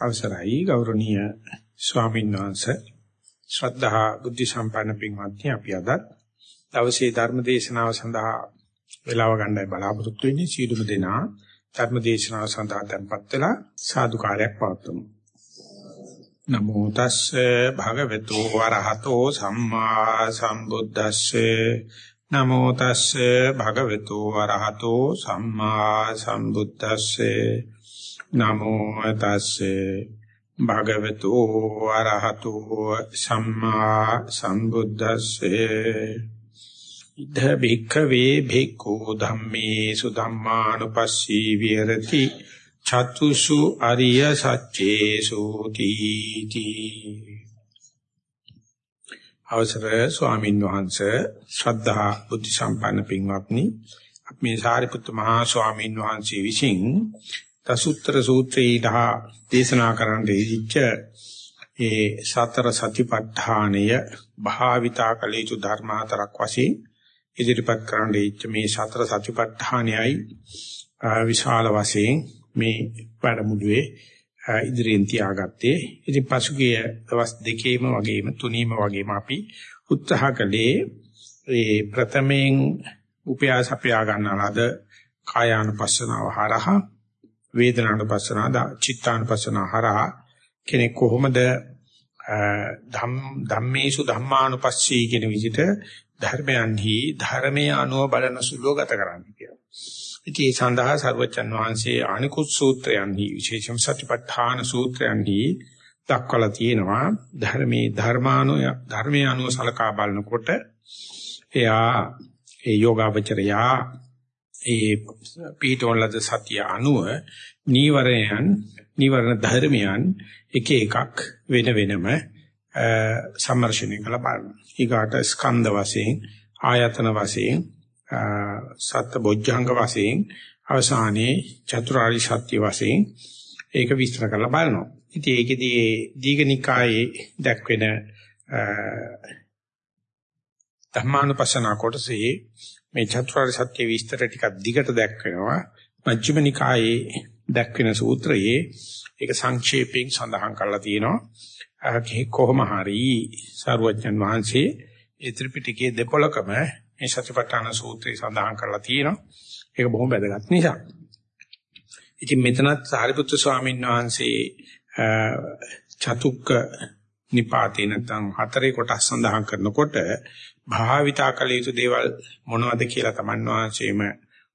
අවසරයි ගෞරවනීය ස්වාමීන් වහන්සේ. ශ්‍රද්ධා බුද්ධ සම්පන්න පින්වත්නි අපි අද දවසේ ධර්ම දේශනාව සඳහා වේලාව ගන්නයි බලාපොරොත්තු වෙන්නේ. සීලුම දෙනා ධර්ම දේශනාව සඳහා tempත් වෙලා සාදුකාරයක් පවත්වමු. නමෝ තස්සේ භගවතු වරහතෝ සම්මා සම්බුද්දස්සේ. නමෝ තස්සේ භගවතු වරහතෝ සම්මා සම්බුද්දස්සේ. නමෝ තස්සේ භගවතු ආරහතු සම්මා සම්බුද්දස්සේ. ඉද බික්ඛවේ භික්ඛු ධම්මේ සුධම්මානුපස්සී විහෙරති. චතුසු අරිය සච්චේසු තීති. අවසර ස්වාමින් වහන්සේ ශ්‍රද්ධා බුද්ධ සම්පන්න පින්වත්නි අපි මේ සාරිපුත්ත මහා ස්වාමින් වහන්සේ විසින් දසුත්තර සූත්‍රයේ දා දේශනා කරන්න දීච්ච ඒ සතර සතිපට්ඨානය භාවිතා කළ යුතු ධර්ම හතරක් වශයෙන් ඉදිරිපත් කරන්න දීච්ච මේ සතර සතිපට්ඨානයයි විශාල වශයෙන් මේ වැඩමුළුවේ ඉදිරියෙන් තියාගත්තේ. ඉතින් පසුගිය දවස් දෙකේම වගේම තුනීම වගේම අපි උත්සාහ කළේ ඒ ප්‍රථමයෙන් උපයාස අපයා ගන්නාලාද කායානුපස්සනාව හරහා වේදනානුපස්සනා චිත්තානුපස්සනා හරහා කෙනෙක් කොහොමද ධම්මේසු ධම්මානුපස්සී කියන විදිහට ධර්මයන්හි ධර්මයේ අනුව බලන සුලෝ ගත කරන්නේ කියලා. ඉතින් ඒ සඳහා සර්වචන් වහන්සේ අනිකුත් සූත්‍රයන්හි විශේෂම සතිපට්ඨාන සූත්‍රයන්හි දක්වලා තියෙනවා ධර්මයේ ධර්මානුය ධර්මයේ අනුව සලකා බලනකොට එයා ඒ යෝගාවචරයා ඒ පීඨෝලද සතිය අනුව නීවරයන් නීවරණ ධර්මයන් එක එකක් වෙන වෙනම සම්මර්ෂණය කළ බලන. ඊගාට ස්කන්ධ වශයෙන් ආයතන වශයෙන් සත්‍ය බොජ්ජංග වශයෙන් අවසානයේ චතුරාර්ය සත්‍ය වශයෙන් ඒක විස්තර කරලා බලනවා. ඉතින් ඒකෙදී දීඝනිකායේ දැක්වෙන ධර්මානුපස්සන කොටසේ මේ චතුරාර්ය සත්‍ය විස්තර ටිකක් දිගට දැක්වෙනවා. මජ්ක්‍ධිම නිකායේ දැක්වෙන සූත්‍රයේ ඒක සංක්ෂේපයෙන් සඳහන් කරලා තියෙනවා. කොහොම හරි සරුවඥන් වහන්සේ ඒ ත්‍රිපිටකයේ දෙපොලකම මේ සත්‍යපට්ඨාන සූත්‍රය සඳහන් කරලා තියෙනවා. ඒක බොහොම වැදගත් නිසා. ඉතින් මෙතනත් සාරිපුත්‍ර ස්වාමීන් වහන්සේ චතුක්ක නිපාතේ නැත්නම් හතරේ කොටස් සඳහන් කරනකොට භාවිතා කළ යුතු දේවල් මොනවද කියලා තමන් වහන්සේම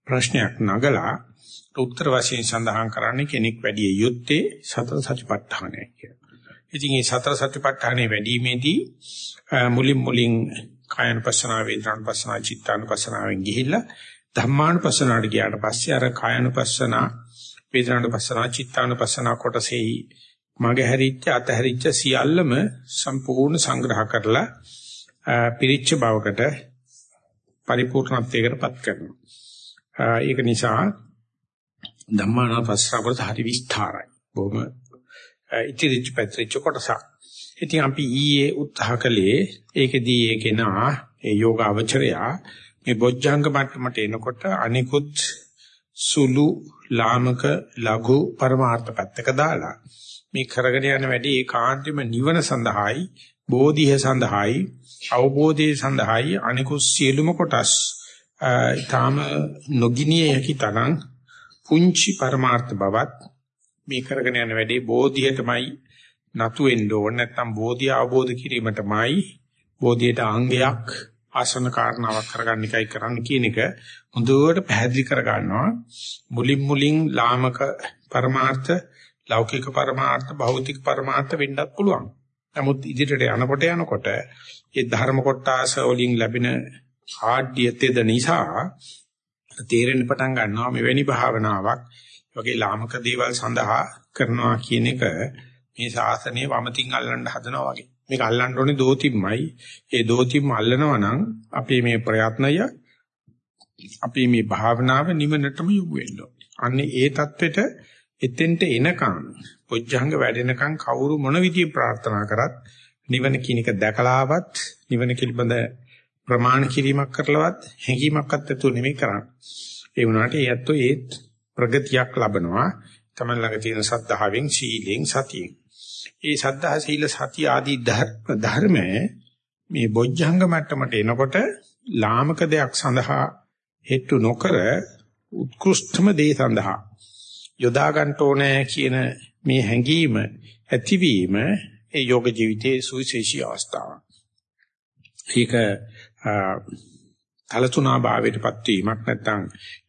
ප්‍රශ්නයක් නගලා උත්තර වශයෙන් සඳහන් කරන්නේ කෙනෙක් වැඩි යුත්තේ සතර සතිපට්ඨානය කියලා. ඉතින් මේ සතර සතිපට්ඨානේ වැඩිමේදී මුලින් මුලින් කායන පස්සනා වේදනාන පස්සනා චිත්තාන පස්සනාවෙන් ගිහිල්ලා ධම්මාන පස්සනාට ගියාට පස්සේ අර කායන පස්සනා වේදනාන පස්සනා චිත්තාන පස්සනා කොටසේ මගේ හැරිච්ච අතහැරිච්ච සියල්ලම සම්පූර්ණ සංග්‍රහ කරලා පිරිච්ච බවකට පරිපූර්ණත්වයකටපත් කරනවා. ඒක නිසා ධම්මානාපස්සකට හරි විස්තරයි. බොහොම ඉතිරිච්ච පැත්‍රිච්ච කොටසක්. ඉතින් අපි ඊයේ උත්සාහ කළේ ඒකෙදී ඒකේනා ඒ යෝග අවචරයා මේ බොජ්ජංග මට්ටමට එනකොට අනිකුත් සුළු ලාමක ලඝු පරමාර්ථ පැත්තක දාලා මේ කරගෙන යන වැඩි ඒකාන්තෙම නිවන සඳහායි බෝධිය සඳහායි අවබෝධය සඳහායි අනිකුත් සියලුම කොටස් ඊටාම නොගිනිය හැකි තරම් පුංචි පරමාර්ථ බවත් මේ කරගෙන යන වැඩේ බෝධියටමයි නතු වෙන්න ඕන. නැත්නම් බෝධිය අවබෝධ කිරීමටමයි බෝධියට අංගයක් ආසන කාරණාවක් කරගන්න එකයි කරන්න කියන එක හොඳට පැහැදිලි කර ගන්නවා. මුලින් මුලින් ලාමක පරමාර්ථ ලෞකික පරමාර්ථ භෞතික පරමාර්ථ වෙන්නත් පුළුවන්. නමුත් ඉදිරියට යනකොට යනකොට ඒ ධර්ම කොටස වලින් ලැබෙන ආඩ්‍ය තෙද නිසා තේරෙන්න පටන් ගන්නවා මෙවැනි භාවනාවක් වගේ ලාමක දේවල් සඳහා කරනවා කියන එක මේ ශාසනයේ වමතින් අල්ලන්න හදනවා වගේ. මේක අල්ලන්න ඕනේ දෝතිම්මයි. ඒ දෝතිම්ම අල්ලනවා නම් අපේ මේ ප්‍රයත්නය අපේ මේ භාවනාව නිවනටම යොමු වෙන්න අන්නේ ඒ தത്വෙට එතෙන්ට එනකන් පොච්චංග වැඩෙනකන් කවුරු මොන විදිය ප්‍රාර්ථනා කරත් නිවන කියන එක දැකලාවත් නිවන පිළිබඳ ප්‍රමාණ කිරීමක් කරලවත් හැඟීමක්වත් ඇතුව නෙමෙයි කරන්නේ. ඒ වුණාට ඒ ඇත්තෝ ඒ ප්‍රගතියක් ලබනවා. තමයි ළඟ තියෙන සද්ධාවෙන්, සීලෙන්, සතියෙන්. මේ සද්ධා සීල සති ආදී ධර්ම මේ බොජ්ජංග මට්ටමට එනකොට ලාමක දෙයක් සඳහා හේතු නොකර උත්කෘෂ්ඨම දේ සඳහා යොදා ගන්න ඕනේ කියන මේ හැඟීම ඇතිවීම ඒ යෝග ජීවිතයේ සුවිශේෂී අවස්ථාවක්. ඒක කලතුණා භාවයටපත් වීමක් නැත්නම්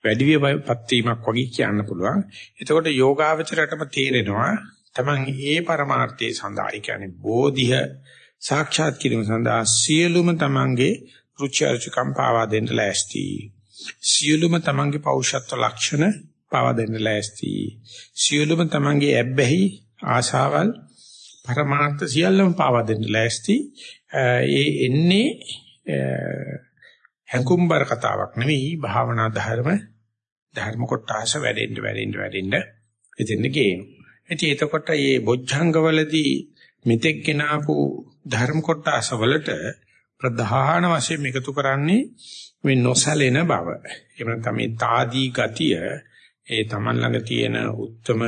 වැඩි වියපත් වීමක් වගේ කියන්න පුළුවන්. එතකොට යෝගාවචරයටම තේරෙනවා තමන් ඒ පරමාර්ථයේ සඳහා ඒ කියන්නේ බෝධිය සාක්ෂාත් කිරීම සඳහා සියලුම තමන්ගේ රුචි අරුචිකම් පාවා දෙන්න ලෑස්ති. සියලුම තමන්ගේ පෞෂත්ව ලක්ෂණ පාවා දෙන්න ලෑස්ති. සියලුම තමන්ගේ ඇබ්බැහි ආශාවල් පරමාර්ථ සියල්ලම පාවා දෙන්න ලෑස්ති. ඒ එන්නේ හැඟුම්බර කතාවක් නෙවෙයි භාවනා ධර්ම ධර්ම කොටස වැඩෙන්න වැඩෙන්න වැඩෙන්න එතෙන් ගේන. ඉතින් එතකොට මේ බොජ්ජංගවලදී මෙතෙක් ගෙනාපු ධර්ම කොටස වලට ප්‍රධාන වශයෙන් එකතු කරන්නේ මේ නොසලෙන බව. එහෙම නැත්නම් මේ తాදී ගතිය ඒ Taman ළඟ තියෙන උත්තරම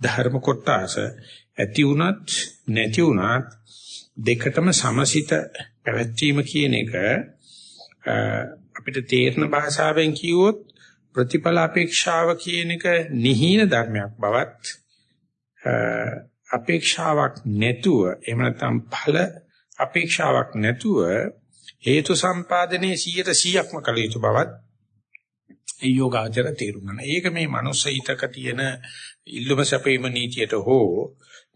ධර්ම කොටස ඇති වුණත් නැති වුණත් දෙකටම සමසිත පැවැත්වීම කියන එක අපිට තේරෙන භාෂාවෙන් කිව්වොත් ප්‍රතිඵල අපේක්ෂාව කියන එක නිහීන ධර්මයක් බවත් අපේක්ෂාවක් නැතුව එහෙම නැත්නම් ඵල අපේක්ෂාවක් නැතුව හේතු සම්පාදනයේ 100%ක්ම කළ යුතු බවත් ඒ යෝගාචර තේරුම් ගන්න. ඒක මේ මනුස්ස හිතක තියෙන ඉල්ලුම සැපීම නීතියට හෝ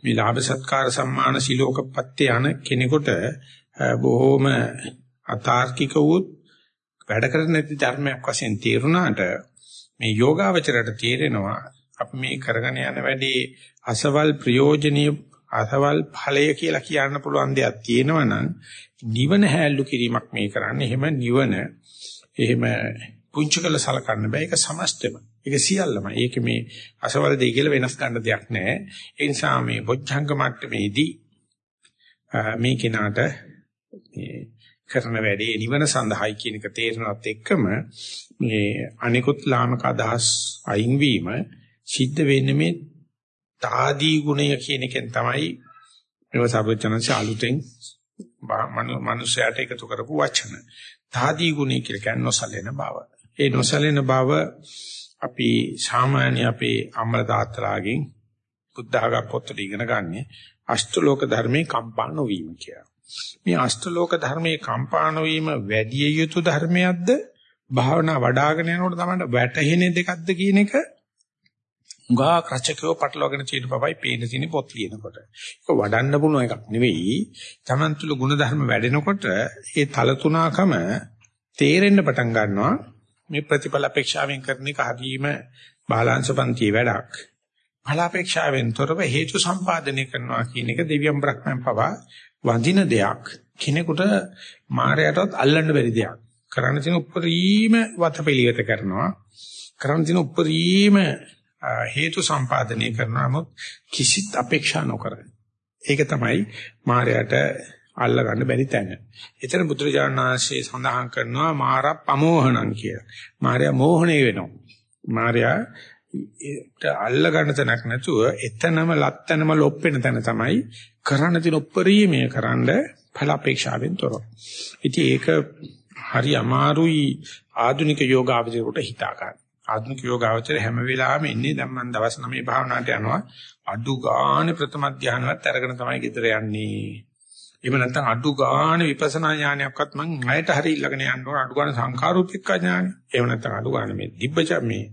මේ ලාභ සත්කාර සම්මාන සිලෝකපත්‍ය යන කෙනෙකුට බොහෝම අතාර්කික වූත් වැඩ කරන්නේ නැති ධර්මයක් වශයෙන් තේරුණාට මේ යෝගාවචරයට තේරෙනවා අපි මේ කරගෙන යන වැඩේ අසවල් ප්‍රයෝජනීය අසවල් ඵලය කියලා කියන්න පුළුවන් දෙයක් තියෙනවා නම් නිවන හැල්ලු කිරීමක් මේ කරන්නේ. එහෙම නිවන එහෙම පුංචි කළ සලකන්න බෑ. ඒක සමස්තම. ඒක සියල්ලම. ඒක මේ අසවල දෙය කියලා වෙනස් ගන්න දෙයක් නෑ. ඒ නිසා මේ බොජ්ජංග මට්ටමේදී මේ කෙනාට මේ කරන වැඩේ නිවන සඳහායි කියන එක තේරෙනවත් එක්කම මේ අනිකුත් ලාමක අදහස් අයින් වීම සිද්ධ වෙන්නේ මේ තාදී ගුණය කියන එකෙන් තමයි මේව සර්වචනංශ අලුතෙන් මනුස්සයාට එකතු කරපු වචන. තාදී ගුණය කියලා කියන්නේ නොසලෙන බව. ඒ නොසලෙන බව අපි සාමාන්‍ය අපේ අමර දාත්‍රාගෙන් බුද්ධඝා පොතට ඉගෙන ගන්නෙ අෂ්ටලෝක ධර්මේ කම්පා නොවීම කියලා. මේ අෂ්ටලෝක ධර්මේ කම්පා නොවීම වැඩි යුතු ධර්මයක්ද භාවනා වඩ아가ගෙන යනකොට තමයි වැටහෙන දෙකක්ද කියන එක උගා ක්‍රචකව පටලවාගෙන තියෙන බබයි පේන තියෙන පොත් කියනකොට. ඒක වඩන්න පුළුවන් එකක් නෙවෙයි. Taman තුල ಗುಣධර්ම වැඩෙනකොට ඒ තල තුනාකම තේරෙන්න පටන් ගන්නවා. මේ ප්‍රතිඵල අපේක්ෂාවෙන් කරන එක හරීම බාලාංශපන්ති වැඩක්. බලාපේක්ෂාවෙන් තොරව හේතු සම්පාදනය කරනවා කියන එක දෙවියන් බ්‍රහ්මයන් පවා වඳින දෙයක් කෙනෙකුට මායයටවත් අල්ලන්න බැරි දෙයක්. කරන්න තියෙන උපරිම වතපෙලියට කරනවා. කරන්න තියෙන උපරිම හේතු සම්පාදනය කරනවා නමුත් කිසිත් අපේක්ෂා නොකර. ඒක තමයි මායයට අල්ල ගන්න බැරි තැන. එතන බුදුරජාණන් වහන්සේ සඳහන් කරනවා මාර ප්‍රමෝහණං කියලා. මායя මෝහණය වෙනවා. මායя අල්ල ගන්න තැනක් නැතුව එතනම ලත්තනම ලොප්පෙන තැන තමයි කරන්න තියෙන උප්පරීමය කරන්න ඵල අපේක්ෂාවෙන් තොරව. ඉතින් ඒක හරි අමාරුයි ආධුනික යෝගාවචරයට හිතා ගන්න. ආධුනික යෝගාවචර හැම වෙලාවෙම ඉන්නේ දැන් මම දවස් 9 භාවනාවට යනවා අඩු ගානේ ප්‍රථම ධානයවත් අරගෙන තමයි ගෙදර යන්නේ. එහෙම නැත්නම් අඩු ගානේ විපස්සනා ඥානයක්වත් මම ණයට හරි ඊළඟන යන්න ඕන අඩු ගානේ සංඛාරූපික ඥානය. එහෙම නැත්නම් අඩු ගානේ මේ දිබ්බච මේ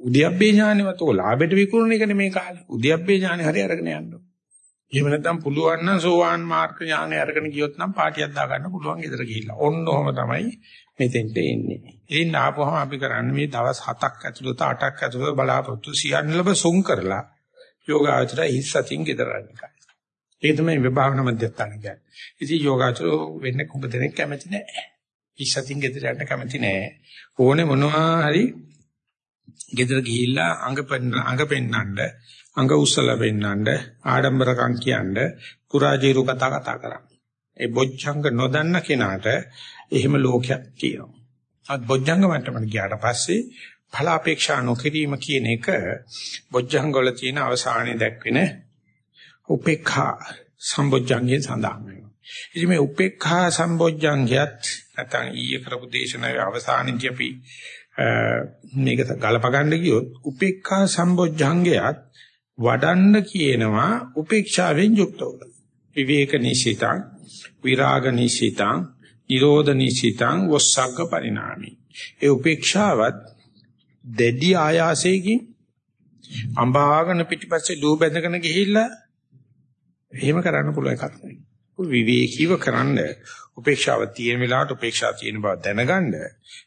උද්‍යප්පේ ඥානෙවත් ඔය ලාභයට විකුණන එකනේ මේ කාලේ. උද්‍යප්පේ ඥානෙ හරි අරගෙන යන්න ඕන. එහෙම නැත්නම් පුළුවන් නම් සෝවාන් මාර්ග ඥානය අරගෙන ගියොත් නම් පාටියක් දාගන්න පුළුවන් ගෙදර ගිහිල්ලා. ඔන්න ඔහම තමයි මෙතෙන්ට එන්නේ. ඉතින් ආපුවම අපි කරන්නේ මේ දවස් 7ක් ඇතුළත 8ක් ඇතුළත බලාපොරොත්තු සියල්ලම සුන් කරලා යෝගාචර හිස්සතින් ගෙදර යන්නයි. ඒක තමයි විභාවන මධ්‍යස්ථාන කියන්නේ. ඉතින් යෝගාචර වෙන්නේ කුඹ දෙනෙක් කැමති නැහැ. හිස්සතින් ගෙදර යන්න කැමති නැහැ. ඕනේ මොනවා හරි ගෙදර ගිහිල්ලා අඟ අඟ පෙන්නන්න අඟ උස්සලා පෙන්නන්න ආඩම්බරකම් කියන්න කුරාජීරු කතා කතා කරා. ඒ බොජ්ජංග නොදන්න කෙනාට එහෙම ලෝකයක් තියෙනවා. අත් බොජ්ජංග මට්ටමට ගියාට පස්සේ ඵල අපේක්ෂා නොකිරීම කියන එක බොජ්ජංග වල තියෙන අවසානයේ දැක්වෙන උපේක්ඛා සම්බොජ්ජංගයෙන් සඳහන් වෙනවා. ඉතින් මේ උපේක්ඛා සම්බොජ්ජංගයත් නැත්නම් ඊයේ කරපු දේශනාවේ අවසානයේදී අපි මේක ගලප ගන්න ගියොත් උපේක්ඛා සම්බොජ්ජංගයත් වඩන්න කියනවා උපේක්ෂාවෙන් යුක්තව. විවේක නිසිතං විරාග නිසිතං නිරෝධ නිසිතං වස්සග්ග පරිණාමි. ඒ උපේක්ෂාවත් දෙඩි ආයාසයෙන් අඹාගෙන පිටිපස්සේ ලූ බැඳගෙන ගිහිල්ලා එහෙම කරන්න පුළුවන් එකක් නෙවෙයි. විවේකීව කරන්න උපේක්ෂාව තියෙන වෙලාවට උපේක්ෂාව තියෙන බව දැනගන්න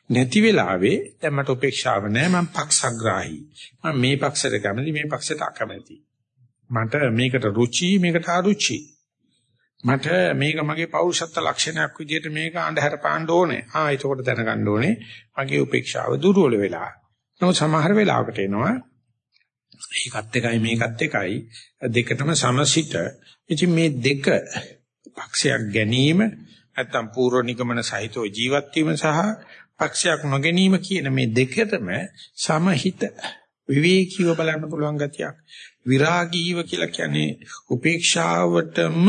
නැති වෙලාවේ දැන් මට උපේක්ෂාව නැහැ මම පක්ෂග්‍රාහී. මම මේ පක්ෂයට කැමති මේ පක්ෂයට අකමැති. මට මේකට රුචි මේකට අරුචි. මට මේක මගේ පෞරුෂත්ව ලක්ෂණයක් විදිහට මේක අඳුර පාන්න ඕනේ. ආ එතකොට දැනගන්න ඕනේ මගේ උපේක්ෂාව දුර්වල වෙලා. නමුත් සමහර වෙලාවකට එනවා ඒකත් එකයි මේකත් එකයි. දෙකටම සමසිත. ඉතින් මේ දෙක පක්ෂයක් ගැනීම නැත්තම් පූර්ව නිගමන සහිතව ජීවත් වීම සහ පක්ෂයක් නොගැනීම කියන මේ දෙකටම සමහිත විවේකීව බලන්න පුළුවන් ගතියක්. විරාගීව කියලා කියන්නේ උපේක්ෂාවටම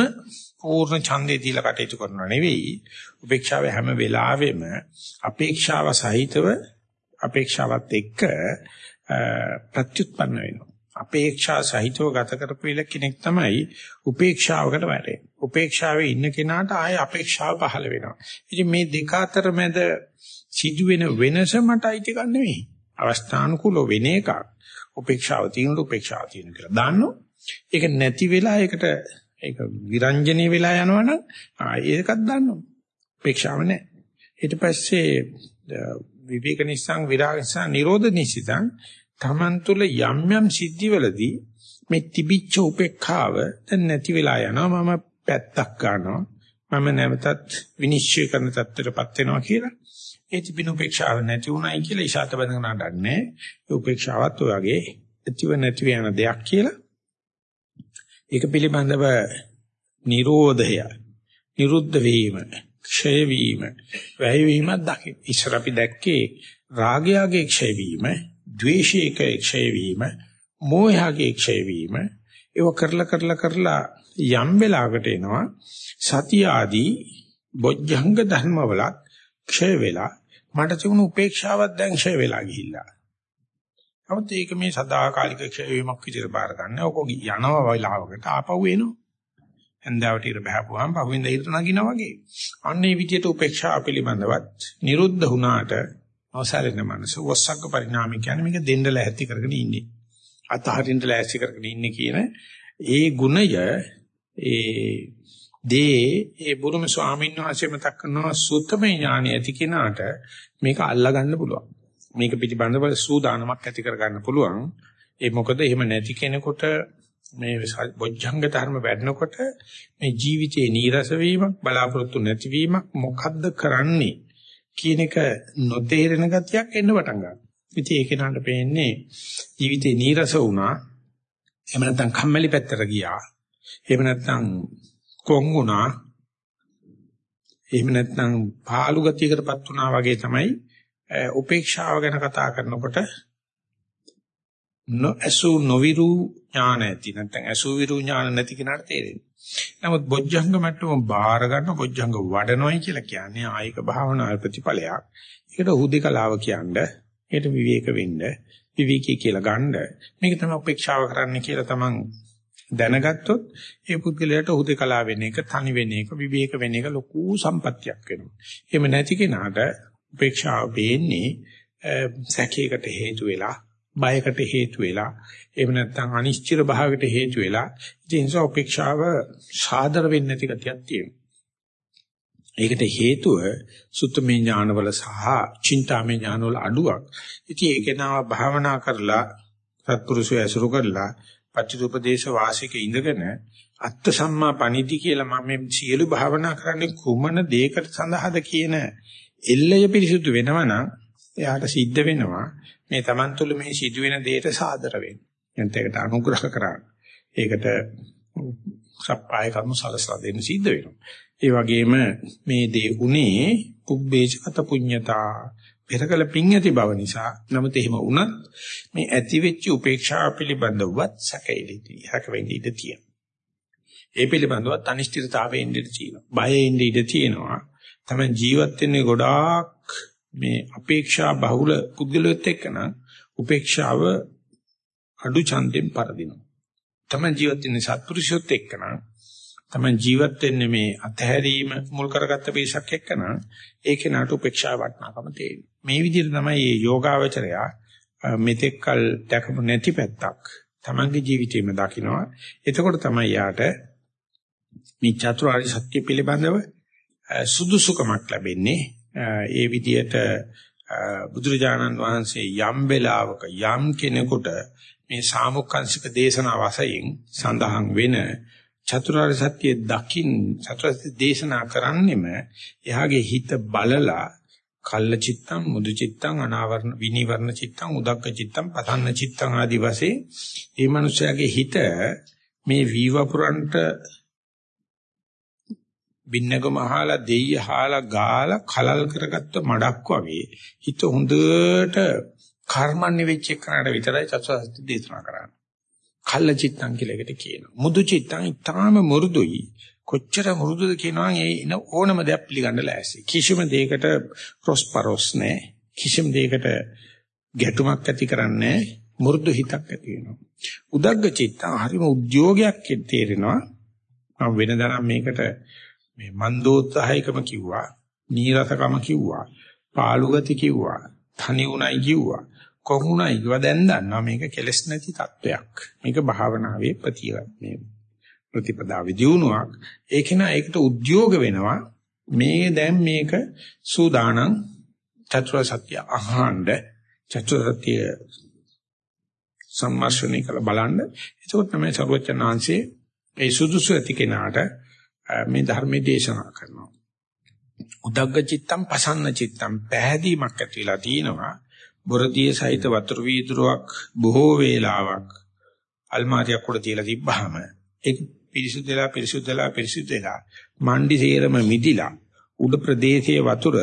පූර්ණ ඡන්දේ දීලා කටයුතු කරනවා නෙවෙයි. උපේක්ෂාව හැම වෙලාවෙම අපේක්ෂාව සහිතව අපේක්ෂාවත් එක්ක ප්‍රත්‍යুৎපන්න වෙනවා අපේක්ෂා සහිතව ගත කරපු ඉල කෙනෙක් තමයි උපේක්ෂාවකට වැටෙන්නේ. උපේක්ෂාවේ ඉන්න කෙනාට ආයේ අපේක්ෂාව පහළ වෙනවා. ඉතින් මේ දෙක අතර මැද සිදුවෙන වෙනස මට අයිති ගන්න නෙවෙයි. අවස්ථානුකූල වෙන එකක්. උපේක්ෂාව තියෙන උපේක්ෂාව තියෙන කියලා. දාන්නෝ. ඒක නැති වෙලා ඒකට ඒක විරංජනේ වෙලා යනවනම් ඒකත් දාන්නෝ. උපේක්ෂාව නැහැ. ඊට පස්සේ විවේක නිස්සං විරාග නිස්සං නිරෝධ නිසිතං Taman තුල යම් යම් සිද්ධිවලදී මේ තිබිච්ච උපේක්ඛාව දැන් නැති වෙලා යනවා. මම පැත්තක් ගන්නවා. මම නැවතත් විනිශ්චය කරන තත්ත්වයටපත් වෙනවා කියලා. ඒ තිබෙන උපේක්ෂාව නැති උනායි කියලා ඉෂාත බඳගෙන නඩන්නේ ඒ උපේක්ෂාවත් ඔයගේ ඇතිව නැතිව යන දෙයක් කියලා. ඒක පිළිබඳව නිරෝධය නිරුද්ධ වීම ක්ෂය වීම වැය වීමක් දකින්න ඉස්සර අපි දැක්කේ රාගයගේ ක්ෂය වීම ද්වේෂයක ක්ෂය වීම, මෝහයගේ ක්ෂය වීම, ඒව කරලා කරලා කරලා යම් වෙලාවකට එනවා සතිය ආදී බොජ්ජංග ධර්මවලත් ක්ෂය වෙලා මට තිබුණු උපේක්ෂාවක් දැන් ක්ෂය වෙලා ගිහිල්ලා. නමුත් ඒක මේ සදාකාලික ක්ෂය වීමක් විදිහට බාර ගන්න. ඔක යනවා වෙලාවකට ආපහු එනවා. හන්දාවට ඉර බහපුවාම පහුවෙන්ද ඉර නගිනා වගේ. අන්න ඒ විදිහට උපේක්ෂාව පිළිබඳවත් නිරුද්ධ වුණාට අවසාරෙන මනස වස්සග්ග පරිණාමය කියන්නේ මේක දෙන්න ලැහැත්ති කරගෙන ඉන්නේ. අතහරින්න ලැහැත්ති කරගෙන ඉන්නේ කියන ඒ ගුණය ඒ දේ ඒ බුදුම ස්වාමීන් වහන්සේ මතක් කරනවා සුත්තමේ ඥානය ඇති කෙනාට මේක අල්ලා ගන්න පුළුවන්. මේක පිටිබඳව සූදානමක් ඇති කර ගන්න පුළුවන්. ඒ මොකද එහෙම නැති කෙනෙකුට මේ බොජ්ජංග ධර්ම වැඩනකොට මේ ජීවිතේ නීරස වීමක් බලාපොරොත්තු නැතිවීමක් මොකද්ද කරන්නේ කියන එක නොතේරෙන ගතියක් එන්න පටන් ගන්නවා. ඉතින් ඒක නට පේන්නේ ජීවිතේ නීරස වුණා. එහෙම නැත්නම් කම්මැලි පැත්තට ගියා. එහෙම නැත්නම් කොන් වුණා. එහෙම නැත්නම් පාළු ගතියකටපත් වුණා වගේ තමයි උපේක්ෂාව ගැන කතා කරනකොට නොඇසු නොවිරු ඥාන ඇති නැත්නම් ඇසු විරු ඥාන නැති කෙනාට තේරෙන්නේ. නමුත් බොජ්ජංග මට්ටම බාර ගන්න බොජ්ජංග වඩනොයි කියලා කියන්නේ ආයක භාවනා ප්‍රතිඵලයක්. ඒකට හුදේකලාව කියන්නේ ඒකට විවේක වෙන්න විවේකී කියලා ගන්න. මේක තමයි උපේක්ෂාව කරන්න කියලා තමන් දැනගත්තොත් ඒ පුද්ගලයාට හුදේකලා වෙන එක, තනි වෙන එක, විවේක වෙන එක ලොකු සම්පත්තියක් වෙනවා. එහෙම නැති කෙනාට උපේක්ෂාව වෙන්නේ සැකයකට හේතු වෙලා බයකට හේතු වෙලා එහෙම නැත්නම් අනිශ්චිත භාවයකට හේතු වෙලා ඉතින් ඒ උපේක්ෂාව සාදර වෙන්නේ නැති ගතියක් තියෙනවා. ඒකට හේතුව සුත්තමේ ඥානවල සහ චින්තාමේ ඥානවල අඩුවක්. ඉතින් ඒක නාව භාවනා කරලා සත්පුරුෂය ඇසුරු කරලා පච්චුපදේශ වාසික ඉඳගෙන අත්ත සම්මා පණිදි කියලා මම මේ සියලු භාවනා කරන්නේ කුමන දෙයකට සඳහාද කියන එල්ලය පිරිසුදු වෙනවා නම් එයාට සිද්ධ වෙනවා මේ Taman තුල මේ සිදුවෙන දෙයට සාදර වෙන්න. එතන ඒකට අනුග්‍රහ කරන්න. ඒකට සප්පාය කර්ම සලසලා දෙන්න සිද්ධ වෙනවා. ඒ වගේම මේ දේ උනේ පුබ්බේච අත පුඤ්ඤතා පෙරකල පිං ඇති බව නිසා නමුත් එහෙම වුණත් මේ ඇති වෙච්ච උපේක්ෂාව පිළිබඳවත් සැකෙලිදී හැකෙන්නේ ඉඳ තියෙනවා. ඒ පිළිබඳවත් අනිශ්චිතතාවයෙන් ඉඳ තියෙනවා. බයෙන් ඉඳ තියෙනවා. තමයි ජීවත් වෙන්නේ ගොඩාක් මේ අපේක්ෂා බහුල පුද්ගලයෙක් එක්කන උපේක්ෂාව අඩු ඡන්දෙන් පරදිනවා. තමයි ජීවත් වෙන්නේ සත්පුරුෂයොත් එක්කන තමයි ජීවත් වෙන්නේ මේ අතහැරීම මුල් කරගත්ත පිරිසක් එක්කන ඒකේ නාට උපේක්ෂා වටනකම තියෙනවා. මේ විදිහට තමයි මේ යෝගාවචරය මෙතෙක්කල් දැකපු නැති පැත්තක් තමන්ගේ ජීවිතේම දකිනවා. එතකොට තමයි යාට මේ චතුරාර්ය සත්‍ය පිළිබඳව සුදුසුකමක් ලැබෙන්නේ. ඒ විදිහට බුදුරජාණන් වහන්සේ යම් වෙලාවක යම් කෙනෙකුට මේ සාමුක්ඛංශික දේශනා වශයෙන් සඳහන් වෙන චතුරාර්ය සත්‍ය දකින් චතුරාර්ය දේශනා කරන්නෙම එයාගේ හිත බලලා කල්ල චිත්තං මුදු චිත්තං අනාවරණ විනිවරණ චිත්තං උදක්ක චිත්තං පතන්න චිත්තං ආදි වශයෙන් මේ මනුස්සයාගේ හිත මේ වීවපුරන්ට බින්නගම අහලා දෙය අහලා ගාලා කලල් කරගත්ත මඩක් වගේ හිත හොඳට කර්මන්නේ වෙච්ච එකකට විතරයි චතුරාර්ය දේශනා කරන්නේ. කල්ල චිත්තං කියලා එකට කියනවා. මුදු චිත්තං ඊටාම මුරුදුයි. කොච්චර මුරුදුද කියනවා ඒ ඉන ඕනම දෙයක් පිළිගන්න ලෑස්ති. කිසිම දෙයකට ප්‍රොස්පරොස් නැහැ. කිසිම දෙයකට ගැටුමක් ඇති කරන්නේ මුරුදු හිතක් ඇති වෙනවා. උදග්ග චිත්තං හරිම උද්‍යෝගයක් තේරෙනවා. මම වෙනදනම් මේකට මේ මන්දෝත්සාහයකම කිව්වා, නීරසකම කිව්වා, පාළු ගති කිව්වා, තනි උණයි කිව්වා. කොහොමුණයි කිව්වා දැන් දන්නවා මේක කෙලස් නැති තත්වයක්. මේක භාවනාවේ ප්‍රතිවත් මේ ප්‍රතිපදාවේ දියුණුවක්. ඒක නා ඒකට උද්‍යෝග වෙනවා. මේ දැන් මේක සූදානම් චතුරාර්ය සත්‍ය අහඬ චතුරාර්ය සත්‍ය සම්මාසණය කළ බලන්න. එතකොට තමයි සර්වචනාංශයේ ඒ සුදුසු ඇති කෙනාට මේ ධර්මයේ දේශනා කරනවා. උදග්ග චිත්තම් පසන්න චිත්තම් පැහැදීමක් ඇති වෙලා තියෙනවා. බොරදියේ සහිත වතුරු වීදුරුවක් බොහෝ වේලාවක් අල්මාරියක් උඩ තියලා තිබ්බහම ඒක පිරිසුදුලා පිරිසුදුලා පිරිසුදුලා මණ්ඩි සේරම මිදිලා උඩ ප්‍රදේශයේ වතුර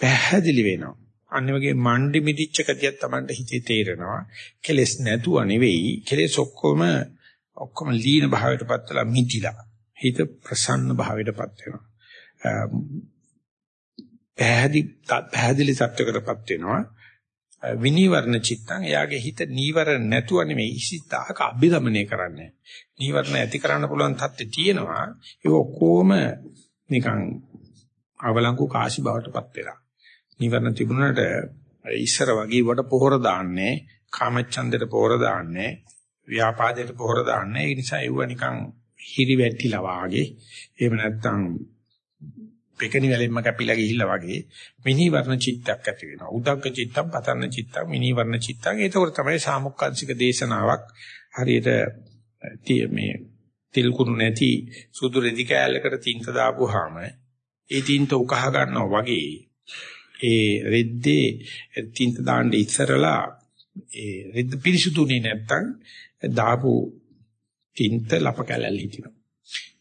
පැහැදිලි වෙනවා. අනිත් වගේ මණ්ඩි මිදිච්ච කතියක් Tamanට හිතේ තේරෙනවා. කෙලස් නැතුව නෙවෙයි කෙලස් ඔක්කොම ඔක්කොම ලීන භාවයටපත් වෙලා මිදිලා. හිත ප්‍රසන්න භාවයටපත් වෙනවා. පැහැදිලි පැහැදිලි සත්‍යකටපත් වෙනවා. විනීවරණ චිත්තං එයාගේ හිත නීවරණ නැතුව නෙමෙයි ඉසිතාක අභිදමනය කරන්නේ. නීවරණ ඇති කරන්න පුළුවන් තත්ත්වය තියෙනවා. ඒක ඔක්කොම නිකන් අවලංගු කාශි බවටපත් වෙලා. නීවරණ තිබුණාට ඉස්සර වගේ වට පොහොර දාන්නේ, කාමච්ඡන්දයට පොහොර දාන්නේ, ව්‍යාපාදයට පොහොර දාන්නේ. ඒ නිසා ඒව නිකන් හිරි වැටිලා වාගේ. එහෙම නැත්නම් පෙකණි වැලෙන්ම කැපිලා ගිහිල්ලා වගේ මිනි වර්ණ චිත්තයක් ඇති වෙනවා. උදග්ග චිත්තම්, පතන්න චිත්තම්, මිනි වර්ණ චිත්තම්. ඒකෝර තමයි සාමුක්කාංශික දේශනාවක් හරියට මේ තිල් කුණු නැති සුදු රෙදි කෑල්ලකට තින්ත දාපුවාම ඒ තින්ත උකහා ගන්නවා වගේ ඒ රෙද්දේ තින්ත දාන්න ඉස්සරලා ඒ රෙද්ද පිරිසුදුනේ නැත්තම් දාපු තින්ත ලප කැලල් හිටිනවා.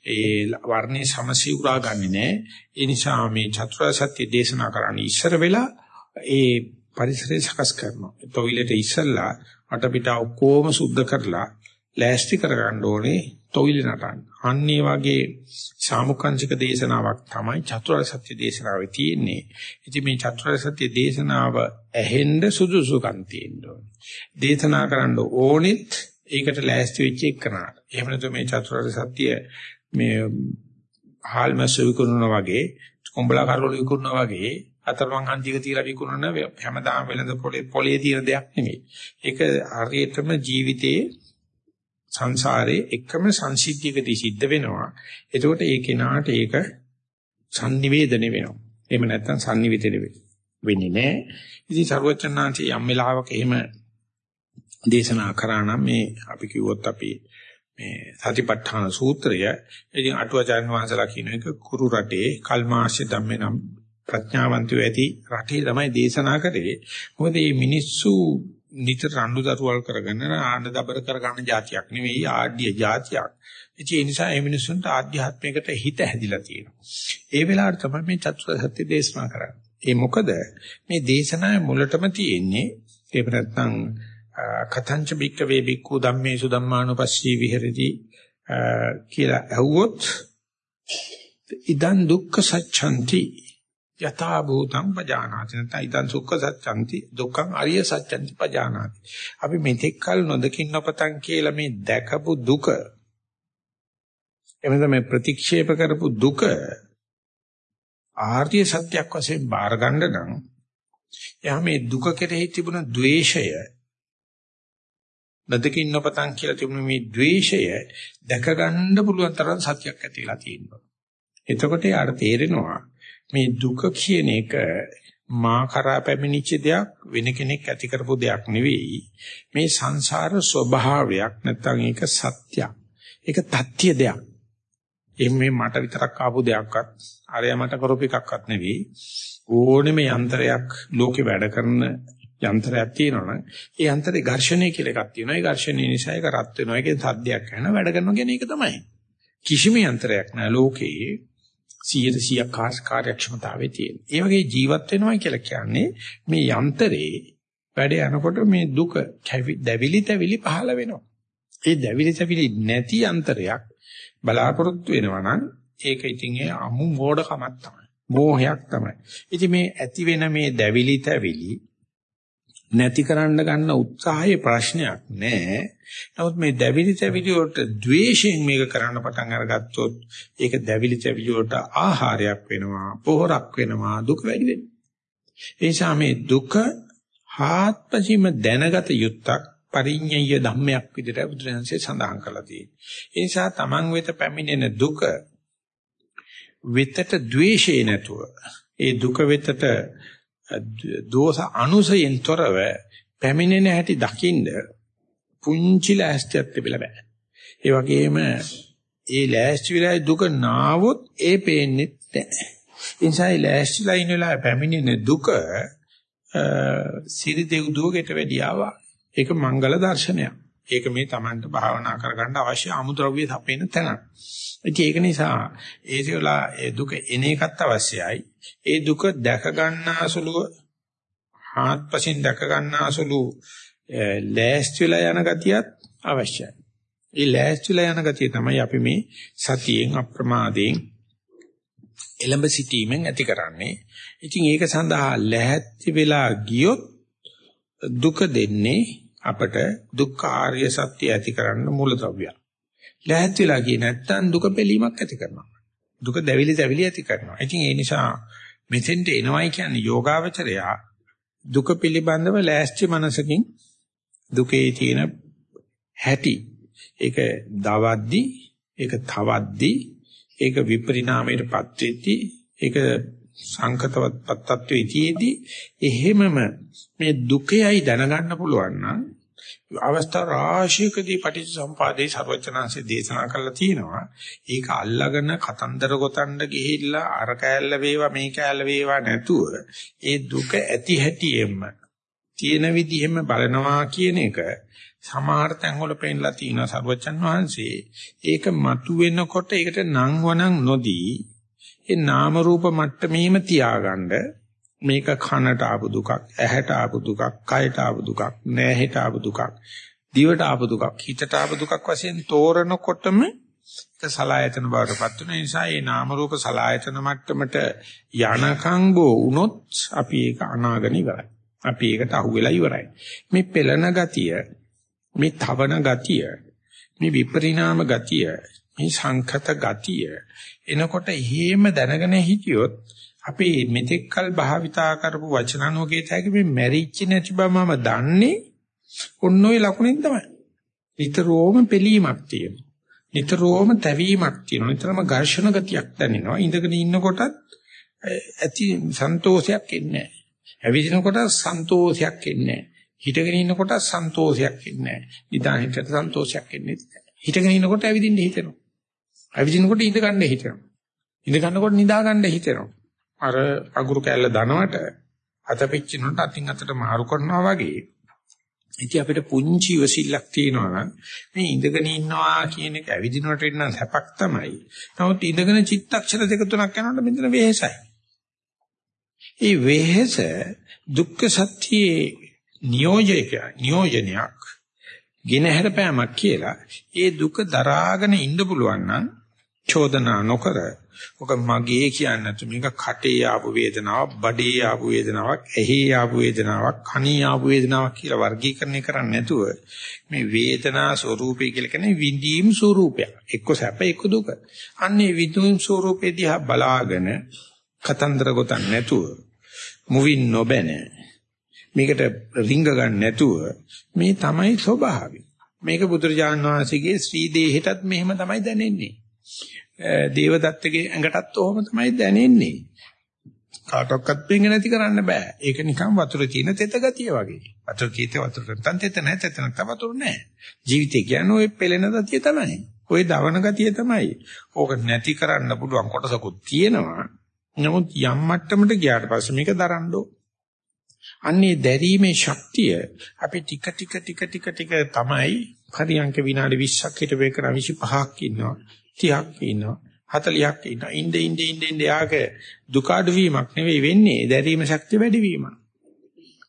ඒ වර්ණේ සමසිවුරා ගන්නෙ නෑ. ඒ නිසා මේ චතුරාර්ය සත්‍ය දේශනා කරන්නේ ඉස්සර වෙලා ඒ පරිසරය සකස් කරනවා. ටොයිලෙට ඉස්සල්ලා අටපිට ඔක්කොම සුද්ධ කරලා ලෑස්ති කරගන්න ඕනේ ටොයිලෙ නටන්න. අන්නේ වගේ සාමුක්ඛංශික දේශනාවක් තමයි චතුරාර්ය සත්‍ය දේශනාවේ තියෙන්නේ. ඉතින් මේ චතුරාර්ය සත්‍ය දේශනාව ඇහෙන්න සුදුසුකම් තියෙන්න ඕනේ. දේශනා කරන්න ඕනෙත් ඒකට ලෑස්ති වෙච්ච එකනට. එහෙම නැත්නම් මේ චතුරාර්ය සත්‍ය මේ හාල් මැස්ස විකුණනවා වගේ කොඹලා කරවල විකුණනවා වගේ අතරමං හන්දික තියලා විකුණන හැමදාම වෙළඳ පොලේ පොලේ තියෙන දෙයක් නෙමෙයි. ඒක හරියටම ජීවිතයේ සංසාරේ එකම සංසිද්ධියකදී සිද්ධ වෙනවා. එතකොට ඒ කෙනාට ඒක sannivedana වෙනවා. එහෙම නැත්නම් sannivedana වෙන්නේ නැහැ. ඉතින් සර්වචන්නාංශي යම් වෙලාවක එහෙම දේශනා කරා නම් මේ අපි කිව්වොත් අපි මේ සතිපට්ඨාන සූත්‍රය. ඉතින් අටුවාචාර්ය වහන්සේලා කියන එක කුරු රටේ කල්මාශ්‍ය ධම්මේ නම් ප්‍රඥාවන්තයෝ ඇති රටේ තමයි දේශනා කරේ. මොකද මේ මිනිස්සු නිතර රණ්ඩු දරුවල් කරගෙන ආණ්ඩ දබර කරගන්න જાතියක් නෙවෙයි ආඩ්‍ය જાතියක්. ඉතින් ඒ නිසා මේ මිනිස්සුන්ට ආධ්‍යාත්මයකට හිත හැදිලා තියෙනවා. ඒ වෙලාවට තමයි මේ චතුරාර්ය සත්‍ය දේශනා කරන්නේ. ඒ මොකද? මේ දේශනාවේ මුලටම තියෙන්නේ ඒක නැත්නම් කතංච බික්ක වේ බික්කු ධම්මේසු ධම්මානුපස්සී විහෙරති කියලා ඇහුවොත් ඉදන් දුක්ඛ සච්ඡන්ති යථා භූතං පජානාති. නැත්නම් ඉදන් සුඛ සච්ඡන්ති දුක්ඛං අරිය සච්ඡන්ති පජානාති. අපි මෙතෙක් කල නොදකින් නොපතන් කියලා මේ දැකපු දුක එමෙන්න මේ ප්‍රතික්ෂේප කරපු දුක ආර්ය සත්‍යයක් වශයෙන් බාර ගන්න නම් එහා මේ දුක කෙරෙහි තිබුණ द्वේෂය නදකින් නොපතන් කියලා තිබුණ මේ द्वේෂය දැක ගන්න පුළුවන් තරම් සත්‍යයක් ඇතිලා තියෙනවා. එතකොට යාට තේරෙනවා මේ දුක කියන එක මා කරා පැමිණිච්ච දෙයක් වෙන කෙනෙක් ඇති කරපු දෙයක් නෙවෙයි. මේ සංසාර ස්වභාවයක් නැත්නම් ඒක සත්‍යයක්. ඒක තත්‍ය දෙයක්. එimhe මට විතරක් ආපු දෙයක්වත් අරයා මට කරපු එකක්වත් නෙවෙයි. ඕනෙම යන්ත්‍රයක් ලෝකේ වැඩ කරන යන්ත්‍රයක් තියෙනවනම් ඒ යන්ත්‍රේ ඝර්ෂණය කියලා එකක් තියෙනවා. ඒ ඝර්ෂණය නිසා ඒක රත් වෙනවා. ඒකෙන් සද්දයක් ඇහෙනවා. වැඩ කරනවා කියන එක තමයි. කිසිම යන්ත්‍රයක් නැහැ ලෝකේ 100% කාර්යක්ෂමතාවයේ තියෙන. ඒ වගේ ජීවත් වෙනවා කියලා කියන්නේ මේ යන්ත්‍රේ වැඩ යනකොට මේ දුක දැවිලි තැවිලි පහළ වෙනවා. ඒ දැවිලි තැවිලි නැති යන්ත්‍රයක් බලාපොරොත්තු වෙනවා නම් ඒක ඉතින් ඒ අමු මෝඩකමක් තමයි. මෝහයක් තමයි. ඉතින් මේ ඇති වෙන මේ දැවිලි තැවිලි නැති කරන්න ගන්න උත්සාහයේ ප්‍රශ්නයක් නෑ. නමුත් මේ දැවිලි තැවිලි වලට ද්වේෂයෙන් මේක කරන්න පටන් අරගත්තොත් ඒක දැවිලි තැවිලි වලට ආහාරයක් වෙනවා, පොහොරක් වෙනවා, දුක වැඩි වෙනවා. ඒ නිසා මේ දුක හාත්පසීම දැනගත යුත්තක් පරිඤ්ඤය ධම්මයක් විදිහට බුදුරජාණන්සේ සඳහන් කරලා තියෙනවා. ඒ නිසා Taman වෙත පැමිණෙන දුක වෙතට ද්වේෂය නැතුව ඒ දුක වෙතට දෝෂ අනුසයෙන් තොරව පැමිණෙන හැටි දකින්න පුංචි ලෑස්තියක් තිබිලා බෑ. ඒ වගේම ඒ ලෑස්ති විලා දුක නාවොත් ඒ පේන්නේ නැහැ. ඒ නිසා ඒ ලෑස්තිලා ඉන්න වෙලාවේ පැමිණෙන දුක සිරි දෙව්දුවකට වැඩියාවා. ඒක මංගල දර්ශනයක්. ඒක මේ Tamanට භාවනා කරගන්න අවශ්‍ය අමුද්‍රව්‍ය සපේන තැනක්. ඉතින් ඒක නිසා ඒසෙවලා ඒ දුක එන එකත් අවශ්‍යයි. ඒ දුක දැක ගන්නාසුළු ආත්පසින් දැක ගන්නාසුළු ලෑස්තිලා යන ගතියත් අවශ්‍යයි. ඒ ලෑස්තිලා යන ගතිය තමයි අපි මේ සතියෙන් අප්‍රමාදයෙන් එළඹ සිටීමෙන් ඇති කරන්නේ. ඉතින් ඒක සඳහා ලැහැත්ති වෙලා ගියොත් දුක දෙන්නේ අපට දුක්ඛ ආර්ය සත්‍ය ඇති කරන්න මූලද්‍රව්‍යයක්. ලැහත් වෙලා ගියේ නැත්තම් දුක පිළීමක් ඇති කරනවා. දුක දැවිලි දැවිලි ඇති කරනවා. ඉතින් ඒ නිසා මෙතෙන්ට එනවයි කියන්නේ යෝගාවචරයා දුක පිළිබඳව ලෑස්ති මනසකින් දුකේ තියෙන හැටි ඒක දවද්දි ඒක තවද්දි ඒක විපරිණාමයටපත් වෙද්දි ඒක සංකතවත් පත්තත්වයේ තියේදී එහෙමම මේ දුකයි දැනගන්න පුළුවන් නම් අවස්ථා රාශියකදී පටිච්චසම්පාදේ ਸਰවචනanse දේශනා කළා තියෙනවා. ඒක අල්ලාගෙන කතන්දර ගොතන්න ගිහිල්ලා අර කෑල්ල වේවා මේ කෑල්ල වේවා නැතුව ඒ දුක ඇති හැටියෙම තියෙන විදිහෙම බලනවා කියන එක සමහර තැන්වල පෙන්ලා තියෙනවා ਸਰවචන් වහන්සේ. ඒක මතුවෙනකොට ඒකට නංවනං නොදී ඒ නාම රූප මට්ටමේම තියාගන්න මේක කනට ආපු දුකක්, ඇහැට ආපු දුකක්, කයට ආපු දුකක්, නෑහෙට ආපු දුකක්, දිවට ආපු දුකක්, හිතට ආපු දුකක් වශයෙන් තෝරනකොටම ඒක සලායතන බවටපත් වෙන නිසා මේ නාම රූප සලායතන මට්ටමට යනකම් බෝ වුණොත් අපි ඒක අනාගන ඉවරයි. අපි ඒකට අහු වෙලා ඉවරයි. මේ පෙළන ගතිය, මේ තවන ගතිය, මේ විපරිණාම ගතිය, මේ සංකත ගතිය එනකොට එහෙම දැනගෙන හිටියොත් අපි මෙතෙක්කල් භාවිතා කරපු වචනනෝගේ තැක මේ මැරිච්ච නැති බව මම දන්නේ ඔන්න ඔය ලකුණෙන් තමයි. නිතරම පිළීමක් තියෙනවා. නිතරම තැවීමක් තියෙනවා. නිතරම ඝර්ෂණ ගතියක් දැනෙනවා. ඉඳගෙන ඉන්නකොටත් ඇති සන්තෝෂයක් එන්නේ නැහැ. ඇවිදිනකොට සන්තෝෂයක් එන්නේ නැහැ. හිටගෙන ඉන්නකොට සන්තෝෂයක් එන්නේ නැහැ. නිදාන හිතට සන්තෝෂයක් එන්නේ නැහැ. හිටගෙන ඉන්නකොට ඇවිදින්න හිතෙනවා. ඇවිදිනකොට ඉඳ ගන්න හිතෙනවා. ඉඳ ගන්නකොට නිදා ගන්න හිතෙනවා. අර අඟුරු කැල්ල දනවට අත පිච්චිනොත් අතින් අතට මාරු කරනවා වගේ. ඉතින් අපිට පුංචි වසිල්ලක් තියෙනවා නම් මේ ඉඳගෙන ඉන්නවා කියන එක ඇවිදිනවට වෙන සැපක් තමයි. නමුත් ඉඳගෙන චිත්තක්ෂණ දෙක තුනක් යනකොට මෙතන වෙහෙසයි. ඒ වෙහෙස දුක්ඛ සත්‍යයේ නියෝජයක නියෝජනයක් ගෙනහැරපෑමක් කියලා ඒ දුක දරාගෙන ඉන්න පුළුවන් නම් චෝදනා නොකර ඔක මගේ කියන්නේ නැතු මේක කටේ ආපු වේදනාවක් බඩේ ආපු වේදනාවක් ඇහි ආපු වේදනාවක් කනේ ආපු වේදනාවක් කියලා වර්ගීකරණය කරන්නේ නැතුව මේ වේදනා ස්වરૂපය කියලා කියන්නේ විඳීම් ස්වરૂපයක් එක්ක සැප එක්ක දුක. අන්නේ විඳීම් ස්වરૂපෙ දිහා බලාගෙන කතන්දර ගොතන්න නැතුව මුවින් නොබැන මේකට රිංග ගන්න නැතුව මේ තමයි ස්වභාවය. මේක බුදුරජාණන් වහන්සේගේ ශ්‍රී දේහයටත් මෙහෙම තමයි දැනෙන්නේ. දේවදත්තගේ ඇඟටත් ඔහොම තමයි දැනෙන්නේ. කාටවත් පෙංග නැති කරන්න බෑ. ඒක නිකන් වතුර තියෙන තෙත ගතිය වගේ. වතුර කීත වතුර නැත්නම් තෙත නැහැ, තෙත නැත්නම් වතුර නැහැ. ජීවිතය කියන්නේ ওই පෙළෙන ගතිය තමයි. ওই දවන ගතිය තමයි. ඕක නැති කරන්න පුළුවන් කොටසකුත් තියෙනවා. නමුත් යම් මට්ටමකට ගියාට පස්සේ මේක දරන්න අන්නේ දැරීමේ ශක්තිය අපි ටික ටික ටික ටික ටික තමයි පරියන්ක විනාඩි 20ක් හිට වේ කරා 25ක් ඉන්නවා 30ක් ඉන්නවා 40ක් ඉන්නවා. ඉnde ඉnde ඉnde ඉnde යාක දුක අඩු වීමක් නෙවෙයි වෙන්නේ. දැරීම ශක්තිය වැඩි වීමක්.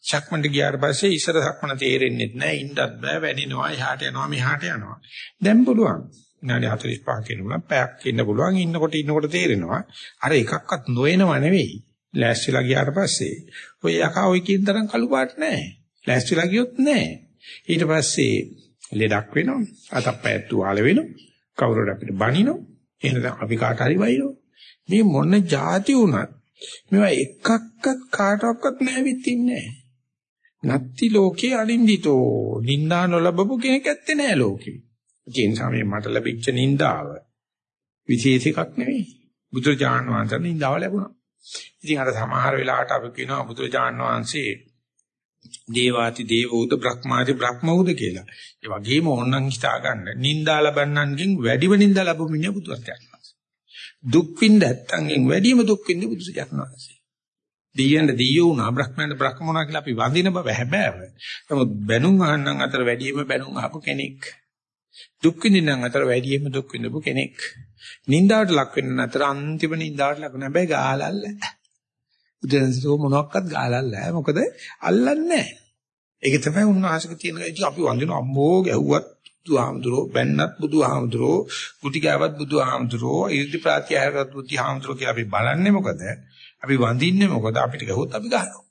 ශක්මන්ට ගියාට පස්සේ ඉස්සර සක්මන තේරෙන්නේ නැහැ. ඉන්නත් බෑ වැඩිනවා එහාට යනවා මෙහාට යනවා. දැන් පුළුවන්. විනාඩි 45ක ඉන්නවා පැයක් ඉන්න පුළුවන්. ඉන්නකොට ඉන්නකොට තේරෙනවා. අර එකක්වත් නොයනව නෙවෙයි. ලෑස්තිලා ගියාට පස්සේ. ඔය යකා ඔය කියන තරම් කළු පාට නැහැ. ලෑස්තිලා ගියොත් නැහැ. ඊට පස්සේ ලෙඩක් වෙනවා. අතප්පයත් තුවාල වෙනවා. කවුරුද අපිට බනිනෝ. එහෙනම් අපි කාට හරි වයින්ෝ මේ මොන જાති වුණත් මේවා එකක්වත් කාටවත් නැවිත් ඉන්නේ නත්ති ලෝකේ අනින්දිතෝ. නින්දා නොලබපු කෙනෙක් ඇත්තේ නැහැ ලෝකේ. ඒ නිසා මේ මට ලැබිච්ච නින්දාව විශේෂ එකක් නෙවෙයි. බුදුරජාණන් වහන්සේ නින්දාව ලැබුණා. ඉතින් අර සමහර වෙලාවට අපි කියනවා බුදුරජාණන් වහන්සේ දේවාති දේවෝද බ්‍රහ්මාති බ්‍රහ්මෝද කියලා. ඒ වගේම ඕනනම් හිතා ගන්න. නිന്ദා ලබන්නන්ගෙන් වැඩිම නිന്ദා ලැබෙමිනේ බුදුරජාණන් වහන්සේ. දුක් විඳ ඇත්තන්ගෙන් වැඩිම දුක් විඳ බුදුරජාණන් වහන්සේ. දීයන්ට දීයෝ උනා බ්‍රහ්මයන්ට බ්‍රහ්ම උනා කියලා අපි වඳින බව හැබෑව. නමුත් බැනුම් අහන්නන් අතර වැඩිම බැනුම් අහපු කෙනෙක්. දුක් විඳින්නන් අතර වැඩිම දුක් විඳපු කෙනෙක්. නිന്ദාවට ලක් වෙන්න අතර අන්තිම නිന്ദාවට ලක් වෙන හැබැයි ගාලල්ලා. බුදුන්සෝ මොනක්වත් ගාලල්ලා නැහැ. මොකද අල්ලන්නේ නැහැ. ඒක තමයි උන්වහන්සේක තියෙන ඉතින් අපි වඳින අම්මෝ ගැහුවත් බුදුහාමුදුරෝ බැන්නත් බුදුහාමුදුරෝ කුටි ගාවත් බුදුහාමුදුරෝ ඉර්ධි ප්‍රත්‍යයවත් බුදුහාමුදුරෝ කියලා අපි බලන්නේ මොකද? අපි වඳින්නේ මොකද? අපිට ගහුවොත් අපි ගහනවා.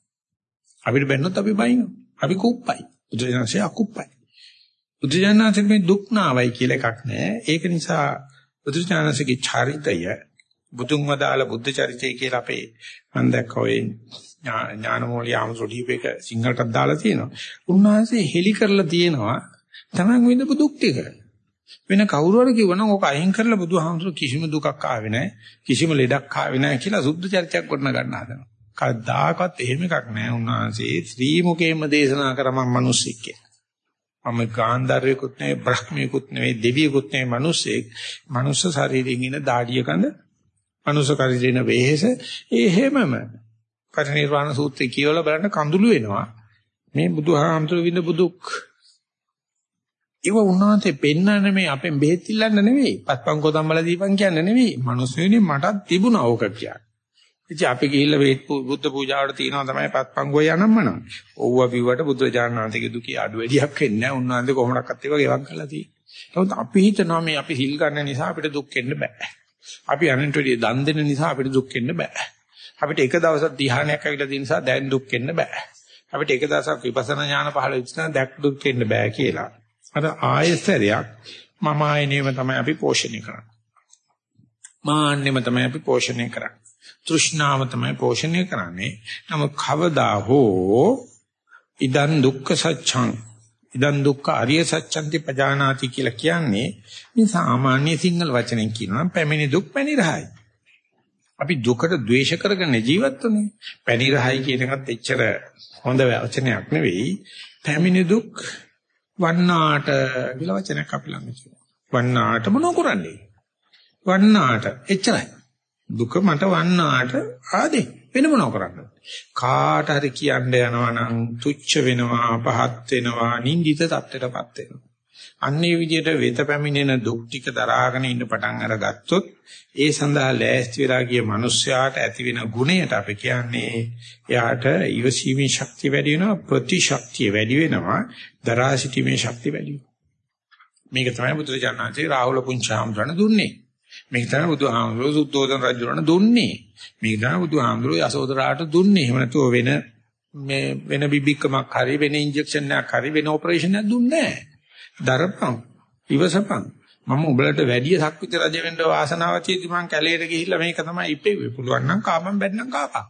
අපිට බැන්නොත් අපි බයිනවා. අපි කුප්පයි. බුදුරජාණන්සේ අකුප්පයි. බුදුරජාණන්සේ මේ දුක් නාවයි කියලා එකක් නැහැ. ඒක නිසා බුදුරජාණන්සේගේ චරිතය බුදුන් වදාළ බුද්ධ චරිතය කියලා අපේ මම දැක්ක ඔය ඥානමෝලිය ආමසොඩීපේක සිංහලටත් දාලා තියෙනවා. උන්වහන්සේ හෙලි කරලා තියෙනවා තමන් විඳපු දුක් ටික. වෙන කවුරු හරි කිව්වනම් ඕක අයින් කරලා බුදුහාමුදුරු කිසිම දුකක් ආවේ නැහැ. කිසිම ලෙඩක් ආවේ නැහැ කියලා සුද්ධ චරිතයක් ගොඩන ගන්න හදනවා. කවදාකවත් එහෙම එකක් නැහැ. උන්වහන්සේ ශ්‍රී මුකේම දේශනා කරමන් මිනිස්සෙක් කියලා. මම ගාන්ධාරයෙකුත් නෙවෙයි බ්‍රහ්මියෙකුත් නෙවෙයි දෙවියෙකුත් නෙවෙයි මිනිස්සෙක්. මනුස්ස ශරීරයෙන් ඉන දාඩිය කඳ මනුසකරි දෙන වෙහෙස ඒ හැමම පරිනිර්වාණ සූත්‍රය කියවලා බලන්න කඳුළු වෙනවා. මේ බුදුහාමතුරු විඳ බුදුක්. ඒව උන්වහන්සේ පෙන්වන්නේ මේ අපෙන් බෙහෙත් ඉල්ලන්න නෙවෙයි. පත්පං කොතම්බල දීපන් කියන්නේ නෙවෙයි. මිනිස්සුනේ මටත් තිබුණා ඕක කියන්නේ ඉතින් අපි ගිහිල්ලා වේත් බුද්ධ පූජාවට තියනවා තමයි පත්පං ගොය යනම්මනම් ඔව්ව බිව්වට බුදුරජාණන් වහන්සේගේ දුකේ අඩු වැඩියක් වෙන්නේ නැහැ. උන්වහන්සේ කොහොමඩක්වත් ඒක ගෙවක් කරලා තියෙන්නේ. නමුත් අපි හිතනවා මේ අපි සිල් ගන්න නිසා අපිට දුක් වෙන්න බෑ. අපි අනන්ත වෙලිය දන් දෙන නිසා අපිට දුක් වෙන්න බෑ. අපිට එක දවසක් ධ්‍යානයක් ඇවිල්ලා තියෙන නිසා දැන් දුක් වෙන්න බෑ. අපිට එක දවසක් විපස්සනා ඥාන පහළ වෙච්ච නිසා දැක් දුක් වෙන්න බෑ කියලා. අර ආයතරයක් මම ආයනේම තමයි අපි පෝෂණය කරන්නේ. මාන්නෙම තමයි අපි පෝෂණය කරන්නේ. තෘෂ්ණාව තමයි පෝෂණය කරන්නේ. නමුත් කවදා හෝ ඉදන් දුක්ඛ සත්‍යං ඉදන් දුක්ඛ අරිය සත්‍යන්ති පජානාති කියලා කියන්නේ මේ සාමාන්‍ය සිංහල වචනෙන් කියනවා පැමිණි දුක් පැනිරහයි. අපි දුකට ද්වේෂ කරගෙන ජීවත් වුනේ. පැනිරහයි කියන එකත් එච්චර හොඳ වචනයක් නෙවෙයි. පැමිණි දුක් වන්නාට කියලා වචනයක් අපි ළඟ තියෙනවා. වන්නාට මොනෝ කරන්නේ? වන්නාට එච්චරයි. දුක මට වන්නාට ආදේ වෙන මොනව කරන්නද? කාට හරි කියන්න යනවා නම් තුච්ච වෙනවා, පහත් වෙනවා, නිന്ദിත තත්ත්වයටපත් වෙනවා. අන්නේ විදියට වෙත පැමිණෙන දුක් ටික දරාගෙන ඉන්න පටන් අරගත්තොත් ඒ සඳහා ලෑස්ති වෙලා ගිය මිනිස්යාට ඇති වෙන ගුණයට අපි කියන්නේ එයාට ඉවසීමේ ශක්තිය වැඩි වෙනවා ප්‍රතිශක්තිය වැඩි වෙනවා දරා සිටීමේ ශක්තිය වැඩි වෙනවා මේක තමයි බුදුරජාණන්සේ රාහුල පුංචාම්රණ දුන්නේ මේක තමයි බුදුහාමුදුරුවෝ සුද්ධෝදන රජුරණ දුන්නේ. මේක තමයි බුදුහාමුදුරුවෝ යසෝදරාට දුන්නේ. එහෙම නැතුව වෙන මේ වෙන බිබික්කමක් හරි වෙන ඉන්ජෙක්ෂන් එකක් හරි වෙන ඔපරේෂන් එකක් දුන්නේ නැහැ. දරපන් ඉවසපන් මම උඹලට වැඩි සක්විති රජ වෙන්න වාසනාව තියෙදි මං කැලේට ගිහිල්ලා මේක තමයි ඉපෙව්වේ. පුළුවන් නම් කාපම් බැන්නම් කාපා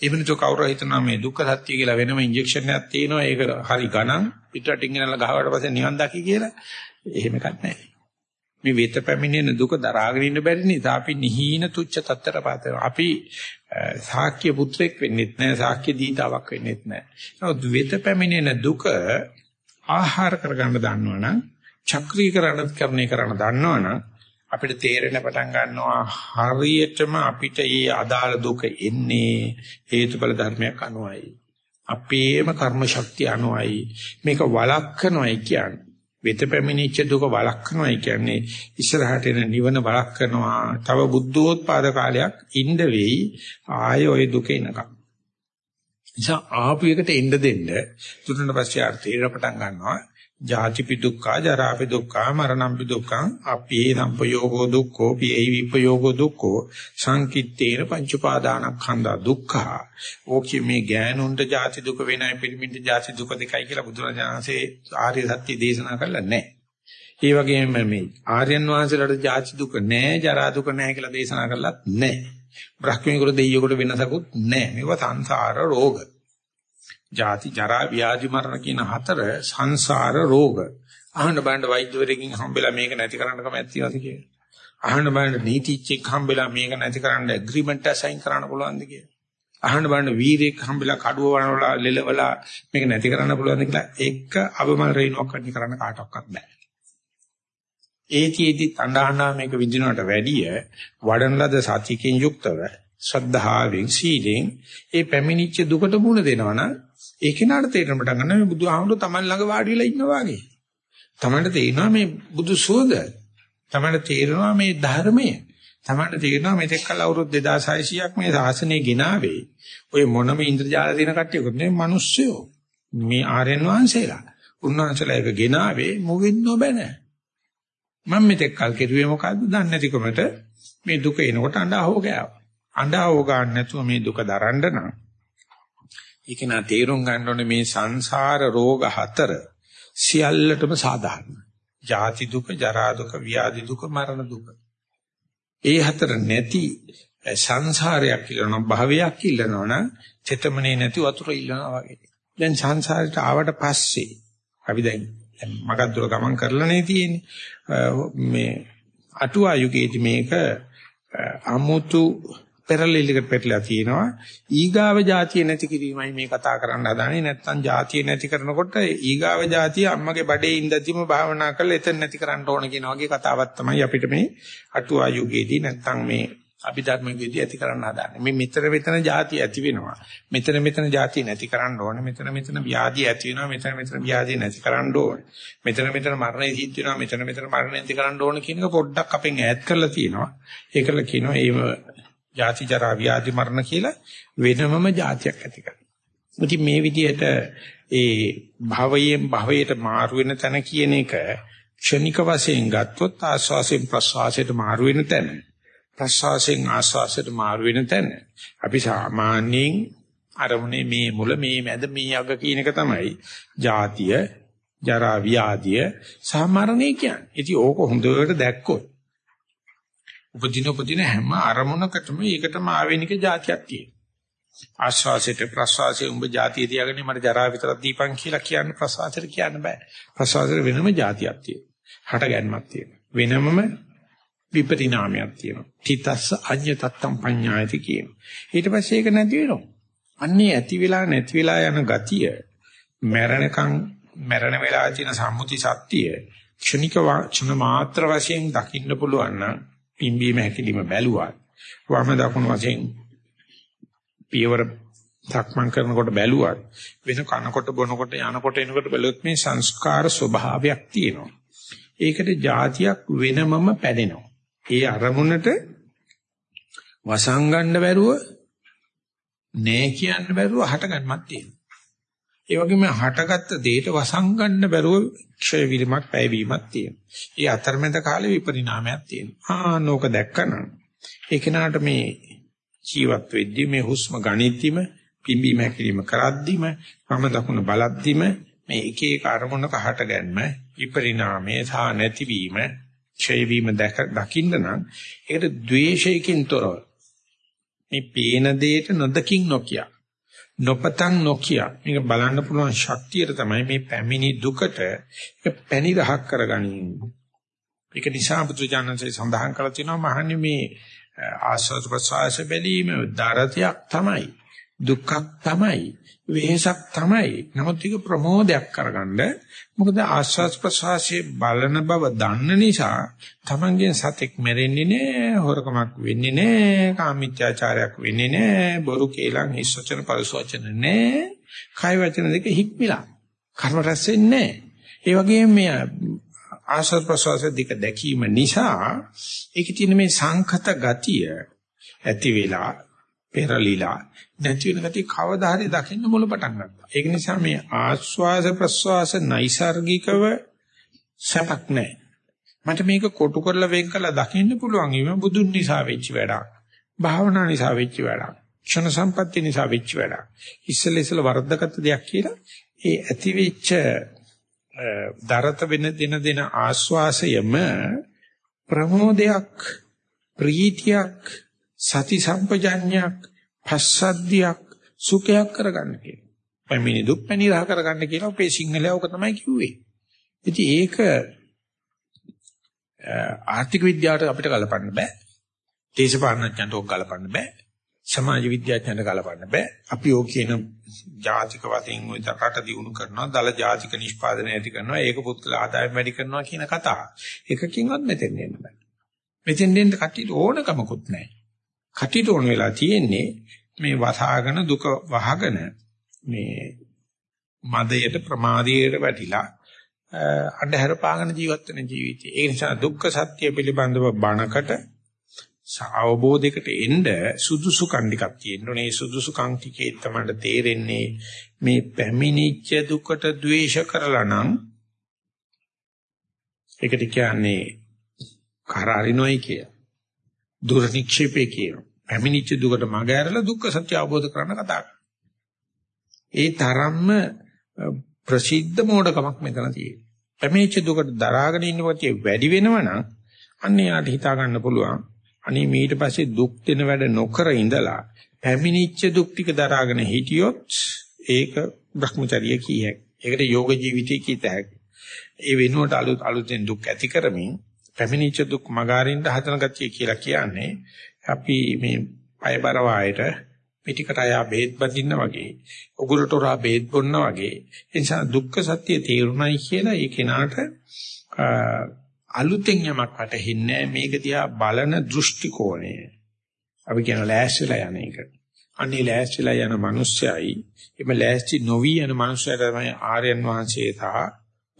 එවනතු කවුරු හිතනවා මේ දුක්ඛ සත්‍ය කියලා වෙනම ඉන්ජෙක්ෂන් එකක් තියෙනවා. ඒක හරි ගණන්. පිටරටින් ගෙනල්ලා ගහවට පස්සේ නිවන් දකි කියලා. එහෙම එකක් නැහැ. මේ වෙත පැමිණෙන දුක දරාගෙන ඉන්න බැරි නිසා අපි නිහීන තුච්ච තත්ත්වයටපත් වෙනවා අපි සාක්‍ය පුත්‍රෙක් වෙන්නෙත් නැහැ සාක්‍ය දීතාවක් වෙන්නෙත් නැහැ වෙත පැමිණෙන දුක ආහාර කරගන්න දන්නවනම් චක්‍රීකරණ කරණය කරන්න දන්නවනම් අපිට තේරෙන පටන් ගන්නවා හරියටම අපිට මේ අදාළ දුක එන්නේ හේතුඵල ධර්මයක් අනුවයි. අපේම කර්ම ශක්තිය අනුවයි. මේක වළක්වනවායි කියන්නේ. වෙත පැමිණිච්ච දුක වළක්වනවායි කියන්නේ ඉස්සරහට එන නිවන වළක්වනවා. තව බුද්ධෝත්පාද කාලයක් ඉන්න වෙයි ආය ওই දුක එනකම්. නිසා ආපු එකට එන්න දෙන්න තුනට පස්සේ ආ තේරෙන පටන් ගන්නවා ජාතිපි දුක්ඛා ජරාපි දුක්ඛා මරණම්පි දුක්ඛං අපේ සම්පයෝගෝ දුක්ඛෝ පියයි විපයෝගෝ දුක්ඛෝ සංකිට්ඨේන පංච උපාදානස්කන්ධා දුක්ඛා ඕකේ මේ ගෑනුන්ට ජාති දුක වෙනයි පිළිමින්ට ජාති දුක දෙකයි කියලා බුදුරජාණන්සේ ආර්ය සත්‍ය දේශනා කළා නැහැ. ඒ වගේම මේ ආර්යයන් වහන්සේලාට ජාති දුක නැහැ ජරා දුක නැහැ කියලා දේශනා කළත් නැහැ. බ්‍රහ්මීකුර දෙයියෙකුට වෙනසකුත් නැහැ. මේවා සංසාර රෝග. ජාති ජරා ව්‍යාධි මරණ කියන හතර සංසාර රෝග. අහන්න බණ්ඩ වෛද්‍යවරයෙක්ගෙන් හම්බෙලා මේක නැති කරන්න කැමැත් තියනවාද කියලා. අහන්න බණ්ඩ නීතිච්චෙක් හම්බෙලා මේක නැති කරන්න ඇග්‍රීමන්ට් එක සයින් කරන්න පුළුවන්ද කියලා. අහන්න බණ්ඩ වීරයෙක් හම්බෙලා කඩුව වනවලා ලෙලවලා මේක නැති කරන්න පුළුවන්ද කියලා එක අවමල් රේණුවක් කරන්න කාටවත් බෑ. ඒතිෙදි තණ්හානා මේක විඳිනවට වැඩිය වඩන ලද සතියකින් යුක්තව ශ්‍රද්ධාවෙන් සීලෙන් ඒ පැමිණිච්ච දුකට මුහුණ දෙනවනම් ඒ කෙනාට තේරෙන්න පටන් ගන්නවා මේ බුදුහාමුදුරුවෝ Taman ළඟ වාඩි වෙලා ඉන්නවා වගේ. Tamanට තේරෙනවා මේ බුදු සුවඳ. Tamanට තේරෙනවා මේ ධර්මය. Tamanට තේරෙනවා මෙතෙක් කල අවුරුදු 2600ක් මේ ශාසනය ගෙනාවේ. ඔය මොනම ඉන්ද්‍රජාල දින කට්ටියකුත් නෙමෙයි මිනිස්සුયો. මේ ආර්යයන් වහන්සේලා. උන්වහන්සේලා එක ගෙනාවේ මොකෙන් නොබැන. මම මෙතෙක් කල් කෙරුවේ මොකද්ද දන්නේ නැතිකමට මේ දුක එනකොට අඬහව ගෑවා. අඬහව ගන්න නැතුව මේ දුක දරන්න නම් ඒක නා තේරුම් ගන්න ඕනේ මේ සංසාර රෝග හතර සියල්ලටම සාධාරණ. ජාති දුක, ජරා දුක, ව්‍යාධි දුක, මරණ දුක. ඒ හතර නැති සංසාරයක් ඉල්ලනවා භවයක් ඉල්ලනවා නම් චේතමනේ නැති වතුර ඉල්ලනවා වගේ. දැන් සංසාරයට ආවට පස්සේ අපි දැන් මගක් දුර ගමන් කරලානේ තියෙන්නේ මේ අටුවා යුගයේදී මේක අමුතු පෙරලිලකට පෙරලා තියෙනවා. ඊගාව જાතිය නැති කිරීමයි මේ කතා කරන්න හදාන්නේ. නැත්නම් જાතිය නැති කරනකොට ඊගාව જાතිය අම්මගේ බඩේ ඉඳදීම භාවනා කරලා එතන නැති කරන්න ඕන කියන වගේ කතාවක් තමයි අපිට මේ අටුවා යුගයේදී නැත්නම් මේ අභිධර්ම යුගයේදී ඇති කරන්න හදාන්නේ. මේ මෙතන මෙතන જાතිය ඇති වෙනවා. මෙතන මෙතන જાතිය නැති කරන්න ඕන. මෙතන මෙතන ව්‍යාධි ඇති වෙනවා. මෙතන මෙතන ව්‍යාධි නැති කරන්න ඕන. මෙතන මෙතන මරණය සිද්ධ වෙනවා. මෙතන මෙතන මරණය නැති කරන්න ඕන කියන එක පොඩ්ඩක් අපෙන් ඈඩ් කරලා තියෙනවා. ඒකල කියනවා ඒව ಜಾති ජරා ව්‍යාධි මරණ කියලා වෙනමම જાතියක් ඇති කරනවා. ඉතින් මේ විදිහට ඒ භවයෙන් භවයට මාරු වෙන තැන කියන එක ක්ෂණික වශයෙන් ගත්තොත් ආස්වාසයෙන් ප්‍රසවාසයට මාරු වෙන තැන ප්‍රසවාසයෙන් ආස්වාසයට මාරු වෙන තැන අපි සාමාන්‍යයෙන් අරමුණේ මේ මුල මේ මැද මේ අග කියන එක තමයි ජාතිය ජරා ව්‍යාධිය සමරණේ කියන්නේ. ඉතින් ඕක හොඳට දැක්කොත් උපදින උපදින හැම අරමුණකටම ඒකටම ආවේනික જાතියක් තියෙනවා. ආශ්වාසයට ප්‍රශ්වාසයේ උඹ જાතිය තියාගන්නේ මට ජරා විතරක් දීපන් කියලා කියන්න ප්‍රශ්වාසයට කියන්න බෑ. ප්‍රශ්වාසයට වෙනම જાතියක් තියෙනවා. හටගැන්මක් තියෙනවා. වෙනමම විපරිණාමයක් තියෙනවා. තිතස්ස අඤ්‍ය තත්තම් පඤ්ඤායති කියනවා. ඊට පස්සේ ඒක නැති වෙනවා. අන්නේ ඇති වෙලා නැති වෙලා යන ගතිය මරණකම් මරණ වෙලා තියෙන සම්මුති සත්‍යය ක්ෂණික වාචන මාත්‍ර වශයෙන් දකින්න පුළුවන් නම් පිම්බීම හැකිලිම බැලුවා. වම දකුණු වශයෙන් පියවර සක්මන් කරනකොට බැලුවත් වෙන කනකොට බොනකොට යනකොට එනකොට බැලුවොත් මේ සංස්කාර ස්වභාවයක් තියෙනවා. ඒකට જાතියක් වෙනමම පැදෙනවා. ඒ අරමුණට වසංගන්න බැරුව නෑ කියන්න බැරුව හටගන්නමක් තියෙනවා. ඒ වගේම හටගත්ත දෙයට වසංගන්න බැරුව ක්ෂය වීමක් පැයවීමක් තියෙනවා. ඒ අතරමැද කාලේ විපරිණාමයක් තියෙනවා. ආ නෝක දැක්කනම් ඒ කෙනාට මේ ජීවත් වෙද්දී මේ හුස්ම ගණිතීම පිම්බීම හැකිලිම කරද්දිම මම දකුණ බලද්දිම මේ එක එක අරමුණක හටගන්ම විපරිණාමයේ සහ නැතිවීම ක්ෂය වීම දැක දකින්න නම් ඒකට ද්වේෂයකින් තොරව මේ පේන දෙයට නොදකින් නොකිය නොපතන් නොකිය. මේක බලන්න පුළුවන් ශක්තියට තමයි මේ පැමිණි දුකට ඒක පැණි රහක් කරගනින් ඒක නිසා බුදුජානන්සේ සඳහන් කරලා තිනවා මහන්නේ මේ ආස්වාද ප්‍රසවාස බැලීම දරතියක් තමයි දුක්ඛක් තමයි. වෙහසක් තමයි. නමුත් ඒක ප්‍රමෝදයක් කරගන්න. මොකද ආස්වාද ප්‍රසවාසයේ බලන බව දන්න නිසා තමන්ගෙන් සතෙක් මැරෙන්නේ නැහැ හොරකමක් වෙන්නේ නැහැ කාමීත්‍යාචාරයක් වෙන්නේ නැහැ බොරු කේලම් හිස් වචන පරිස වචන නැහැ කය වචන දෙක හික්මිලා කර්ම රැස් වෙන්නේ නැහැ ඒ වගේම මේ ආස්වාද ප්‍රසවාස දෙක දැකීම නිසා ඒකේ තියෙන මේ සංකත ගතිය ඇති වෙලා පෙරලිලා නැති වෙන ගතිය කවදා හරි දකින්න මුල පටන් ගන්නවා. ඒක නිසා මේ ආස්වාස ප්‍රස්වාස නයිසાર્ගිකව සැපක් නැහැ. මට මේක කොටු කරලා වෙන් කරලා දකින්න පුළුවන් ඉම බුදුන් නිසා වෙච්ච වැඩක්. භාවනා නිසා වෙච්ච වැඩක්. ක්ෂණ සම්පatti නිසා වෙච්ච වැඩක්. ඉස්සෙල්ල ඉස්සෙල්ල වර්ධගත දෙයක් කියලා ඒ ඇති වෙච්ච දරත වෙන දින දින ආස්වාසයම ප්‍රමෝදයක් ප්‍රීතියක් සති සම්පජඤ්ඤයක් පස්සද්ධියක් සුඛයක් කරගන්න කියලා. පැමිණි දුක් පැනිරහ කරගන්න කියලා අපේ සිංහලයා ඔක තමයි කිව්වේ. ඉතින් ඒක ආර්ථික විද්‍යාවට අපිට ගලපන්න බෑ. දේශපාලනඥයන්ට ඔක් ගලපන්න බෑ. සමාජ විද්‍යාඥයන්ට ගලපන්න බෑ. අපි ඕක කියන ජාතික වශයෙන් ওই රට දිනු කරනවා, දල ජාතික නිෂ්පාදනය ඇති කරනවා, ඒක පුත්ල ආදායම් වැඩි කරනවා කියන කතාව. එකකින්වත් මෙතෙන් එන්න බෑ. මෙතෙන් දෙන්න කට්ටියට ඕනකමකුත් නැහැ. කටිට ඕන වෙලා තියෙන්නේ මේ වසාගෙන දුක වහගෙන මේ මදයට ප්‍රමාදයට වැටිලා අන්ධහර පාගන ජීවත් වෙන ජීවිතය. ඒ නිසා දුක්ඛ සත්‍ය පිළිබඳව බණකට අවබෝධයකට එන්න සුදුසුකම් ටිකක් තියෙනවා. මේ සුදුසුකම් ටිකේ තමයි තේරෙන්නේ මේ පැමිණිච්ච දුකට ද්වේෂ කරලා නම් ඒකට කියන්නේ කරාරිනොයි කිය. දුර නික්ෂේපේ කියනවා. පැමිණිච්ච දුකට මග ඇරලා දුක්ඛ සත්‍ය අවබෝධ කරගන්න කතා කරනවා. ඒ තරම්ම ප්‍රසිද්ධ මෝඩකමක් මෙතන තියෙනවා. පැමිණිච්ච දුකට දරාගෙන ඉන්න ප්‍රතිය වැඩි වෙනවනම් අන්න යාට හිතා ගන්න පුළුවන්. අනේ ඊට පස්සේ දුක් දෙන වැඩ නොකර ඉඳලා පැමිණිච්ච දුක් ටික දරාගෙන හිටියොත් ඒක භ්‍රමචර්ය කියයි. ඒකට යෝග ජීවිතය කීත හැකියි. ඒ වෙනුවට අලුත් අලුතෙන් දුක් ඇති කරමින් පැමිණිච්ච දුක් මගාරින්න හදන ගතිය කියලා කියන්නේ අපි මේ පයබර වායට පිටිකට ආ බෙහෙත් බඳින්න වගේ උගුරට උරා බෙහෙත් බොන්න වගේ ඒ නිසා දුක්ඛ සත්‍ය තේරුණයි කියලා ඒ කෙනාට අලුතෙන් යමක් වටහෙන්නේ මේක දිහා බලන දෘෂ්ටි කෝණය. අපි කියන ලෑස්තිලා යන එක. අනේ ලෑස්තිලා යන මිනිස්සයයි. එimhe ලෑස්ති නොවි යන මිනිස්සයට තමයි ආර්යයන් වහන්සේ සහ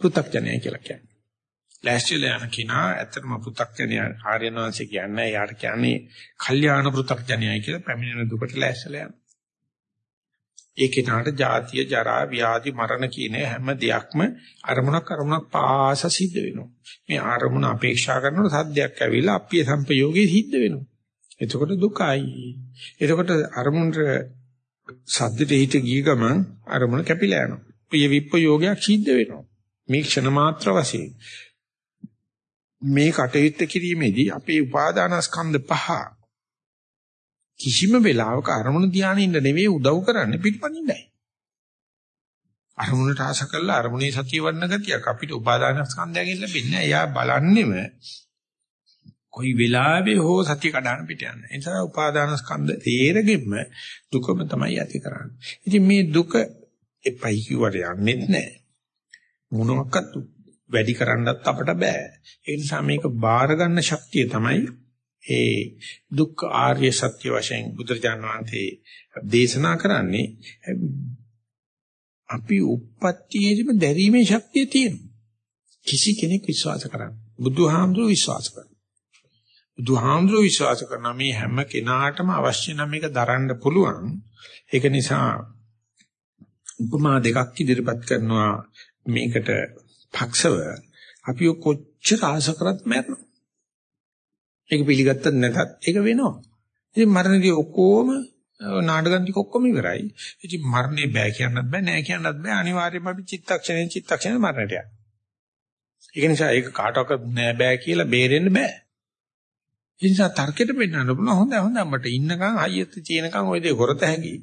පෘථග්ජනය කියලා කියන්නේ. ලෑස්තිලා යන කෙනා ඇත්තටම පෘථග්ජනය ආර්යනාංශය කියන්නේ යාට කියන්නේ කල්යාණ පෘථග්ජනයයි කියලා පැමිණෙන දුකට ලෑස්තිලා යන. ඒ කෙනාට ජාතිය ජරා ව්‍යාධි මරණ කියන හැම දෙයක්ම අරමුණක් අරමුණක් පාස සිද්ධ වෙනවා. මේ අරමුණ අපේක්ෂා කරනකොට සද්දයක් ඇවිල්ලා අප්පිය සංපයෝගේ සිද්ධ වෙනවා. එතකොට දුකයි. එතකොට අරමුණට සද්දෙට හිත ගිය ගමන් අරමුණ කැපිලා යනවා. ප්‍රිය විප්පයෝගයක් සිද්ධ වෙනවා. මේ ක්ෂණ මාත්‍ර වශයෙන් මේ කටයුත්ත කිරීමේදී අපේ උපාදානස්කන්ධ පහ කිසිම වෙලාවක අරමුණ ධානයේ ඉන්න නෙවෙයි උදව් කරන්නේ පිටපණින්නයි. අරමුණට ආස කළා අරමුණේ සතිය වඩන ගතියක් අපිට උපාදානස්කන්ධයෙන් ලැබෙන්නේ. එයා බලන්නෙම කොයි වෙලාවෙ හෝ සතිය කඩන පිට යන. ඒ නිසා උපාදානස්කන්ධ තේරෙගෙම දුකම තමයි ඇති කරන්නේ. ඉතින් මේ දුක එපයි කිව්වට යන්නේ නැහැ. මොනක්වත් වැඩි කරන්නත් අපට බෑ. ඒ නිසා මේක බාර ගන්න ශක්තිය තමයි ඒ දුක් ආර්ය සත්‍ය වශයෙන් බුදුරජාණන් වහන්සේ දේශනා කරන්නේ අපි උප්පත්තියේදීම දැරීමේ ශක්තිය තියෙනවා. කිසි කෙනෙක් විශ්වාස කරන්නේ. බුදුහාමුදුරුවෝ විශ්වාස කරනවා. බුදුහාමුදුරුවෝ විශ්වාස කරන මේ හැම කෙනාටම අවශ්‍ය නම් මේක දරන්න පුළුවන්. ඒක නිසා උපමා දෙකක් ඉදිරිපත් කරනවා මේකට පක්ෂව අපි කොච්චර ආශ කරත් මැරෙනවා. ඒක පිළිගත්තත් නැතත් ඒක වෙනවා. ඉතින් මරණදී ඔක්කොම නාටකම් ටික ඔක්කොම ඉවරයි. ඉතින් මරණේ බෑ කියන්නත් බෑ නෑ කියන්නත් බෑ අනිවාර්යයෙන්ම අපි චිත්තක්ෂණයෙන් චිත්තක්ෂණය මරණයට යනවා. ඒක නිසා ඒක කාටවත් නෑ බෑ කියලා බේරෙන්න බෑ. ඒ නිසා තර්කෙට පෙන්නන්න පුළුවන් හොඳයි හොඳයි මට ඉන්නකම් හයියත් තියෙනකම් ওই දේ කරත හැකි.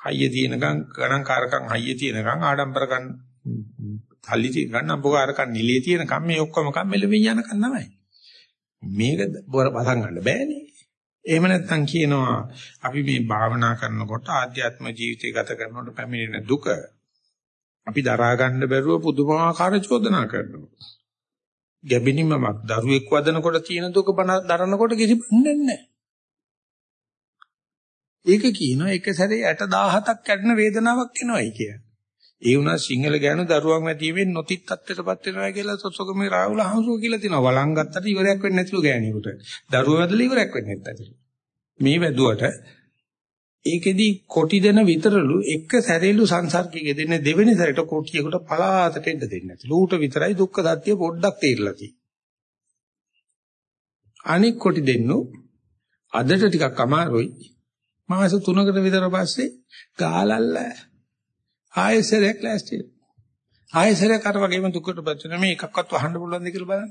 හයිය තියෙනකම් ගණන්කාරකම් හයිය තියෙනකම් ආඩම්බරකම් තල්ලි තියෙනකම් අඹකාරකම් නිලිය තියෙනකම් මේ ඔක්කොම කම් මෙලෙවින් යනකම් තමයි. මේක බසන් ගන්න බෑනේ. එහෙම නැත්නම් කියනවා අපි මේ භාවනා කරනකොට ආධ්‍යාත්ම ජීවිතය ගත කරනකොට පැමිණෙන දුක අපි දරා ගන්න බැරුව පුදුමාකාර චෝදනා කරනවා. ගැබිනිමමක් දරුවෙක් වදනකොට තියෙන දුක බන දරනකොට කිසි බන්නේ නැහැ. ඒක කියනවා එක සැරේ 60000ක් කැඩෙන වේදනාවක් එනවායි කිය. ඒ වුණා සිංහල ගෑනු දරුවන් වැදීමෙන් නොතිත් තත්ත්වයටපත් වෙනවා කියලා සොසොකමේ රාහුල හංසෝ කියලා තියෙනවා. වළං ගත්තට ඉවරයක් වෙන්නේ නැතිලු ගෑණියෙකුට. දරුවෝ වැදලා ඉවරයක් වෙන්නේ නැත්තට. මේ වැදුවට ඒකෙදි කොටි දෙන විතරලු එක සැරේලු සංසර්ගයේ දෙන්නේ දෙවෙනි සැරේට කොටියකට පලාතට එන්න දෙන්නේ නැතිලු. ඌට විතරයි දුක්ඛ සත්‍ය පොඩ්ඩක් තේරිලා තියෙන්නේ. අනික් කොටි දෙන්නු අදට ටිකක් අමාරුයි. මාස 3කට විතර පස්සේ ගාලල්ල ආයෙසරයක් ලෑස්ති. ආයෙසරයක් අර වගේම දුකටපත් වෙන මේ එකක්වත් වහන්න පුළුවන්ද කියලා බලන්න.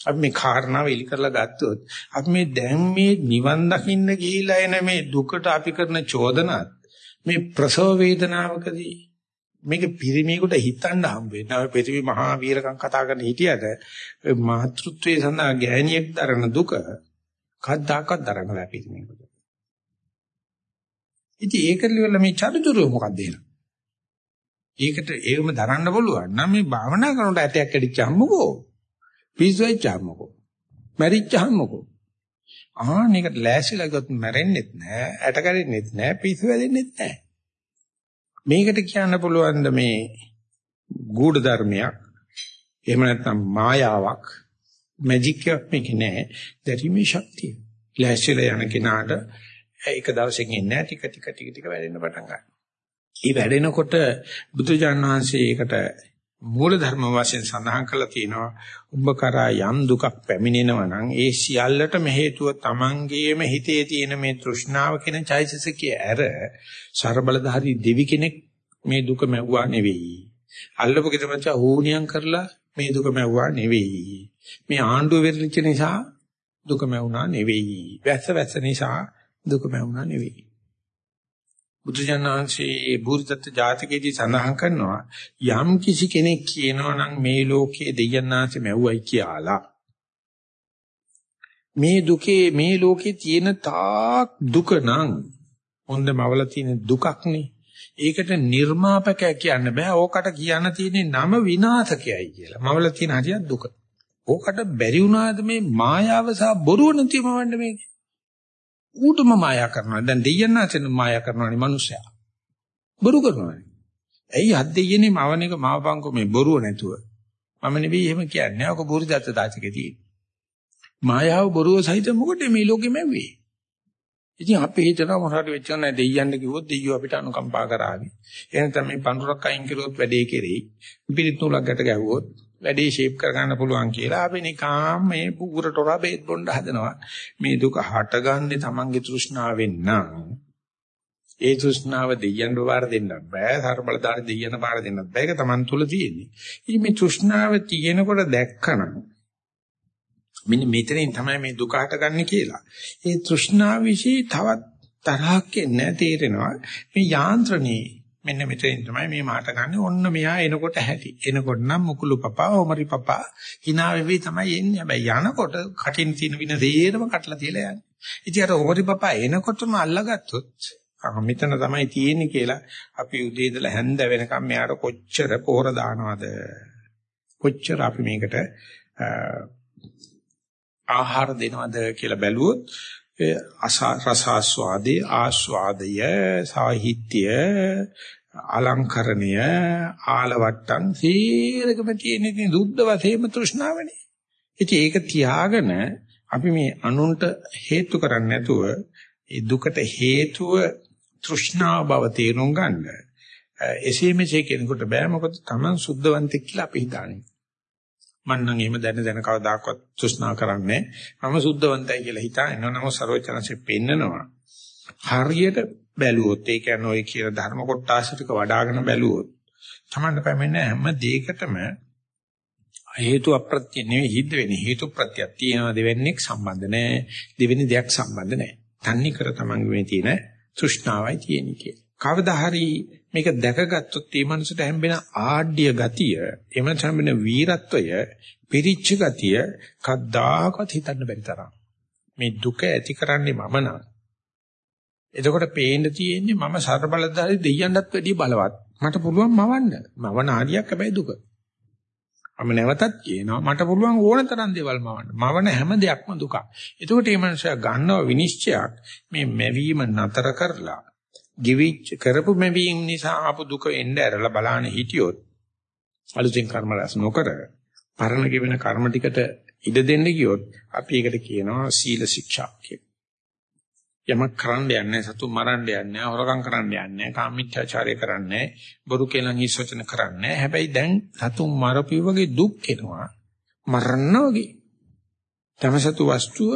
අපි මේ කාරණාව එලි කරලා ගත්තොත් අපි මේ දැන් මේ නිවන් දකින්න ගිහිලා එන මේ දුකට අපි කරන චෝදනාත් මේ ප්‍රසව වේදනාවකදී මේක පිරිමියෙකුට හිතන්න හම්බ වෙනවා. අපි පිරිමි මහා වීරකම් කතා කරන හිටියට මාතෘත්වයේ සඳහා ගෑණියෙක් දරන දුක කද්දාකත් දරන්න බෑ පිරිමියෙකුට. ඉතින් ඒකට ඉවරල මේ චතුරුව මොකක්ද එහෙනම්? ඒකට ඒවම දරන්න පුළුවන් නම් මේ භාවනා කරනකොට ඇටයක් කැඩිච්චාම්මකෝ. පිස්සු වෙච්චාම්මකෝ. මැරිච්චාම්මකෝ. ආන්න ඒකට ලෑස්තිලා ගොත් මැරෙන්නෙත් නෑ, ඇට කැඩෙන්නෙත් නෑ, පිස්සු වැදෙන්නෙත් නෑ. මේකට කියන්න පුළුවන් මේ ගුඪ ධර්මයක්. එහෙම නැත්නම් මායාවක්, මැජික් එකක් මේක නෑ. දැරීමේ ශක්තිය. ලෑස්තිලා යන කෙනාට ඒක දවසකින් එන්නේ නැහැ ටික ටික ටික ටික වැඩෙන්න පටන් ගන්නවා. ඊ වැඩෙනකොට බුදුජාණන් වහන්සේ ඒකට මූල ධර්ම වශයෙන් සඳහන් කළා තියෙනවා උඹ කරා යම් දුකක් පැමිණෙනවා නම් ඒ සියල්ලටම හේතුව තමන්ගේම හිතේ තියෙන මේ තෘෂ්ණාව කියන චෛතසිකයේ ඇර ਸਰබලධාරී දෙවි කෙනෙක් මේ දුක මැව්වා නෙවෙයි. අල්ලපු කිතමච හෝනියම් කරලා මේ දුක මැව්වා නෙවෙයි. මේ ආණ්ඩුව වෙරිච්ච නිසා දුක මැවුණා නෙවෙයි. වැස්ස වැස්ස නිසා දුකම වුණා නෙවෙයි. බුදුජානනාංශයේ ඒ බුද්ධත්ත ජාතකයේදී සඳහන් කරනවා යම් කිසි කෙනෙක් කියනවා නම් මේ ලෝකයේ දෙයයන්ාංශ මැව්වයි කියලා. මේ දුකේ මේ ලෝකේ තියෙන තාක් දුක නම් හොඳමවල තියෙන දුකක්නේ. ඒකට නිර්මාපකය කියන්න බෑ. ඕකට කියන්න තියෙන්නේ නම විනාශකයයි කියලා. මවල තියෙන හරියක් දුක. ඕකට බැරි වුණාද මේ මායාව සහ බොරුව නැතිවමවන්න මේක. ඌටම මායා කරනවා. දැන් දෙයයන්ාසෙන් මායා කරනවානේ මිනිස්සයා. බොරු කරනවානේ. ඇයි අත් දෙයනේ මවන එක මාවපංකෝ මේ බොරුව නැතුව. මම නෙවෙයි එහෙම කියන්නේ. ඔක බුරුදත්ත දාචකේ තියෙන. මායාව බොරුව සහිත මොකටද මේ ලෝකෙම ඇව්වේ? ඉතින් අපි හිතනවා මොහොතට වෙච්ච නැහැ දෙයියන්ට කිව්වොත් දෙයියෝ අපිට අනුකම්පා කරાવી. එහෙනම් තමයි පඳුරක් අයින් කළොත් වැඩේ කෙරෙයි. පිළිත් නූලක් ගැට ගැහුවොත් වැඩේ ෂේප් කරගන්න පුළුවන් කියලා අපි නිකාම් මේ පුගුරට හොරා බේත් බොන්න හදනවා. මේ දුක හටගන්නේ Tamange තෘෂ්ණාවෙන් නම් ඒ තෘෂ්ණාව දෙයයන් බාර දෙන්න බෑ. සර්බලදාන දෙයයන් බාර දෙන්න බෑ. ඒක Taman තුල තියෙන්නේ. ඉතින් මේ තෘෂ්ණාව තියෙනකොට දැක්කනම් මෙන්න මෙතනින් තමයි මේ දුක හටගන්නේ කියලා. ඒ තෘෂ්ණාව વિશે තවත් තරහක් එන්නේ තේරෙනවා. මේ යාන්ත්‍රණේ මෙන්න මෙතනින් තමයි මේ මාට ගන්න ඔන්න මෙහා එනකොට ඇති. එනකොට නම් මුකුළු පපා ඕමරි පපා hina වෙවි තමයි එන්නේ. හැබැයි යනකොට කටින් තියෙන වින තේරම කටලා තියලා යන්නේ. ඉතින් අර ඕමරි පපා එනකොටම අල්ලගත්තොත් අහ මෙතන තමයි තියෙන්නේ කියලා අපි උදේ ඉඳලා හැන්ද වෙනකම් මෙයාට කොච්චර පොහොර දානවද? කොච්චර අපි මේකට ආහාර දෙනවද කියලා බැලුවොත් රසාස්වාදේ ආස්වාදය සාහිත්‍ය අලංකරණය ආලවට්ටම් සීරකම තියෙන ඉතින් දුද්ද වශයෙන්ම තෘෂ්ණාවනේ. ඉතින් ඒක තියාගෙන අපි මේ අනුන්ට හේතු කරන්නේ නැතුව ඒ දුකට හේතුව තෘෂ්ණාව බව තේරුම් ගන්න. එසේ මෙසේ කෙනෙකුට බෑ මොකද Taman සුද්ධවන්තෙක් කියලා අපි හිතන්නේ. මම නම් එහෙම දැන දැන කවදාකවත් තෘෂ්ණා කරන්නේ මම සුද්ධවන්තයි කියලා හිතාගෙන නම සර්වචනසේ පෙන්නනවා. හරියට බැලුවොත් ඒ කියන්නේ ඔය කියන ධර්ම කොටාස ටික වඩ아가න බැලුවොත් තමන්න පැමිණෙන හැම දෙයකටම හේතු අප්‍රත්‍ය නෙවෙයි හිද්ද වෙන්නේ. හේතු ප්‍රත්‍යක් තියෙනවා දෙවෙනික් සම්බන්ධ නැහැ. දෙවෙනි දෙයක් සම්බන්ධ නැහැ. තන්නේ කර තමන්ගේ මේ තියෙන තෘෂ්ණාවයි තියෙන්නේ කියලා. කවදා හරි මේක දැකගත්තොත් මේ මනසට හැම්බෙන ආඩ්‍ය ගතිය එමන් හැම්බෙන වීරත්වය පිරිච්ච ගතිය කද්දාකවත් හිතන්න බැරි තරම්. මේ දුක ඇති කරන්නේ මම නම්. එතකොට පේන්න තියෙන්නේ මම සර්බලධාරී දෙයියන්ටත් වැඩිය බලවත්. මට පුළුවන් මවන්න. මවන ආරියක් හැබැයි දුක. මම නැවතත් කියනවා මට පුළුවන් ඕන තරම් දේවල් මවන්න. මවන හැම දෙයක්ම දුකක්. එතකොට මේ මනුස්සයා ගන්නව විනිශ්චයක් මේ මැවීම නතර කරලා ගිවිච් කරපු මැවීම නිසා ආපු දුක එන්න ඇරලා බලාන හිටියොත් අලුතින් කර්ම රැස් නොකර පරණ ගෙවෙන කර්ම ටිකට ඉඩ දෙන්න ගියොත් අපි ඒකට කියනවා සීල ශික්ෂා කියලා. යමක් කරන්න යන්නේ සතු මරන්න යන්නේ හොරකම් කරන්න යන්නේ කාමීච්ඡාචාරය කරන්නේ බොරු කෙලන් හිස් වචන කරන්නේ හැබැයි දැන් සතු මරපිය වගේ දුක් එනවා මරන්න වගේ. තමසතු වස්තුව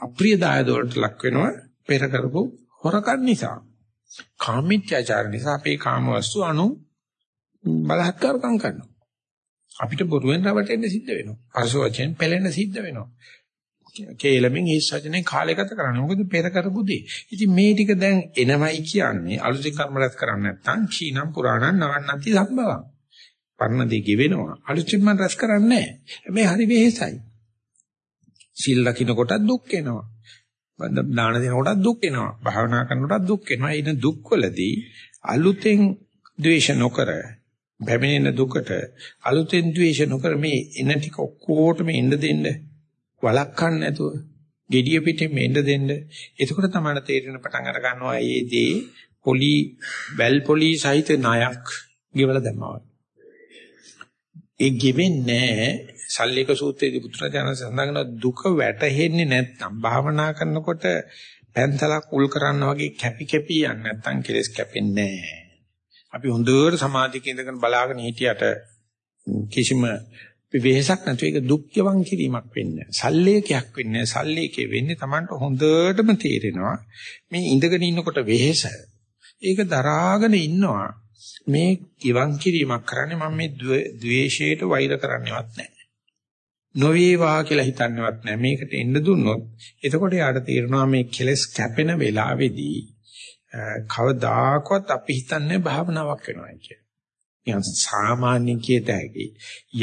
අප්‍රිය දායද වලට ලක් වෙනවා පෙර කරපු හොරකම් නිසා. කාමීච්ඡාචාර නිසා අපේ කාම වස්තු අනු බලහත්කාරකම් කරනවා. අපිට බොරුවෙන් රවටෙන්න සිද්ධ වෙනවා. අරස වචෙන් පෙලෙන්න සිද්ධ වෙනවා. කේලමෙන් ඒ සජනේ කාලය ගත කරන්නේ. මොකද පෙර කරපු දේ. ඉතින් මේ ටික දැන් එනවයි කියන්නේ අලුතින් කර්ම රැස් කරන්නේ නැත්නම් චීනම් පුරාණං නවන්නති සම්භවං. පරණ දේ ගෙවෙනවා. අලුතින් මම රැස් කරන්නේ නැහැ. හරි වෙහෙසයි. සිල් ලකින කොටත් දුක් එනවා. දාන දෙන කොටත් දුක් එනවා. භාවනා කරන කොටත් දුක් එනවා. එන දුක්වලදී අලුතෙන් ද්වේෂ නොකර බැමිනෙන දුකට අලුතෙන් ද්වේෂ නොකර මේ එන ටික ඔක්කොටම එන්න දෙන්න වළක්වන්න නැතුව gediya පිටින් මෙන්න දෙන්න. එතකොට තමයි තේරෙන පටන් අර ගන්නවා ඒදී පොලි වැල් පොලි සහිත ණයක් ගෙවලා දැම්මා. ඒ ගෙවෙන්නේ සල්ලේක සූත්‍රයේදී පුත්‍රජාන සඳහන් දුක වැටහෙන්නේ නැත්නම් භාවනා කරනකොට පැන්සලක් උල් කරන්න වගේ කැපි කැපි යන්නේ නැත්නම් කෙලස් කැපෙන්නේ නැහැ. අපි හොඳට සමාධියක ඉඳගෙන බලාගෙන හිටියට කිසිම වෙහසක් නැතු ඒක දුක්ඛවන් කිරීමක් වෙන්නේ සල්ලේකයක් වෙන්නේ සල්ලේකේ වෙන්නේ Tamanට හොඳටම තේරෙනවා මේ ඉඳගෙන ඉන්නකොට වෙහස. ඒක දරාගෙන ඉන්නවා. මේ ඉවන් කිරීමක් කරන්නේ මම මේ ද්වේෂයට වෛර කරන්නේවත් නැහැ. නොවේවා කියලා හිතන්නේවත් නැහැ. මේකට එන්න දුන්නොත් එතකොට යාට තේරෙනවා මේ කෙලස් කැපෙන වෙලාවේදී කවදාකවත් අපි හිතන්නේ භාවනාවක් වෙනවා කියලා. නිකන් සාමාන්‍ය කියත හැකි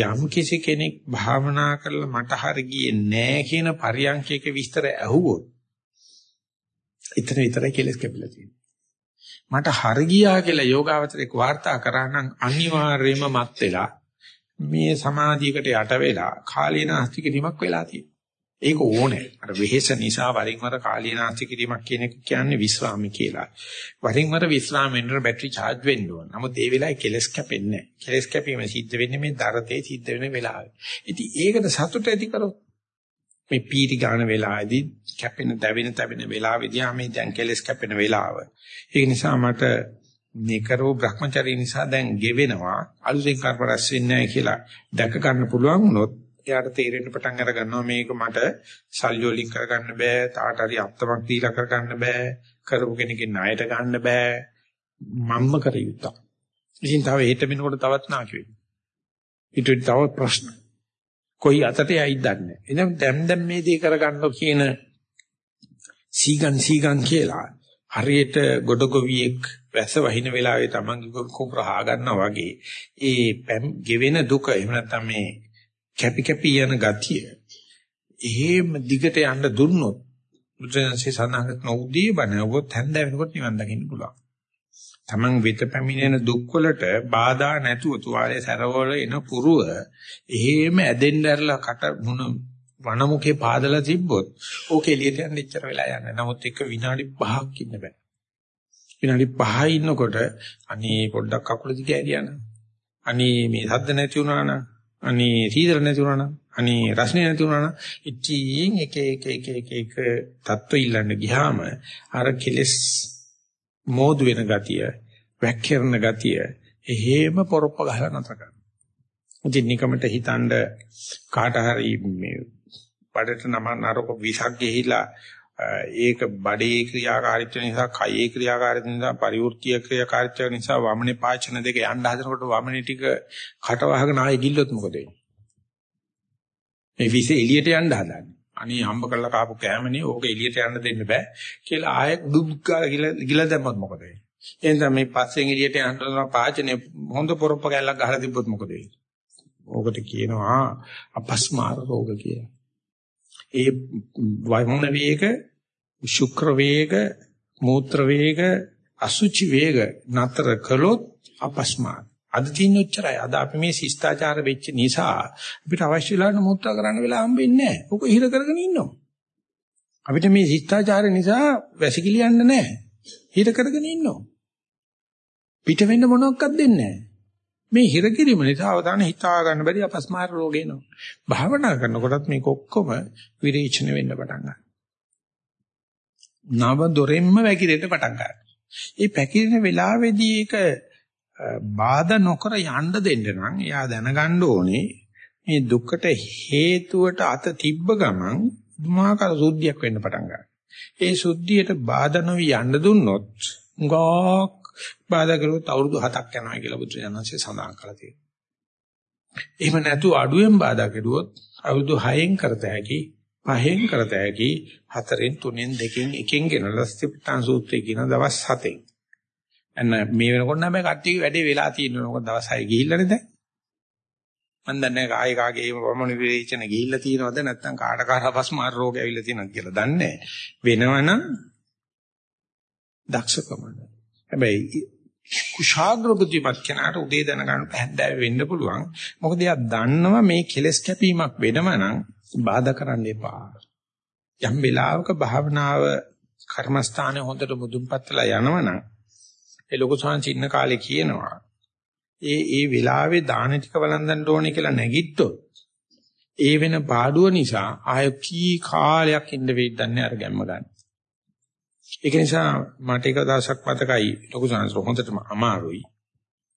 යම් කිසි කෙනෙක් භාවනා කරලා මට හරි ගියේ නෑ කියන පරියන්කයක විස්තර ඇහුවොත් ඊතර විතරයි කෙලස් කැපිලා තියෙන්නේ. මට හරි ගියා කියලා යෝගාවචරේ වාර්තා කරා නම් අනිවාර්යයෙන්ම මත් වෙලා මේ සමාධියකට යට වෙලා කාලීනාස්ති කිරීමක් වෙලා තියෙනවා. ඒක ඕනේ. අර වෙහෙස නිසා වරින් වර කාලීනාස්ති කිරීමක් කියන එක කියන්නේ විස්රාමي කියලා. වරින් වර විස්රාම වෙනර බැටරි charge වෙන්න ඕන. නමුත් ඒ වෙලාවේ කෙලස් කැපෙන්නේ නැහැ. කෙලස් කැපීම සිද්ධ වෙන්නේ මේ දරතේ සිද්ධ වෙන වෙලාවේ. ඉතින් ඒකට සතුට ඇති කරොත් මේ පීටි ගන්න වෙලාවේදී කැපෙන දැවෙන තැවෙන වෙලාවේදී ආ දැන් කෙලස් කැපෙන වෙලාව. ඒ නිසා මට මේ කරෝ Brahmachari නිසා දැන් ගෙවෙනවා අලුතෙන් කර්ම රැස් වෙන්නේ නැහැ කියලා දැක ගන්න පුළුවන් වුණොත් එයාට තේරෙන්න පටන් අර ගන්නවා මේක මට සල්ලි වලින් කරගන්න බෑ තාට හරි අත්තමක් දීලා කරගන්න බෑ කරපු කෙනකින් ණයට ගන්න බෑ මම්ම කර යුතුය. ඉතින් තව හෙට වෙනකොට තවත් නාකි වෙනවා. ඊට තව ප්‍රශ්න. කොයි අතට යයිද දන්නේ. එහෙනම් දැන් දැන් මේ දේ කරගන්න කියන සීගන් සීගන් කියලා හරියට ගොඩගොවියෙක් වැස්ස වහින වෙලාවේ තමන්ගේ කුඹරහා ගන්නවා වගේ ඒ ගෙවෙන දුක එහෙම නැත්නම් මේ කැපි කැපි යන ගතිය එහෙම දිගට යන්න දුන්නොත් බුදුන්සේ සඳහන් කරන උදී බණවොත් හැන්ද වෙනකොට නිවන් දකින්න පුළුවන්. Taman වෙත පැමිණෙන දුක්වලට බාධා නැතුව තුවාලේ සැරවල එන පුරුව එහෙම ඇදෙන්න ඇරලා කට මුණ වනමුකේ පාදලා තිබ්බොත් ඕක එළියට යන්න ඉච්චර වෙලා යන්නේ. නමුත් එක විනාඩි 5ක් ඉන්න බෑ. විනාඩි 5 ඉන්නකොට අනේ පොඩ්ඩක් අකුල දිගේ ඇරියන. අනේ මේ සද්ද නැති වුණා නම් අනේ සීතල නැති වුණා නම් අනේ රස්නේ නැති වුණා නම් ඉතින් එක එක එක එක එක තත්ත්ව ඉල්ලන්න ගියාම අර කෙලස් මෝදු වෙන ගතිය වැක්කිරන ගතිය එහෙම පොරොප්ප ගහලා නතර කරනවා. ඉතින් නිකමට හිතනද කාට හරි මේ බඩට නම නරක විසක් ගිහිලා ඒක බඩේ ක්‍රියාකාරීත්වය නිසා කයේ ක්‍රියාකාරීත්වය නිසා පරිවෘත්තීය ක්‍රියාකාරීත්වය නිසා වමනේ පාචන දෙක යන්න හදනකොට වමනේ ටික කට වහගෙන ආයෙ ගිල්ලොත් මොකද වෙන්නේ? මේ විස එළියට යන්න හදන්නේ. අනේ හම්බ කරලා කාපු කෑමනේ ඕක එළියට යන්න දෙන්න බෑ කියලා ආයෙ දුක්ගා ගිල දැම්මොත් මොකද වෙන්නේ? එහෙනම් මේ පස්සෙන් එළියට යන්න පාචනේ හොඳ පොරොප්ප කැල්ලක් ගහලා තිබ්බොත් මොකද වෙන්නේ? ඕකට කියනවා අපස්මාර රෝග කියලා. ඒ වමන වේග, ශුක්‍ර වේග, මූත්‍ර වේග, අසුචි වේග නතර කළොත් අපස්මාර. අද තියෙන උච්චරයි. අද අපි මේ ශිෂ්ටාචාර වෙච්ච නිසා අපිට අවශ්‍ය වෙලාවට මූත්‍රා කරන්න වෙලා හම්බෙන්නේ නැහැ. ඔක හිර කරගෙන ඉන්නවා. අපිට මේ ශිෂ්ටාචාර නිසා වැසිකිලියන්න නැහැ. හිර කරගෙන ඉන්නවා. පිට වෙන්න මොනවත් දෙන්නේ නැහැ. මේ හිර කිරීම නිසා අවදාන හිතා ගන්න බැරි අපස්මාර රෝග එනවා. භාවනා කරනකොටත් මේක ඔක්කොම විරේචන වෙන්න පටන් ගන්නවා. නව දොරෙන්ම වැగిරෙන්න පටන් ගන්නවා. මේ පැකිලෙන වෙලාවේදී ඒක බාධා නොකර යන්න දෙන්න නම් එයා දැනගන්න ඕනේ මේ දුකට හේතුවට අත තිබ්බ ගමන් දුමාකාර සුද්ධියක් වෙන්න පටන් ගන්නවා. ඒ සුද්ධියට බාධා නොවි යන්න දුන්නොත් ගාක් බාධා කරුවොත් අවුරුදු 7ක් යනවා කියලා බුදුරජාණන්සේ සඳහන් කරලා තියෙනවා. එහෙම නැතු අඩුවෙන් බාධා කෙරුවොත් අවුරුදු 6න් කරත හැකි, 5න් කරත හැකි, 4න් 3න් 2න් 1න් ගෙනලා ස්තිප්තාන් සූත්‍රය කියන දවස් 7න්. එන්න මේ වෙනකොට නම් මේ කට්ටිය වැඩේ වෙලා තියෙනවා. මොකද දවස් 6 ගිහිල්ලානේ දැන්. මම දන්නේ කාය කාගේ වමන විවේචන ගිහිල්ලා තියෙනවද නැත්නම් කාට කාට අපස්මාර රෝග ඇවිල්ලා තියෙනවද කියලා දන්නේ වෙනවනම් දක්ෂකමද හැබැයි කුශාග්‍ර බුද්ධිමත් කෙනාට උදේ දැනගන්න පැහැදිලි වෙන්න පුළුවන්. මොකද එයා දන්නවා මේ කෙලස් කැපීමක් වෙනම නම් බාධා කරන්න එපා. යම් වෙලාවක භාවනාව කර්මස්ථානයේ හොඳට මුදුන්පත්ලා යනවනම් ඒ ලොකු සංචින්න කාලේ කියනවා ඒ ඒ වෙලාවේ දාන ටික වළඳන්න ඕනේ කියලා නැගිට්ටොත් ඒ වෙන පාඩුව නිසා ආය කී කාලයක් ඉන්න වෙයිද දන්නේ අර ගැම්ම ගන්න. ඒක නිසා මට එක දවසක් මතකයි ලොකු සංස්කෘත හොඳටම අමාරුයි.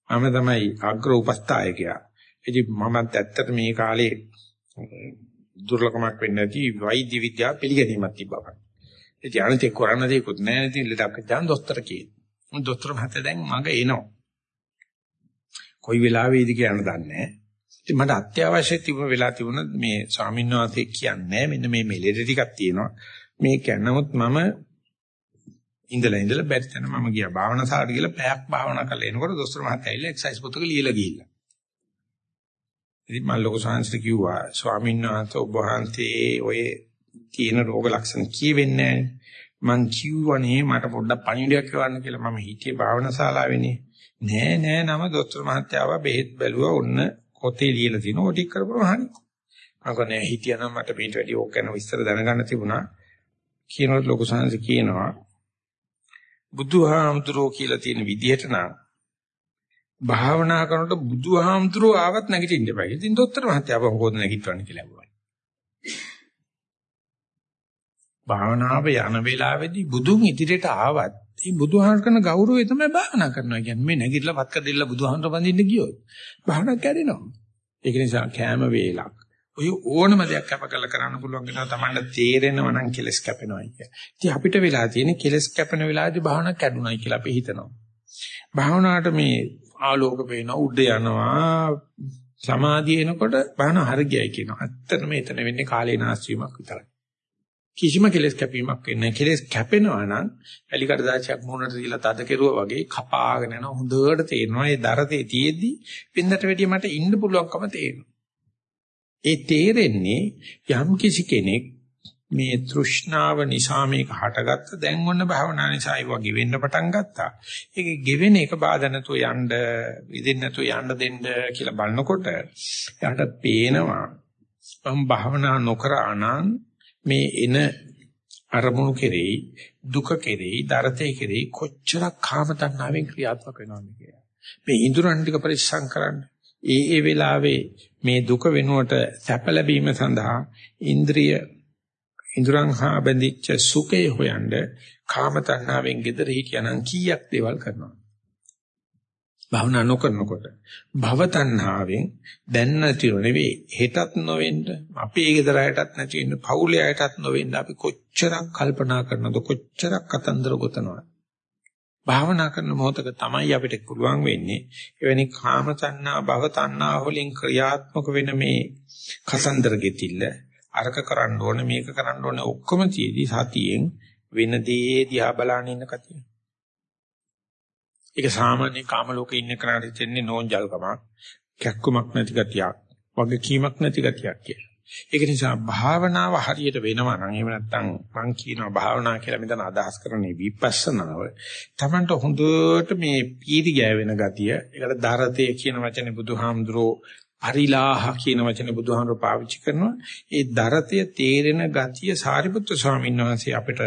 මම තමයි අග්‍ර උපස්ථායකයා. ඉතින් මමත් ඇත්තට මේ කාලේ දුර්ලභමක් වෙන්නේ නැති වෛද්‍ය විද්‍යාව පිළිගැනීමක් තිබ්බා. ඉතින් අනිත් එක්ක කරන්න දෙයක්වත් නැහැ. ඉතින් ලඩක් ගන්න දොස්තර කියන. දොස්තර මහත්තයා දැන් මග එනවා. කොයි වෙලාවෙයිද කියන්න දන්නේ නැහැ. ඉතින් මට අත්‍යවශ්‍ය තිබුණ වෙලා තිබුණ මේ ස්වාමීන් වහන්සේ කියන්නේ මෙන්න මේ මෙලෙඩ ටිකක් තියෙනවා. මේ කියනමුත් මම ඉඳලා ඉඳලා බැරි තැන මම ගියා භාවනා ශාලාවට ගිහලා පැයක් භාවනා කරලා එනකොට දොස්තර මහත්තයා ඇවිල්ලා එක්සර්සයිස් පොතක ලියලා ගිහිල්ලා. ඉතින් මම ලොකු සංස්කෘත කිව්වා ස්වාමීන් වහන්සේ ඔබ වහන්සේ ඔය තියෙන රෝග ලක්ෂණ කියවෙන්නේ මං කිව්වනේ මට පොඩ්ඩක් පණිවිඩයක් කරන්න කියලා මම හිතියේ භාවනා ශාලාවේනේ. නෑ නෑ නම දොස්තර මහත්තයාව බෙහෙත් බැලුවා ඔන්න පොතේ ලියලා තිනෝ ඔය ටික කරපුවම හරි. මම කියන්නේ හිතියනම් මට මේට වැඩි ඕක ගැන විස්තර දැනගන්න තිබුණා. කියනකොට ලොකු සංස්කෘත කියනවා බුදුහාමුදුරෝ කියලා තියෙන විදිහට නම් භාවනා කරනකොට බුදුහාමුදුරෝ ආවත් නැගිටින්න බෑ. ඉතින් දොස්තර මහත්තයා අපව කොහොමද නැගිටවන්නේ කියලා අහුවා. භාවනාව යන වෙලාවේදී බුදුන් ඉදිරියට ආවත් මේ බුදුහාමර කරන ගෞරවය තමයි භාවනා කරනවා කියන්නේ. මේ නැගිටලා වත් කදෙල්ල බුදුහාමර බඳින්න ගියොත් භාවනා කැඩෙනවා. ඒක නිසා කෑම වේලක් ඔය ඕනම දෙයක් කැප කරලා කරන්න පුළුවන් වෙනවා Tamanට තේරෙනවා නම් කෙලස් කැපෙනවා කිය. ඉතින් අපිට වෙලා තියෙන්නේ කෙලස් කැපෙන වෙලාවේදී භාවනා කැඩුනයි කියලා අපි හිතනවා. භාවනාවට මේ ආලෝක පේන උඩ යනවා සමාධිය එනකොට භාවනා හරියයි කියනවා. ඇත්තටම එතන වෙන්නේ කාලේ නාස්වීමක් විතරයි. කිසිම කෙලස් කැපීමක් වෙන්නේ නැහැ. කෙලස් කැපෙනවා නම් එලිකට දාචයක් මොනට දීලා තද කෙරුවා වගේ කපාගෙන යන හොඳට තේරෙනවා. ඒ දරතේ තියෙද්දි පින්නට වැඩිය මට ඉන්න පුළුවන්කම තේරෙනවා. ඒ තේරෙන්නේ යම් කිසි කෙනෙක් මේ තෘෂ්ණාව නිසා මේක හටගත්ත දැන් ඔන්න භාවනා නිසා ඒ වගේ වෙන්න පටන් ගත්තා. ඒක ගෙවෙන එක බාධා නැතුව යන්න, ඉදින් නැතුව යන්න දෙන්න කියලා බලනකොට එයාට පේනවා මම භාවනා නොකර අනං මේ එන අරමුණු කෙරෙහි දුක කෙරෙහි දරතේ කෙරෙහි කොච්චරක් කාම තණ්හාවෙන් ක්‍රියාත්මක වෙනවද කියලා. මේ ඉඳුරන් ටික පරිස්සම් කරන්න. ඒ ඒ වෙලාවේ මේ දුක වෙනුවට සැප ලැබීම සඳහා ඉන්ද්‍රිය ඉඳුරන් හා බැඳිච්ච සුඛය හොයනද කාම තණ්හාවෙන් gedara හිටියනම් කීයක් දේවල් කරනවා. භවනා නොකරනකොට භව තණ්හාවෙන් දැන් නැතිව නෙවෙයි හෙටත් නොවෙන්න අපේ ගෙදරයටත් නැති වෙන්න පවුලේ අයටත් නොවෙන්න අපි කොච්චරක් කල්පනා කරනවද කොච්චරක් කතන්දර ගොතනවද භාවනා කරන මොහොතක තමයි අපිට පුළුවන් වෙන්නේ එවැනි කාම තණ්හා භව තණ්හා වලින් ක්‍රියාත්මක වෙන මේ කසන්දර ගෙතිල්ල අරක කරන්න ඕනේ මේක කරන්න ඕනේ ඔක්කොම තියේදී සතියෙන් වෙන දේ දිහා බලන ඉන්න කතිය ඒක සාමාන්‍ය කාම ලෝකේ ඉන්න කෙනාට දෙන්නේ නෝන්ජල්කමක්, කැක්කුමක් නැති ගතියක්, වගකීමක් නැති ගතියක් කියලා. ඒක නිසා භාවනාව හරියට වෙනවා නම් එහෙම නැත්නම් මං කියනවා භාවනා කියලා මෙතන අදහස් කරන්නේ විපස්සනාව. Tamanට හොඳට මේ පීති ගෑවෙන ගතිය, ඒකට ධරතේ කියන වචනේ බුදුහාමුදුරෝ පරිලාහ කියන වචනේ බුදුහාමුදුරෝ පාවිච්චි කරනවා. ඒ ධරතය තේරෙන ගතිය සාරිපුත්‍ර ස්වාමීන් වහන්සේ අපිට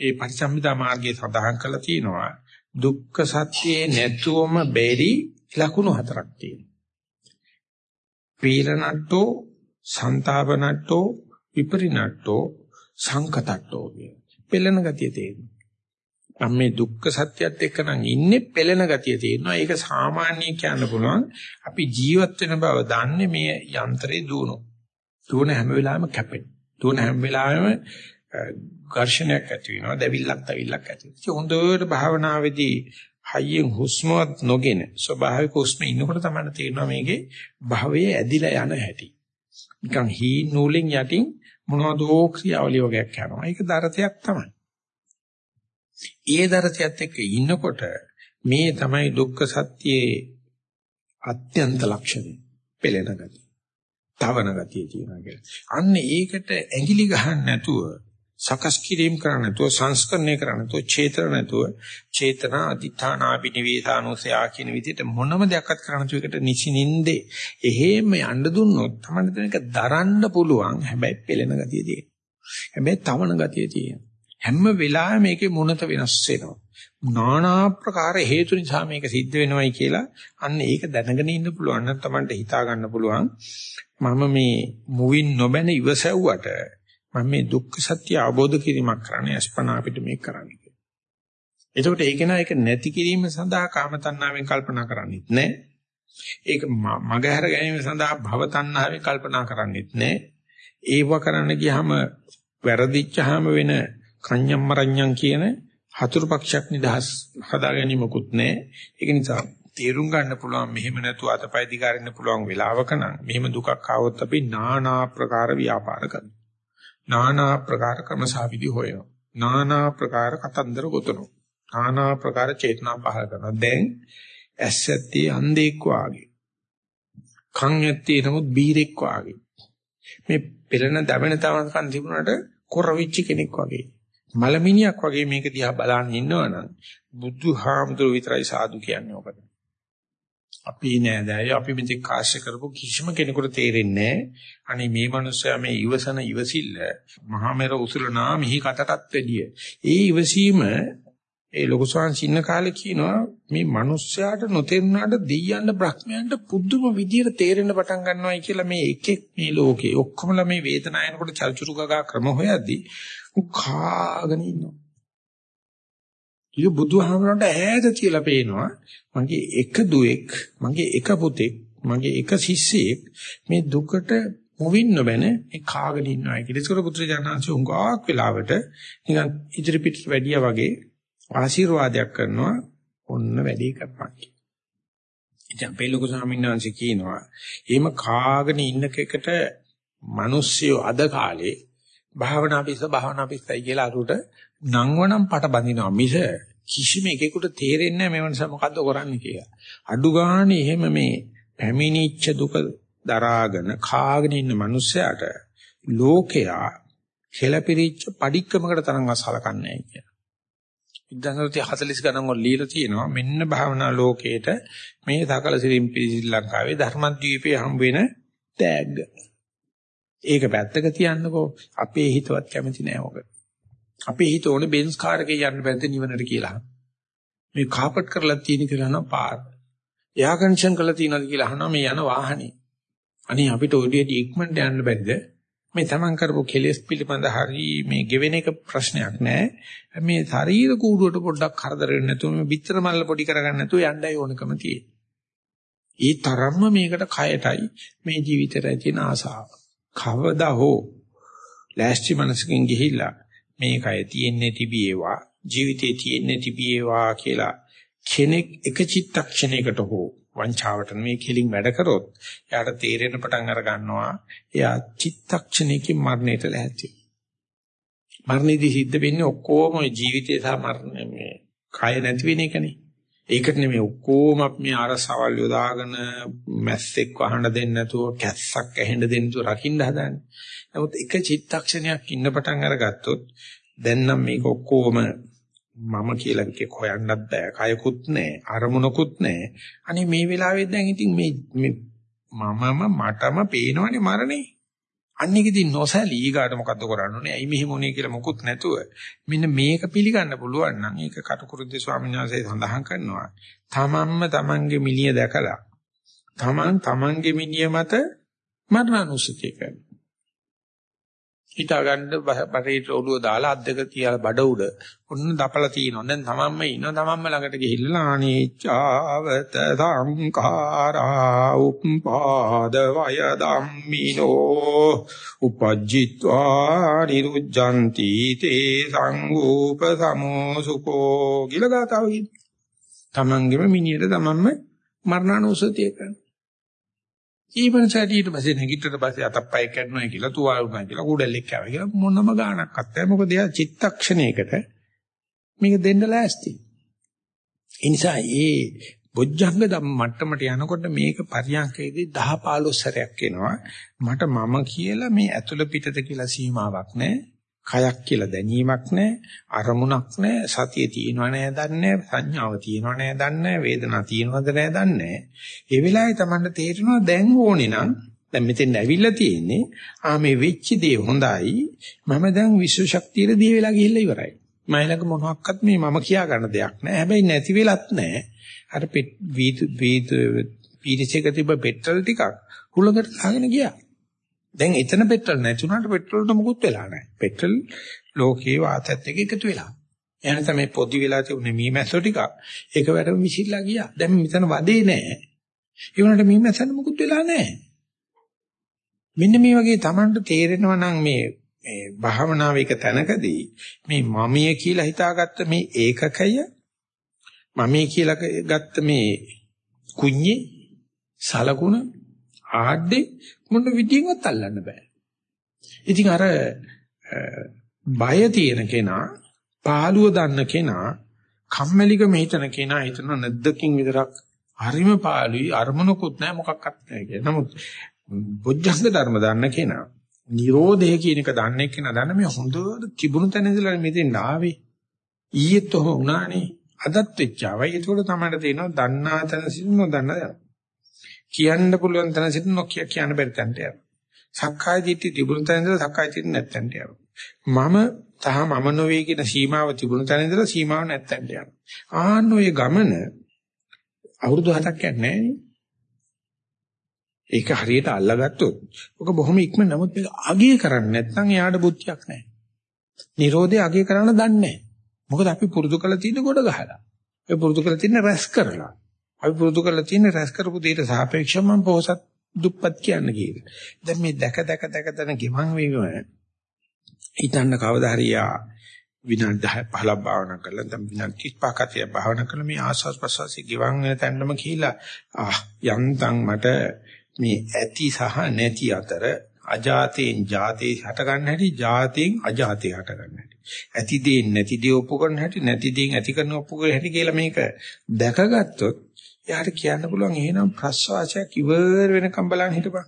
ඒ පරිසම්පදා මාර්ගයේ සඳහන් කරලා තියෙනවා. දුක්ඛ සත්‍යයේ නැතුවම බැරි ලකුණු හතරක් තියෙනවා. පීලනට්ටෝ, සන්තාපනට්ටෝ, විපරිණට්ටෝ, සංකතට්ටෝ කියන. පෙළෙන ගතිය තියෙනවා. මම මේ දුක්ඛ සත්‍යයත් එක්ක නම් ඉන්නේ පෙළෙන ගතිය තියෙනවා. ඒක සාමාන්‍ය කියන්න පුළුවන්. අපි ජීවත් වෙන බව දන්නේ මේ යන්ත්‍රේ දුවනො. දුවන හැම වෙලාවෙම කැපෙන. දුවන හැම වෙලාවෙම ඝර්ෂණයක් ඇති වෙනවා දැවිල්ලක් තවිල්ලක් ඇති වෙනවා. හොඳට භාවනාවේදී හයියෙන් හුස්මවත් නොගෙන ස්වභාවික හුස්ම ඉන්නකොට තමයි තේරෙනවා මේකේ භවයේ ඇදිලා යන හැටි. නිකන් හී නූලෙන් යටින් මොනවදෝ ක්‍රියාවලිය වගේක් කරනවා. ඒක දරතයක් තමයි. ඒ දරතයත් එක්ක ඉන්නකොට මේ තමයි දුක්ඛ සත්‍යයේ අත්‍යන්ත ලක්ෂණය. පෙළෙන ගතිය. තවන ගතිය තියෙනවා කියලා. අන්න ඒකට ඇඟිලි ගහන්න නැතුව සකස් කිරීම කරන්න නැතුව සංස්කරණය කරන්න නැතුව චේතන නැතුව චේතනා අධිඨානාපිනිවේසානෝසයා කියන විදිහට මොනම දෙයක්වත් කරන්න නැතුව එකට නිසිනින්දේ එහෙම යන්න දුන්නොත් තමයි දෙනක දරන්න පුළුවන් හැබැයි පෙළෙන ගතිය තියෙන. හැබැයි තවන ගතිය තියෙන. හැම වෙලාවෙම මේකේ මුණත වෙනස් වෙනවා. নানা ප්‍රකාර හේතු නිසා මේක සිද්ධ වෙනවයි කියලා අන්න ඒක දැනගෙන ඉන්න පුළුවන් නම් Tamanට හිතා ගන්න පුළුවන් මම මේ මුවින් නොබැන ඉවසවුවට මම මේ දුක්ඛ සත්‍ය අවබෝධ කිරීමක් කරන්නේ අස්පනා අපිට මේක කරන්නේ කියලා. එතකොට ඒක නා ඒක නැති කිරීම සඳහා කාම තණ්හාවෙන් කල්පනා කරන්නේත් නැහැ. ඒක මගහැර ගැනීම සඳහා භව තණ්හාවෙන් කල්පනා කරන්නේත් නැහැ. ඒව කරන්න ගියාම වැරදිච්චාම වෙන කඤ්ඤම්මරඤ්ඤම් කියන හතුරු පක්ෂයක් නිදහස් හදා ගැනීමකුත් නැහැ. ඒක නිසා තේරුම් ගන්න පුළුවන් මෙහෙම නැතුව අතපය දිගාරින්න පුළුවන් වෙලාවක නම් මෙහෙම දුකක් ආවොත් අපි নানা ආකාර ව්‍යාපාර කරනවා. নানা ප්‍රකාර ක්‍රමසාවිදි හොයනවා. নানা ප්‍රකාර කතන්දර ගොතනවා. নানা ප්‍රකාර චේතනා පහල කරනවා. දැන් ඇස්සැත්තේ අන්ධෙක් වාගේ. කන් ඇත්තේ නමුත් බීරෙක් වාගේ. මේ පෙළෙන දමන තවන්කන් තිබුණාට කොරවිච්ච කෙනෙක් වගේ. මලමිනියක් වගේ මේක දිහා බලන්න ඉන්නවනම් බුදුහාමුදුර විතරයි සාදු කියන්නේ ඔකට. අපි නෑදෑය අපි මෙතෙක් කාශ්‍ය කරපු කිසිම කෙනෙකුට තේරෙන්නේ අනේ මේ මනුස්සයා මේ ඉවසන ඉවසිල්ල මහා මෙර උසුලනා මිහි කටටත් වැඩිය. ඒ ඉවසීම ඒ ලොකු සංසින්න කාලේ කියනවා මේ මනුස්සයාට නොතේරුණාට දෙයයන්ට බ්‍රහ්මයන්ට පුදුම විදියට තේරෙන්න පටන් ගන්නවායි කියලා මේ එකෙක් මේ ලෝකේ ඔක්කොමලා මේ වේදනායනකොට චල්චුරු ගගා ක්‍රම හොයද්දී උ කාගෙන ඉන්නවා. ඒක බුදුහාමරන්ට ඈත තියලා පේනවා මගේ එක දුවෙක් මගේ එක පුතෙක් මගේ එක ශිෂ්‍යයෙක් මේ දුකට මොවින්න බැන මේ කාගෙන ඉන්නවා කියලා. ඒකර පුත්‍රජානංශ උංගාවක් වෙලාවට නිකන් ඉදිරි පිට වැඩියා වගේ ආශිර්වාදයක් කරනවා ඔන්න වැඩි කරපන්. ඉතින් අපේ ලොකු ස්වාමීන් වහන්සේ කියනවා එහෙම කාගෙන ඉන්න කෙකට මිනිස්සු අද කාලේ භාවනා පිස්ස භාවනා පිස්සයි කියලා අරුට නංවනම් පට බඳිනවා මිස කිසිම එකෙකුට තේරෙන්නේ නැහැ මේ මනස මොකද්ද කරන්නේ කියලා. අඩු ගානේ එහෙම මේ පැමිණිච්ච දුක දරාගෙන කාගෙන ඉන්න මිනිස්සයාට ලෝකයා කෙලපිරිච්ච padikkamakata තරංග අසලකන්නේ නැහැ කියලා. 1940 ගණන් වල লীලා තියෙනවා මෙන්න භාවනා ලෝකේට මේ සකල සිරින් ශ්‍රී ලංකාවේ ධර්මද්වීපයේ හම් වෙන තෑග්ග. ඒක පැත්තක තියන්නකෝ අපේ හිතවත් කැමති නෑ ඔක. අපේ හිත ඕනේ බෙන්ස් කාර් එකේ යන්න බැද්ද නිවනට කියලා. මේ කාපට් කරලා තියෙන කියලා නම් පාර. එයා කන්ෂන් කරලා තියෙනවද කියලා අහනවා මේ යන වාහනේ. අනේ අපිට ඔය විදිහට ඉක්මනට යන්න බැරිද? මේ තමන් කරපු කෙලෙස් පිළිබඳ හරි මේ ගෙවෙන එක ප්‍රශ්නයක් නෑ. මේ ශරීර කූඩුවට පොඩ්ඩක් කරදර වෙන්නේ නැතුව මේ පිටර මල්ල පොඩි කරගන්න නැතුව යන්නයි ඕනකම තියෙන්නේ. ඒ තරම්ම මේකට කයටයි මේ ජීවිතේට තියෙන ආසාව. කවදා හෝ ලෑස්ති මනසකින් ගිහිල්ලා මේ කය තියෙන්නේ තිබීවා ජීවිතේ තියෙන්නේ තිබීවා කියලා කෙනෙක් එක චිත්තක්ෂණයකට හෝ වංචාවට මේ කෙලින් වැඩ කරොත් එයාට තේරෙන පටන් අර ගන්නවා එයා චිත්තක්ෂණයකින් මරණයට ලැහැත්ති. මරණයේදී සිද්ධ වෙන්නේ ඔක්කොම ජීවිතේ සහ මරණ මේ කය නැති වෙන එකනේ. ඒකට නෙමෙයි ඔක්කොම අපි මේ අරසවල් යොදාගෙන මැස්සෙක් වහන්න දෙන්නේ නැතුව කැස්සක් ඇහෙන්න දෙන්න නැතුව රකින්න හදන්නේ. නමුත් එක චිත්තක්ෂණයක් ඉන්න පටන් අරගත්තොත් දැන් නම් මේක ඔක්කොම මම කියලා එකක් හොයන්නත් බෑ. කයකුත් නැහැ. අරමුණකුත් නැහැ. අනේ මේ වෙලාවේ දැන් ඉතින් මේ මමම මටම පේනවනේ මරණේ. අන්නේකදී නොසැලී ඊගාට මොකද්ද කරන්න ඕනේ? ඇයි මෙහෙම උනේ කියලා මොකුත් නැතුව මෙන්න මේක පිළිගන්න පුළුවන් නම් ඒක කටුකුරුද්ද ස්වාමීන් වහන්සේ සඳහන් කරනවා. තමන්ම තමන්ගේ මිනිය දැකලා තමන් තමන්ගේ මිනිය මත මරණානුස්සතිය කරනවා. හිතා ගන්න බටේට ඔළුව දාලා අත් දෙක තියලා බඩ උඩ ඔන්න දපලා තිනවා. දැන් තමන්ම ඉන්නවා තමන්ම ළඟට ගිහිල්ලා අනීචාවත සංඛාරා උප්පාද වය ධම්මිනෝ උපජ්ජිත්වා නිරුජ්ජಂತಿ තේ සංූප සමෝසුකෝ ගිලගතාව කියන්නේ. තමන්ගෙම මිනියට තමන්ම මරණානුසතිය කරනවා. ඊපන්සට ඊට පස්සේ නැගිටිට පස්සේ අතප්පය කැඩුනා කියලා තුවාල වුණා කියලා කුඩල්ලෙක් කෑවා කියලා මොනම ගාණක් අත්තේ මොකද එයා චිත්තක්ෂණයකට මේක දෙන්න ලෑස්ති. ඒ නිසා ඒ බොජ්ජංග ධම්ම මට්ටමට යනකොට මේක පරියන්කේදී 10 15 සැරයක් එනවා. මට මම කියලා මේ ඇතුළ පිටත කියලා සීමාවක් නැහැ. කයක් කියලා දැනීමක් නැහැ අරමුණක් නැහැ සතිය තියෙනව නෑ දන්නේ සංඥාව තියෙනව නෑ දන්නේ වේදනාව තියෙනවද නෑ දන්නේ ඒ වෙලාවේ Tamanට තේරෙනවා දැන් ඕනේ නම් දැන් මෙතෙන් ඇවිල්ලා තියෙන්නේ ආ මේ වෙච්ච දේ හොඳයි. මම දැන් විශ්ව ශක්තියට දී වෙලා ගිහිල්ලා ඉවරයි. මයිලක මොනවත් මේ මම කියා ගන්න දෙයක් නෑ හැබැයි නැති වෙලත් නෑ අර වීද වීද පීරිසෙක තිබ්බ පෙට්‍රල් ටිකක් හුලඟට දාගෙන ගියා. දැන් එතන පෙට්‍රල් නැති වුණාට පෙට්‍රල්ට මොකුත් වෙලා නැහැ. පෙට්‍රල් ලෝකේ වාතයත් එක්ක එකතු වෙලා. එහෙනම් තමයි පොඩි වෙලා තිබුණේ මීමැස්සෝ ටිකක්. ඒක වැඩම විසිරලා ගියා. දැන් මෙතන වදේ නැහැ. ඒ වුණාට මීමැස්සන් මොකුත් වෙලා නැහැ. මෙන්න මේ වගේ Tamanට තේරෙනවා නම් මේ මේ භාවනාවේ එක තැනකදී මේ මමිය කියලා හිතාගත්ත මේ ඒකකය මමිය කියලා ගත්ත මේ කුඤ්ඤේ සලකුණ ආඩේ මොන විදියෙන්වත් අල්ලන්න බෑ. ඉතින් අර බය තියෙන කෙනා, පාළුව දන්න කෙනා, කම්මැලිකම හිතන කෙනා හිතන නැද්දකින් විතරක් හරිම පාළුයි අරමුණකුත් නැහැ මොකක්වත් නැහැ කියලා. නමුත් බොජ්ජංග ධර්ම දන්න කෙනා, Nirodhe කියන එක දන්නේ කෙනා දන්න මේ හොඳට තිබුණු තැන ඉඳලා මෙතෙන් ආවේ. ඊයේත් ඔහොම වුණානේ. අදත් වෙච්චාවයි. ඒකෝට තමයි තේරෙනවා දන්නා තැන සිට නොදන්න දැන. කියන්න පුළුවන් තැන සිට නොකිය කියන්න බැරි තැනට යනවා. සක්කාය දිට්ඨි තිබුණු තැන ඉඳලා සක්කාය දිට්ඨි නැත්තන්ට යනවා. මම තහ මම නොවේ කියන සීමාව තිබුණු තැන ඉඳලා සීමාව නැත්තන්ට යනවා. ආන්න ඔය ගමන අවුරුදු 7ක් යන්නේ ඒක හරියට අල්ලගත්තොත් ඔක බොහොම ඉක්මන නමුත් මේක අගය කරන්නේ නැත්නම් එයාට බුද්ධියක් නැහැ. Nirodhe අගය කරන්න දන්නේ නැහැ. මොකද අපි පුරුදු කරලා තියෙන කොට ගහලා. ඒ පුරුදු කරලා තියෙන රැස් කරලා. අපි පුරුදු කරලා තියෙන රැස් කරපු දෙයට සාපේක්ෂව මම පොහසත් දුප්පත් කියන්න කියලා. දැන් මේ දැක දැක දැක දැන ගෙවන් වීම හිතන්න කවදා හරි යා විනාඩි 10 15 භාවනා කරලා දැන් විනාඩි 35ක් අතිය භාවනා කරලා මේ ආස්වාස් ප්‍රසවාසී ගෙවන් වෙන තැනම කියලා ආ යන්තම් මට මේ ඇති සහ නැති අතර අජාතේන් ජාතේ හට ගන්න හැටි ජාතෙන් අජාතේ හට ගන්න හැටි ඇති දේ නැති දේ ඔප්පු කරන හැටි නැති දේ ඇති කරන ඔප්පු කරන හැටි කියලා මේක දැකගත්තොත් එයාට කියන්න පුළුවන් එහෙනම් ප්‍රස්වාසයක් ඉවර වෙනකම් බලන්න හිටපන්.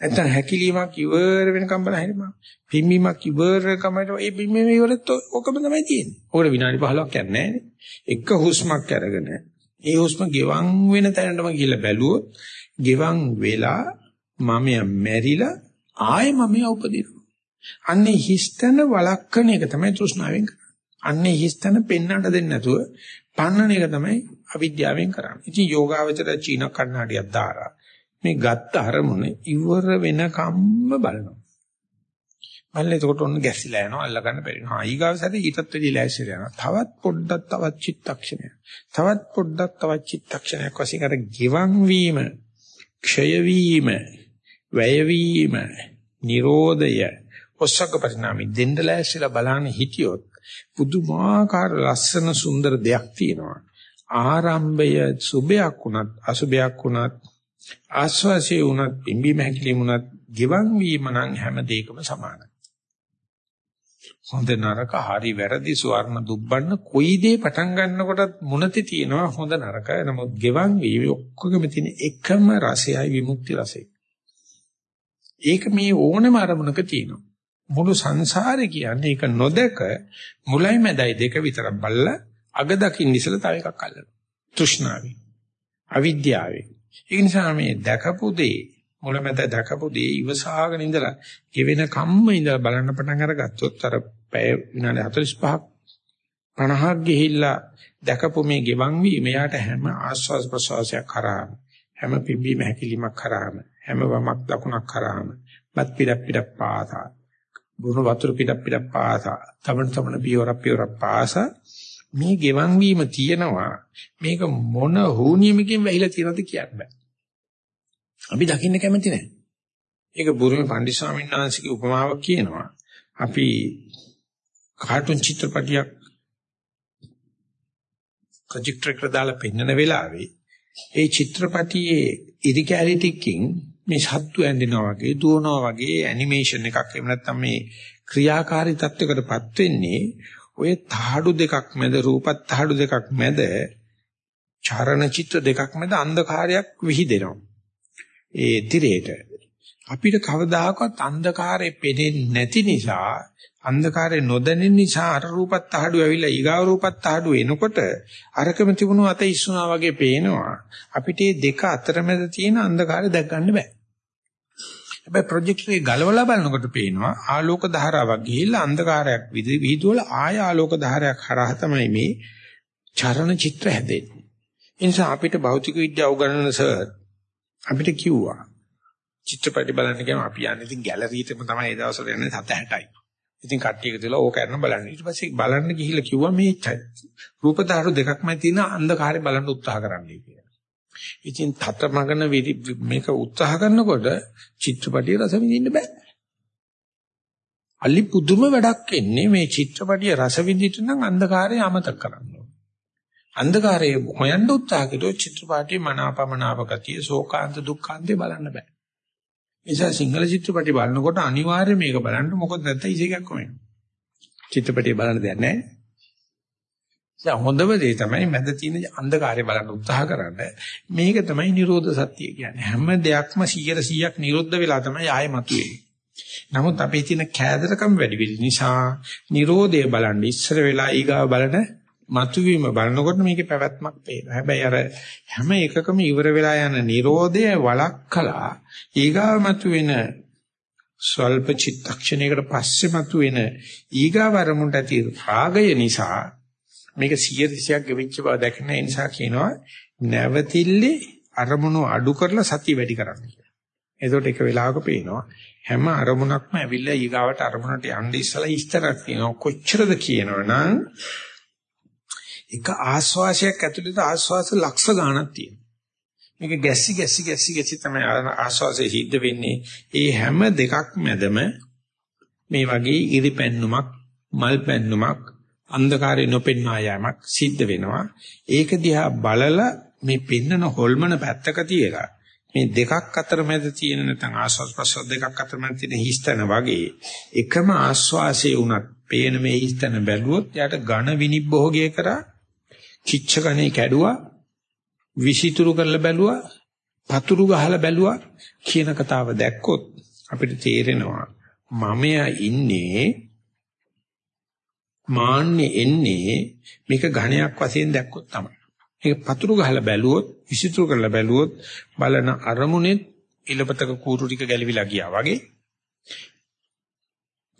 නැත්නම් හැකිලීමක් ඉවර වෙනකම් බලන්න හිටපන්. පිම්මීමක් ඉවර වෙනකම් හිටපන්. ඒ පිම්මීම ඉවරත් ඔකම තමයි තියෙන්නේ. ඔකට විනාඩි 15ක් යන්නේ නැහැ එක හුස්මක් අරගෙන ඒ හුස්ම ගෙවන් වෙන තැනටම ගිහිල්ලා බැලුවොත් ගෙවන් වෙලා මම මැරිලා ආයෙ මම උපදිනවා. අන්නේ හිස්තන වළක්කන එක තමයි තෘෂ්ණාවෙන් කරන්නේ. අන්නේ හිස්තන පෙන්වන්න දෙන්නේ නැතුව පන්නන එක තමයි අවිද්‍යාවෙන් කරන්නේ. ඉතින් යෝගාවචර චීන කන්නඩියක් දාලා මේ ගත්ත අරමුණ ඉවර වෙනකම්ම බලනවා. මල්ලේ එතකොට ඔන්න ගැසිලා යනවා අල්ල ගන්න බැරි වෙනවා. ඊගාව සැරේ ඊටත් වැඩි ලෑස්තිලා යනවා. තවත් පොඩ්ඩක් තවත් චිත්තක්ෂණයක්. තවත් පොඩ්ඩක් තවත් චිත්තක්ෂණයක් වශයෙන් අර ගිවන් වීම, ක්ෂය වීම, වැය වීම, Nirodhaය, ඔස්සක පරිණාමي දෙන්න ලෑස්තිලා බලන්න හිටියොත් පුදුමාකාර ලස්සන සුන්දර දෙයක් තියෙනවා. ආරම්භය සුභයක් වුණත් අසුභයක් වුණත් ආස්වාසිය වුණත් පිම්බීම හැකිලිම වුණත් ගිවන් වීම නම් හැම දෙයකම සමානයි. හොඳ නරක හරි වැරදි ස්වර්ණ දුබ්බන්න කොයි දේ පටන් ගන්නකොටත් මුණති තියෙනවා හොඳ නරක. නමුත් ගෙවන් වී ඔක්කොගෙම තියෙන එකම රසයයි විමුක්ති රසය. ඒක මේ ඕනම අරමුණක තියෙනවා. මුළු සංසාරේ කියන්නේ ඒක නොදක මුලයි මැදයි දෙක විතර බලලා අග දකින්න ඉස්සලා තව එකක් අල්ලනවා. තෘෂ්ණාවෙන්. අවිද්‍යාවෙන්. ඒ නිසා මේ දැකපු දේ මුලමෙද දැකපු දේ ඉවසාගෙන ඉඳලා ගෙවෙන කම්ම ඉඳලා බලන්න පටන් අරගත්තොත් අර පැය විනාඩි 45ක් 50ක් ගිහිල්ලා දැකපු මේ ගෙවන් වීම යාට හැම ආස්වාස් ප්‍රසවාසයක් කරාම හැම පිම්බීම හැකිලිමක් කරාම හැම වමක් දකුණක් කරාම බත් පිටක් පිටක් පාසා බුණු වතුර පිටක් පිටක් පාසා තමන තමන පියවර පියවර පාසා මේ ගෙවන් වීම තියෙනවා මේක මොන හුනියමකින් වැහිලා තියෙනවද කියන්න බෑ අපි දකින්න කැමති නැහැ. ඒක බුරුමේ පණ්ඩිත ස්වාමීන් වහන්සේගේ උපමාවක් කියනවා. අපි කාටුන් චිත්‍රපටියක් ප්‍රොජෙක්ටර් එකට දාලා පෙන්වන වෙලාවේ ඒ චිත්‍රපටියේ ඉරි කැලිටිකින් මේ සත්තු ඇඳෙනවා වගේ දුවනවා වගේ ඇනිමේෂන් එකක් එහෙම නැත්නම් මේ ක්‍රියාකාරී තත්වයකටපත් වෙන්නේ ඔය තහඩු දෙකක් මැද රූපත් තහඩු දෙකක් මැද චරණ චිත්‍ර දෙකක් මැද අන්ධකාරයක් විහිදෙනවා. ඒ තිරේට. අපිට කවදාකවත් අන්ධකාරය පෙනෙන්නේ නැති නිසා අන්ධකාරය නොදැනෙන නිසා අර රූපත් අහඩු ඇවිල්ලා ඊගාව රූපත් අහඩු එනකොට අරකම තිබුණු අත ඉස්සුනා වගේ පේනවා. අපිට මේ දෙක අතරමැද තියෙන අන්ධකාරය දැක් ගන්න බෑ. හැබැයි ප්‍රොජෙක්ටර් එක ගලවලා බලනකොට පේනවා ආලෝක ධාරාවක් ගිහිල්ලා අන්ධකාරයක් විහිදුවල ආය ආලෝක ධාරයක් හරහා තමයි මේ චරණ චිත්‍ර හැදෙන්නේ ඒ නිසා අපිට භෞතික විද්‍යාව උගන්වන සර් අපිට කිව්වා චිත්‍රපටි බලන්න ගියාම අපි යන්නේ ඉතින් ගැලරියටම තමයි ඒ දවස්වල යන්නේ 7:60යි. ඉතින් කට්ටිය එකතු වෙලා ඕක කරන බලන්න. ඊට පස්සේ බලන්න ගිහිල්ලා කිව්වා මේ රූප ධාරු දෙකක්ම තියෙන අන්ධකාරය බලන්න උත්සාහ කරන්නයි කියලා. ඉතින් තත මගන මේක උත්සාහ කරනකොට චිත්‍රපටිය රස විඳින්න බෑ. අලි පුදුම වැඩක් එන්නේ මේ චිත්‍රපටිය රස විඳින්න නම් අන්ධකාරය අමතක කරන්න අන්ධකාරයේ හොයන්න උත්සාහ කළොත් චිත්‍රපටයේ මනාපමනාප ගතිය, ශෝකාන්ත දුක්ඛාන්තේ බලන්න බෑ. නිසා සිංහල චිත්‍රපටි බලනකොට අනිවාර්යයෙන් මේක බලන්න මොකද නැත්නම් ඉසේකක් කොහෙන්ද? චිත්‍රපටිය බලන්න දෙයක් නැහැ. දැන් හොඳම දේ තමයි මැද තියෙන අන්ධකාරය බලන්න උත්සාහ කරන්න. මේක තමයි Nirodha Satya කියන්නේ. හැම දෙයක්ම 100%ක් නිරුද්ධ වෙලා තමයි ආයෙ මතුවෙන්නේ. නමුත් අපේ තියෙන කෑදරකම් වැඩි වෙන නිසා Nirodhe බලන්න ඉස්සර වෙලා ඊගාව බලන මතුවීම බලනකොට මේකේ පැවැත්මක් පේනවා. හැබැයි අර හැම එකකම ඉවර වෙලා යන Nirodha වලක්කලා ඊගාව මතුවෙන ස්වල්ප චිත්තක්ෂණයකට පස්සේ මතුවෙන ඊගාව අරමුණට ඇති රාගය නිසා මේක 100%ක් ගෙවිච්ච බව දැකන නිසා කියනවා නැවතිල්ලේ අරමුණු අඩු කරලා සතිය වැඩි කරන්න කියලා. එතකොට එක වෙලාවක පේනවා හැම අරමුණක්ම ඇවිල්ලා ඊගාවට අරමුණට යන්න ඉස්සලා ඉස්තරක් තියෙනවා. කොච්චරද කියනවනම් එක ආස්වාසයක් ඇතුළත ආස්වාස ලක්ෂ ගණක් තියෙනවා. මේක ගැස්සි ගැස්සි ගැස්සි ගැස්සි තමයි ආස්වාසයේ සිද්ධ වෙන්නේ. ඒ හැම දෙකක් මැදම මේ වගේ ඉරිපැන්නුමක්, මල් පැන්නුමක්, අන්ධකාරේ නොපෙන්වා යෑමක් සිද්ධ වෙනවා. ඒක දිහා බලලා මේ පෙන්නන හොල්මන පැත්තක තියලා මේ දෙකක් අතර මැද තියෙන නැත්නම් ආස්වාස් ප්‍රසවාස දෙකක් අතර මැද තියෙන හිස්තන වගේ එකම ආස්වාසයේ උනත් පේන මේ හිස්තන බැලුවොත් යාට ඝන විනිබ්බෝගය කරා කිච්ච ගණේ කැඩුවා විසිතුරු කරලා බැලුවා පතුරු ගහලා බැලුවා කියන කතාව දැක්කොත් අපිට තේරෙනවා මමයා ඉන්නේ මාන්නේ එන්නේ මේක ඝණයක් වශයෙන් දැක්කොත් තමයි. මේක පතුරු ගහලා බැලුවොත් විසිතුරු කරලා බැලුවොත් බලන අරමුණෙත් ඉලපතක කූරු ටික ගැලවිලා ගියා වගේ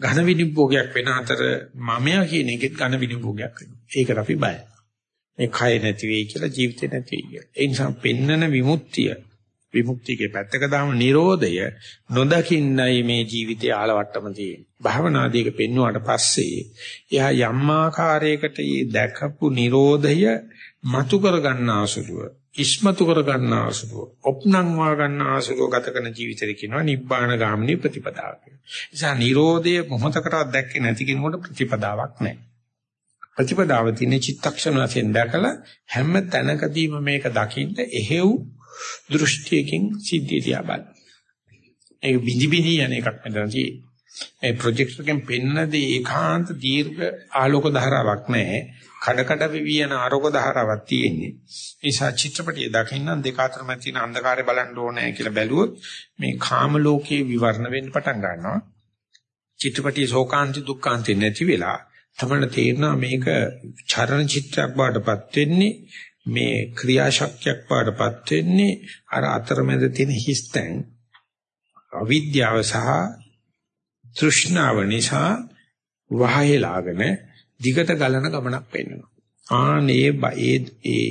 ඝන විනිභෝගයක් වෙන අතර මමයා කියන එකෙත් ඝන විනිභෝගයක් වෙනවා. ඒකට අපි බයයි. මේ කය නැති වෙයි කියලා ජීවිතේ නැති වෙයි කියලා. ඒ නිසා පෙන්නන විමුක්තිය විමුක්තියගේ පැත්තක දාම Nirodhaය නොදකින්නයි මේ ජීවිතය ආලවට්ටම තියෙන්නේ. භවනාදීක පෙන්වුවාට පස්සේ එයා යම් ආකාරයකට මේ දැකපු Nirodhaය මතු කර ගන්නාසුලුව ඉස්මතු කර ගන්නාසුලුව ඔප්නංවා ගන්නාසුලුව ගත කරන ජීවිතය කියනවා නිබ්බාන ගාමිනී ප්‍රතිපදාව කියලා. නිසා Nirodhaය මොහොතකටවත් දැක්කේ නැති කෙනෙකුට ප්‍රතිපදාවක් නැහැ. ප්‍රතිපදාව තියෙන චිත්තක්ෂණ වශයෙන් දැකලා හැම තැනකදීම මේක දකින්න එහෙව් දෘෂ්ටියකින් සිද්ධිය දිහා බලන්න. ඒක බිඳි බිඳි යන එකක් මෙතන තියෙන්නේ. මේ ප්‍රොජෙක්ටර් එකෙන් පෙන්නදී ඒකාන්ත දීර්ඝ ආලෝක ධාරාවක් නැහැ. කඩ කඩ විවියන ආලෝක ධාරාවක් තියෙන්නේ. ඒ නිසා චිත්‍රපටිය දකින්න දෙක අතර මැද තියෙන අන්ධකාරය බලන්න ඕනේ කියලා බැලුවොත් මේ කාම ලෝකයේ විවරණ වෙන්න පටන් ගන්නවා. චිත්‍රපටියේ ශෝකාන්ති දුක්ඛාන්ති නැති වෙලා තමයි තේරෙනවා මේක චරණ චිත්‍රයක් බාටපත් වෙන්නේ මේ ක්‍රියාශක්තියක් පාඩපත් වෙන්නේ අර අතරමැද තියෙන හිස්තැන් අවිද්‍යාව සහ තෘෂ්ණාව නිසා වහයලාගෙන දිගට ගලන ගමනක් වෙන්නවා. ආනේ ඒ ඒ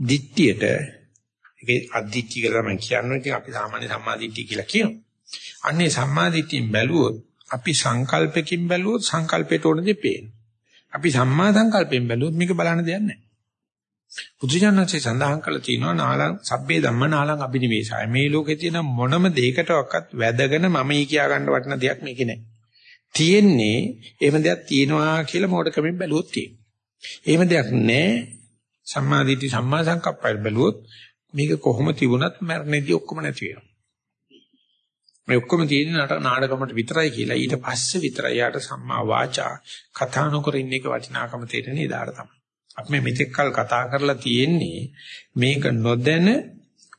දිට්ඨියට ඒකේ අදිට්ඨිය කියලා මම කියන්නේ ඉතින් අපි සාමාන්‍ය සම්මාදිට්ඨිය කියලා කියනවා. අන්නේ සම්මාදිට්ඨියෙන් බැලුවොත් අපි සංකල්පකින් බැලුවොත් සංකල්පයට ඕන දේ පේනවා. අපි සම්මා සංකල්පයෙන් බැලුවොත් මේක බලන්න දෙයක් නැහැ. බුදුජානකසේ සඳහන් කළ තියෙනවා නාලං සබ්බේ ධම්ම නාලං අබිනිවේෂය. මේ ලෝකේ තියෙන මොනම දෙයකටවත් වැදගෙන මම ඊ කියා ගන්න වටින දෙයක් මේකේ නැහැ. තියෙන්නේ එහෙම දෙයක් තියෙනවා කියලා මොඩකමින් බැලුවොත් තියෙනවා. එහෙම දෙයක් නැහැ. සම්මාදිට්ඨි සම්මා සංකප්පය බැලුවොත් මේක කොහොම තිබුණත් මරණයේදී ඔක්කොම නැති වෙනවා. මේ ඔක්කොම තියෙන නාටකමට විතරයි කියලා ඊට පස්සේ විතරයි යාට සම්මා වාචා කතා නොකර ඉන්න එක වටිනාකම තේරෙන්නේ ඉදාර තමයි. අපි මේ මෙතෙක් කල් කතා කරලා තියෙන්නේ මේක නොදැන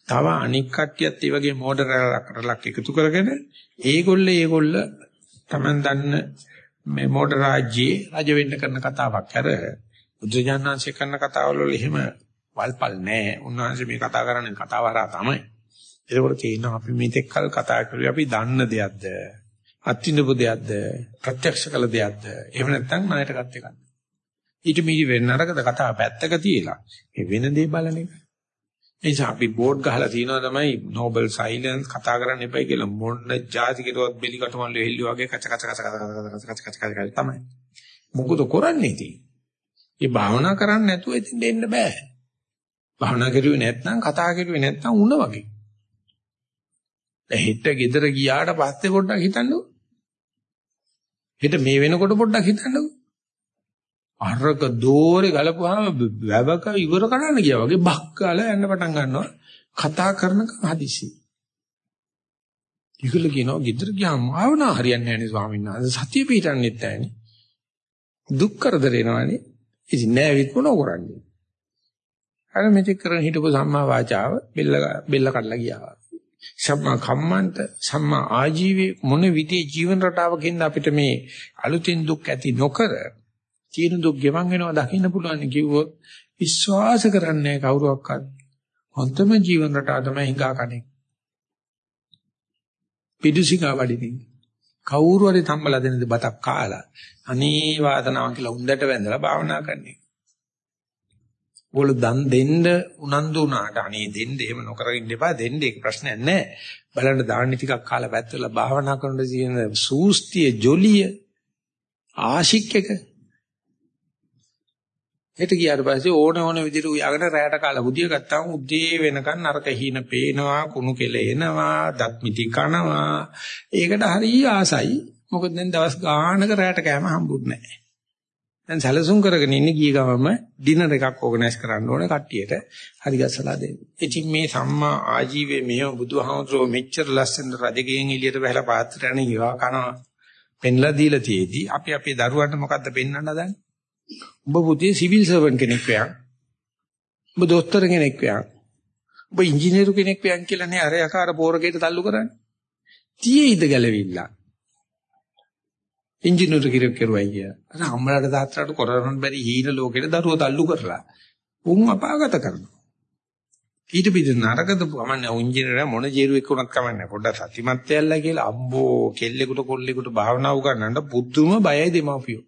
තව අනික් කට්ටියත් ඒ වගේ මෝඩරලක් එකතු කරගෙන ඒගොල්ල ඒගොල්ල Taman දන්න මේ මෝඩ රාජ්‍යයේ රජ වෙන්න කරන කතාවක් අර බුදුජානනාංශය කරන කතාවල වල එහෙම වල්පල් නැහැ. උන්වහන්සේ මේ කතා කරන්නේ කතාව හරහා තමයි. ඒකවල තියෙනවා අපි මෙතෙක් කල් කතා කරුවේ අපි දන්න දෙයක්ද? අත්විඳපු දෙයක්ද? ප්‍රත්‍යක්ෂ කළ දෙයක්ද? එහෙම නැත්නම් ණයට ගත් එකක්ද? ඊට මීරි වෙන්න අරකද කතාව පැත්තක තියලා මේ වෙන දේ බලන එක. ඒ නිසා අපි බෝඩ් ගහලා තියනවා තමයි නෝබල් සයිලන්ස් කතා කරන්න එපයි කියලා මොන જાති කෙරුවත් බෙලි කටමල්ල හෙල්ලු වගේ කච කච කච කච කච කච කච තමයි. මොකද කරන්නේ ඉතින්? මේ භාවනා කරන්නේ නැතුව ඉතින් දෙන්න බෑ. භාවනා කරුවේ නැත්නම් කතා කරුවේ නැත්නම් උණ වගේ. දැන් හෙට ගෙදර ගියාට පස්සේ පොඩ්ඩක් හිතන්නකෝ. හෙට මේ වෙනකොට පොඩ්ඩක් හිතන්නකෝ. අරක දෝරේ ගලපුවාම වැවක ඉවර කරන්න ගියා වගේ බක්කාලා යන්න පටන් ගන්නවා කතා කරනකම් හදිසි. ඒකල කියනවා ගෙදර ගියාම ආවනා හරියන්නේ නැහැ නේ ස්වාමීන් වහන්සේ සතිය පිටන්නේත් නැහැනේ. දුක් කරදර එනවානේ. ඉතින් නෑ විත් මොනව කරන්නේ? අර මෙතෙක් කරන හිටපු සම්මා වාචාව බෙල්ල බෙල්ල කඩලා ගියා. සම්මා කම්මන්ත සම්මා ආජීවයේ මොන විදිහේ ජීවන රටාවකින්ද අපිට මේ අලුතින් දුක් ඇති නොකර තියෙන දුක් ගෙවන් වෙනවා දකින්න පුළුවන් කිව්වොත් විශ්වාස කරන්නේ කවුරුවක්වත්. හොඳම ජීවන රටාව තමයි හිඟා කණේ. පිදුසිකා වඩිනින්. කවුරු හරි තම්බලා දෙන බතක් කාලා අනේ වාදනාව කියලා උන්දට වැඳලා භාවනා කරන්නේ. ඕගොල්ලෝ දන් දෙන්න උනන්දු වුණාට අනේ දෙන්න එහෙම නොකර ඉන්න එපා දෙන්න ඒක ප්‍රශ්නයක් නැහැ. බලන්න දාන්න ටිකක් කාලා පැත්තලා භාවනා කරනකොට තියෙන සූස්තිය ජොලිය ආශික් එක හෙට ගියාට පස්සේ ඕන ඕන විදිහට උයාගෙන රැයට කාලා බුදිය ගත්තාම උදේ වෙනකන් නරක හීන පේනවා කුණු කෙල එනවා දත් මිටි කනවා. ඒකට හරිය ආසයි. මොකද දැන් දවස් ගානක රැයට කෑම හම්බුන්නේ නැහැ. දැන් සැලසුම් කරගෙන ඉන්නේ ගිය ගමම ඩිනර් එකක් ඕගනයිස් කරන්න ඕනේ කට්ටියට. හරි ගස්සලා දෙන්න. ඉතින් මේ සම්මා ආජීවයේ මෙහෙම බුදුහාමුදුරුවෝ මෙච්චර ලස්සන රජගෙන් එළියට බහලා පාත්‍රයට යන ඉවා කනවා. පෙන්ලා දීලා තියේදී අපි අපේ දරුවන්ට මොකද්ද පෙන්වන්න දන්නේ ඔබ පුතේ සිවිල් සර්වන් කෙනෙක් වෙයන්. ඔබ දොස්තර කෙනෙක් වෙයන්. ඔබ ඉංජිනේරු කෙනෙක් වෙයන් කියලා නේ අර යකාර පෝරකේට තල්ලු කරන්නේ. තියේයිද ගැලවිලා. ඉංජිනේරු කෙනෙක් කරුවයි කිය. අර අම්මලාට තාත්තලාට කරවන්න බැරි හීන ලෝකෙට දරුවෝ තල්ලු කරලා උන් අපාගත කරනවා. ඊට පිට නරකද කමන්නේ උන්ජිනේර මොන ජීරුවෙක් වුණත් කමන්නේ පොඩ්ඩක් සතිමත් වෙල්ලා කියලා අම්බෝ කෙල්ලෙකුට කොල්ලෙකුට භාවනා උගන්නන්න පුදුම බයයි දෙමාපියෝ.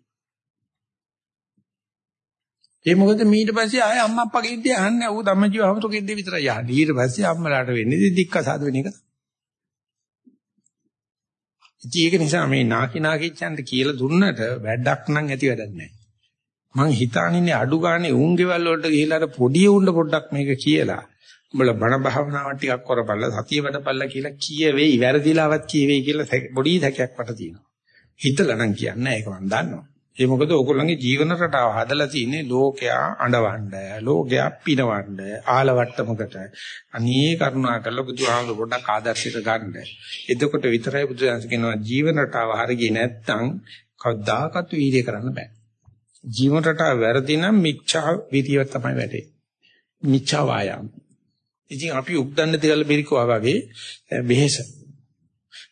ඒ මොකද ඊට පස්සේ ආයේ අම්මා අප්පගේ ඉද්දී අහන්නේ ඌ ධම්මජීව හමුතුගේ ඉද්දී විතරයි යන්නේ. ඊට පස්සේ අම්මලාට වෙන්නේ දික්කසාද වෙන එක. ඉතින් ඒක නිසා මේ නාකි නාකිච්චන්ට කියලා දුන්නට වැඩක් නම් ඇති වැඩක් නැහැ. මං හිතානින්නේ අඩු ගානේ උන් ගෙවල් වලට ගිහිල්ලා අර පොඩි උන්න පොඩ්ඩක් මේක කියලා. උඹලා බණ භාවනාවක් ටිකක් කරපල්ලා සතිය වැඩපල්ලා කියලා කියවෙයි වැරදිලාවත් කියවෙයි කියලා පොඩි සැකයක් මට තියෙනවා. හිතලා නම් කියන්නේ ඒක මම දන්නවා. ඒ මොකද ඕගොල්ලන්ගේ ජීවන රටාව හදලා තියෙන්නේ ලෝකයා අඬවන්න, ලෝකයා පිනවන්න, ආලවට්ටමකට. අනී කරුණා කරලා බුදුහාමුදුර පොඩ්ඩක් ආදර්ශයට ගන්න. එතකොට විතරයි බුදුහාමුදුර කියනවා ජීවන රටාව හරියන්නේ නැත්නම් කවදාකවත් වීර්ය කරන්න බෑ. ජීවන රටාව වැරදි නම් මිච්ඡා විරිය තමයි වැටේ. මිච්ඡා වායාම. ඉතින් අපි උක්දන්න දෙවල් බෙරිකවා වගේ වෙහෙස.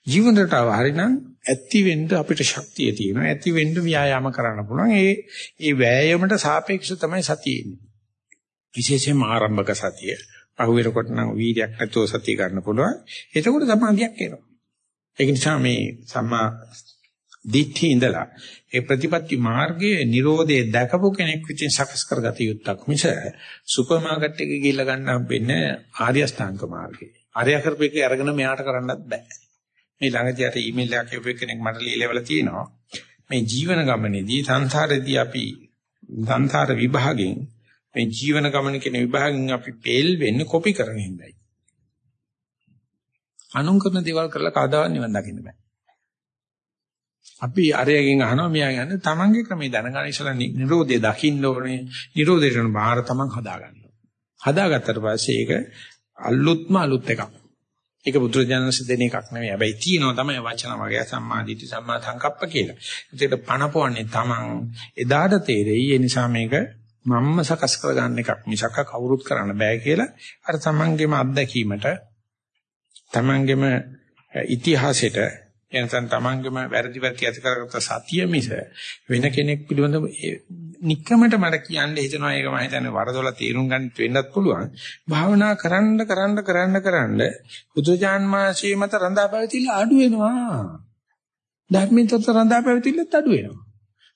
ජීවන රටාව හරිනම් ඇති වෙන්න අපිට ශක්තිය තියෙනවා. ඇති වෙන්න ව්‍යායාම කරන්න පුළුවන්. ඒ ඒ වෑයමට සාපේක්ෂව තමයි සතිය ඉන්නේ. විශේෂයෙන්ම ආරම්භක සතිය. පහුවෙනකොට නම් වීර්යයක් නැතුව සතිය ගන්න පුළුවන්. එතකොට සමාධියක් එනවා. ඒක නිසා මේ සම්මා දිට්ඨි ඉඳලා ඒ ප්‍රතිපත්ති මාර්ගයේ Nirodhe දැකපු කෙනෙක් විසින් සකස් කරගත යුත්තක් මිස සුපර් මාකට් එකේ ගිහිල්ලා ගන්න හම්බෙන්නේ ආර්ය අෂ්ටාංග මාර්ගය. ආර්ය කරපේක අරගෙන මෙයාට කරන්නත් බෑ. මේ ළඟදී අර ඊමේල් එකක් කියපු කෙනෙක් මට ලියලවල තියෙනවා. මේ ජීවන ගමනේදී සංසාරේදී අපි සංසාර විභාගෙන් මේ ජීවන ගමන කියන විභාගෙන් අපි පෙල් වෙන්නේ කොපි කරන හින්දායි. අනුන් කරන දේවල් කරලා කවදාවත් නිවන් දකින්න බෑ. අපි අරයගෙන් අහනවා මෙයාගෙන් අහන්නේ තමන්ගේ ක්‍රමේ දැනගන්න ඉස්සලා නිරෝධය දකින්න ඕනේ. නිරෝධයට බාහිර තමන් හදාගන්න. හදාගත්තට පස්සේ ඒක අලුත්ම අලුත් එකක්. ඒක බුදුරජාණන්සේ දෙන එකක් නෙමෙයි. හැබැයි තියෙනවා තමයි වචන වගේ සම්මා දිට්ඨි සම්මා සංකප්ප කියලා. ඒකට පණපවන්නේ තමන් එදාට තේරෙයි. ඒ නිසා මේක මම්ම සකස් කරගන්න එකක් මිසක කවුරුත් කරන්න බෑ කියලා අර තමන්ගේම අත්දැකීමට තමන්ගේම ඉතිහාසෙට එනසන් තමන්ගේම වැරදි වැරදි ඇති කරගත්ත සතිය මිස වෙන කෙනෙක් පිළිබඳව නික්කමට මට කියන්න හිතෙනවා. ඒක මම හිතන්නේ වරදොල තීරුම් ගන්න වෙන්නත් පුළුවන්. භාවනා කරන්න කරන්න කරන්න කරන්න බුදුජාන් මාසයේ මත රඳා පැවතිලා අඩු වෙනවා. ධර්මයෙන් තත් රඳා පැවතිලත් අඩු වෙනවා.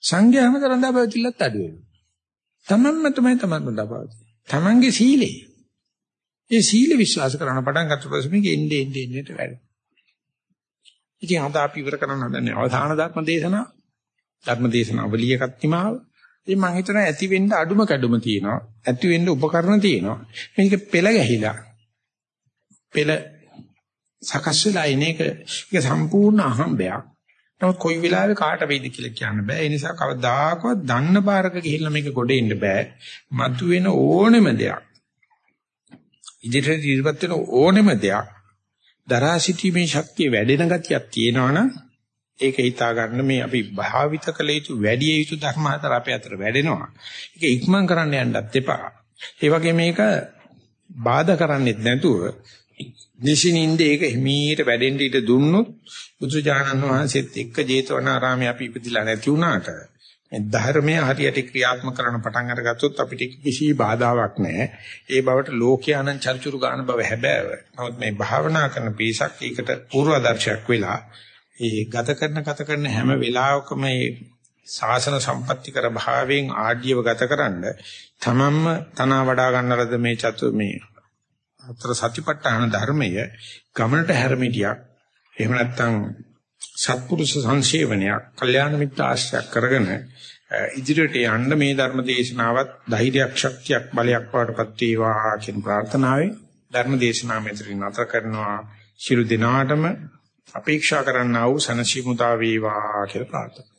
සංඝයා මත රඳා පැවතිලත් අඩු වෙනවා. තමන්ම තමයි තමන් රඳා පැවතින්නේ තමන්ගේ සීලේ. ඒ සීල විශ්වාස කරන පටන් ගත්ත පස්සේ මේක එන්නේ එන්නේ එන්නේ වැඩි. ඉතින් අද අපි ඉවර කරන්න හදන්නේ අවසාන ධර්ම දේශනාව. ධර්ම දේශනාවලිය කත්තිමාව. ඉතින් මම හිතනවා ඇති වෙන්න අඩුම කැඩුම තියෙනවා. ඇති වෙන්න උපකරණ තියෙනවා. මේක පෙළ ගැහිලා. පෙළ සකස් වෙලා ඉන එක ඒක සම්පූර්ණ අහඹයක්. නමුත් කොයි වෙලාවෙ කාට වෙයිද කියලා කියන්න බෑ. ඒ නිසා කවදාකවත් දන්න බාරක ගිහිල්ලා මේක ගොඩ එන්න බෑ. මතුවෙන ඕනෙම දෙයක්. ඉදිරියට ඉදිරියට වෙන ඕනෙම දෙයක් දරා සිටීමේ ශක්තිය වැඩෙන ගතියක් තියෙනවනම් ඒක හිතා ගන්න මේ අපි භාවිත කළ යුතු වැඩි යුතු ධර්ම හතර අපේ අතර වැඩෙනවා. ඒක ඉක්මන් කරන්න යන්නත් එපා. ඒ වගේ මේක බාධා කරන්නෙත් නැතුව නිසිනින්ද ඒක හිමීට වැඩෙන්න ඉඩ දුන්නොත් බුදුජානන් වහන්සේත් එක්ක ජේතවනාරාමයේ අපි ඉපදිලා නැති වුණාට මේ ධර්මය හරියට ක්‍රියාත්මක කරන පටන් අරගත්තොත් අපිට කිසි බාධාවක් නැහැ. ඒ බවට ලෝකයානං චර්චුරු ගන්න බව හැබෑව. නමුත් මේ භාවනා කරන පිසක් ඒකට පූර්වාදර්ශයක් වෙලා ඒ ගත කරන ගත කරන හැම වෙලාවකම මේ සාසන සම්පatti කර භාවයෙන් ආඩ්‍යව ගතකරනද තමන්ම තන වඩා ගන්නලද මේ චතු මේ අතර සතිපට්ඨාන ධර්මය ගමනට හැරමිටියක් එහෙම නැත්නම් සත්පුරුෂ සංසේවනයක්, කල්යාණ මිත්‍ර ආශ්‍රයක් කරගෙන ඉදිරියට යන්න මේ ධර්ම දේශනාවත් ධෛර්යයක් ශක්තියක් බලයක් වඩපත් වේවා කියන ප්‍රාර්ථනාවෙන් ධර්ම දේශනාව මෙතනින් නතර කරනවා. ශිරු දිනාටම අපේක්ෂා කරන්නා වූ සනසිමුදා වේවා කියලා ප්‍රාර්ථනා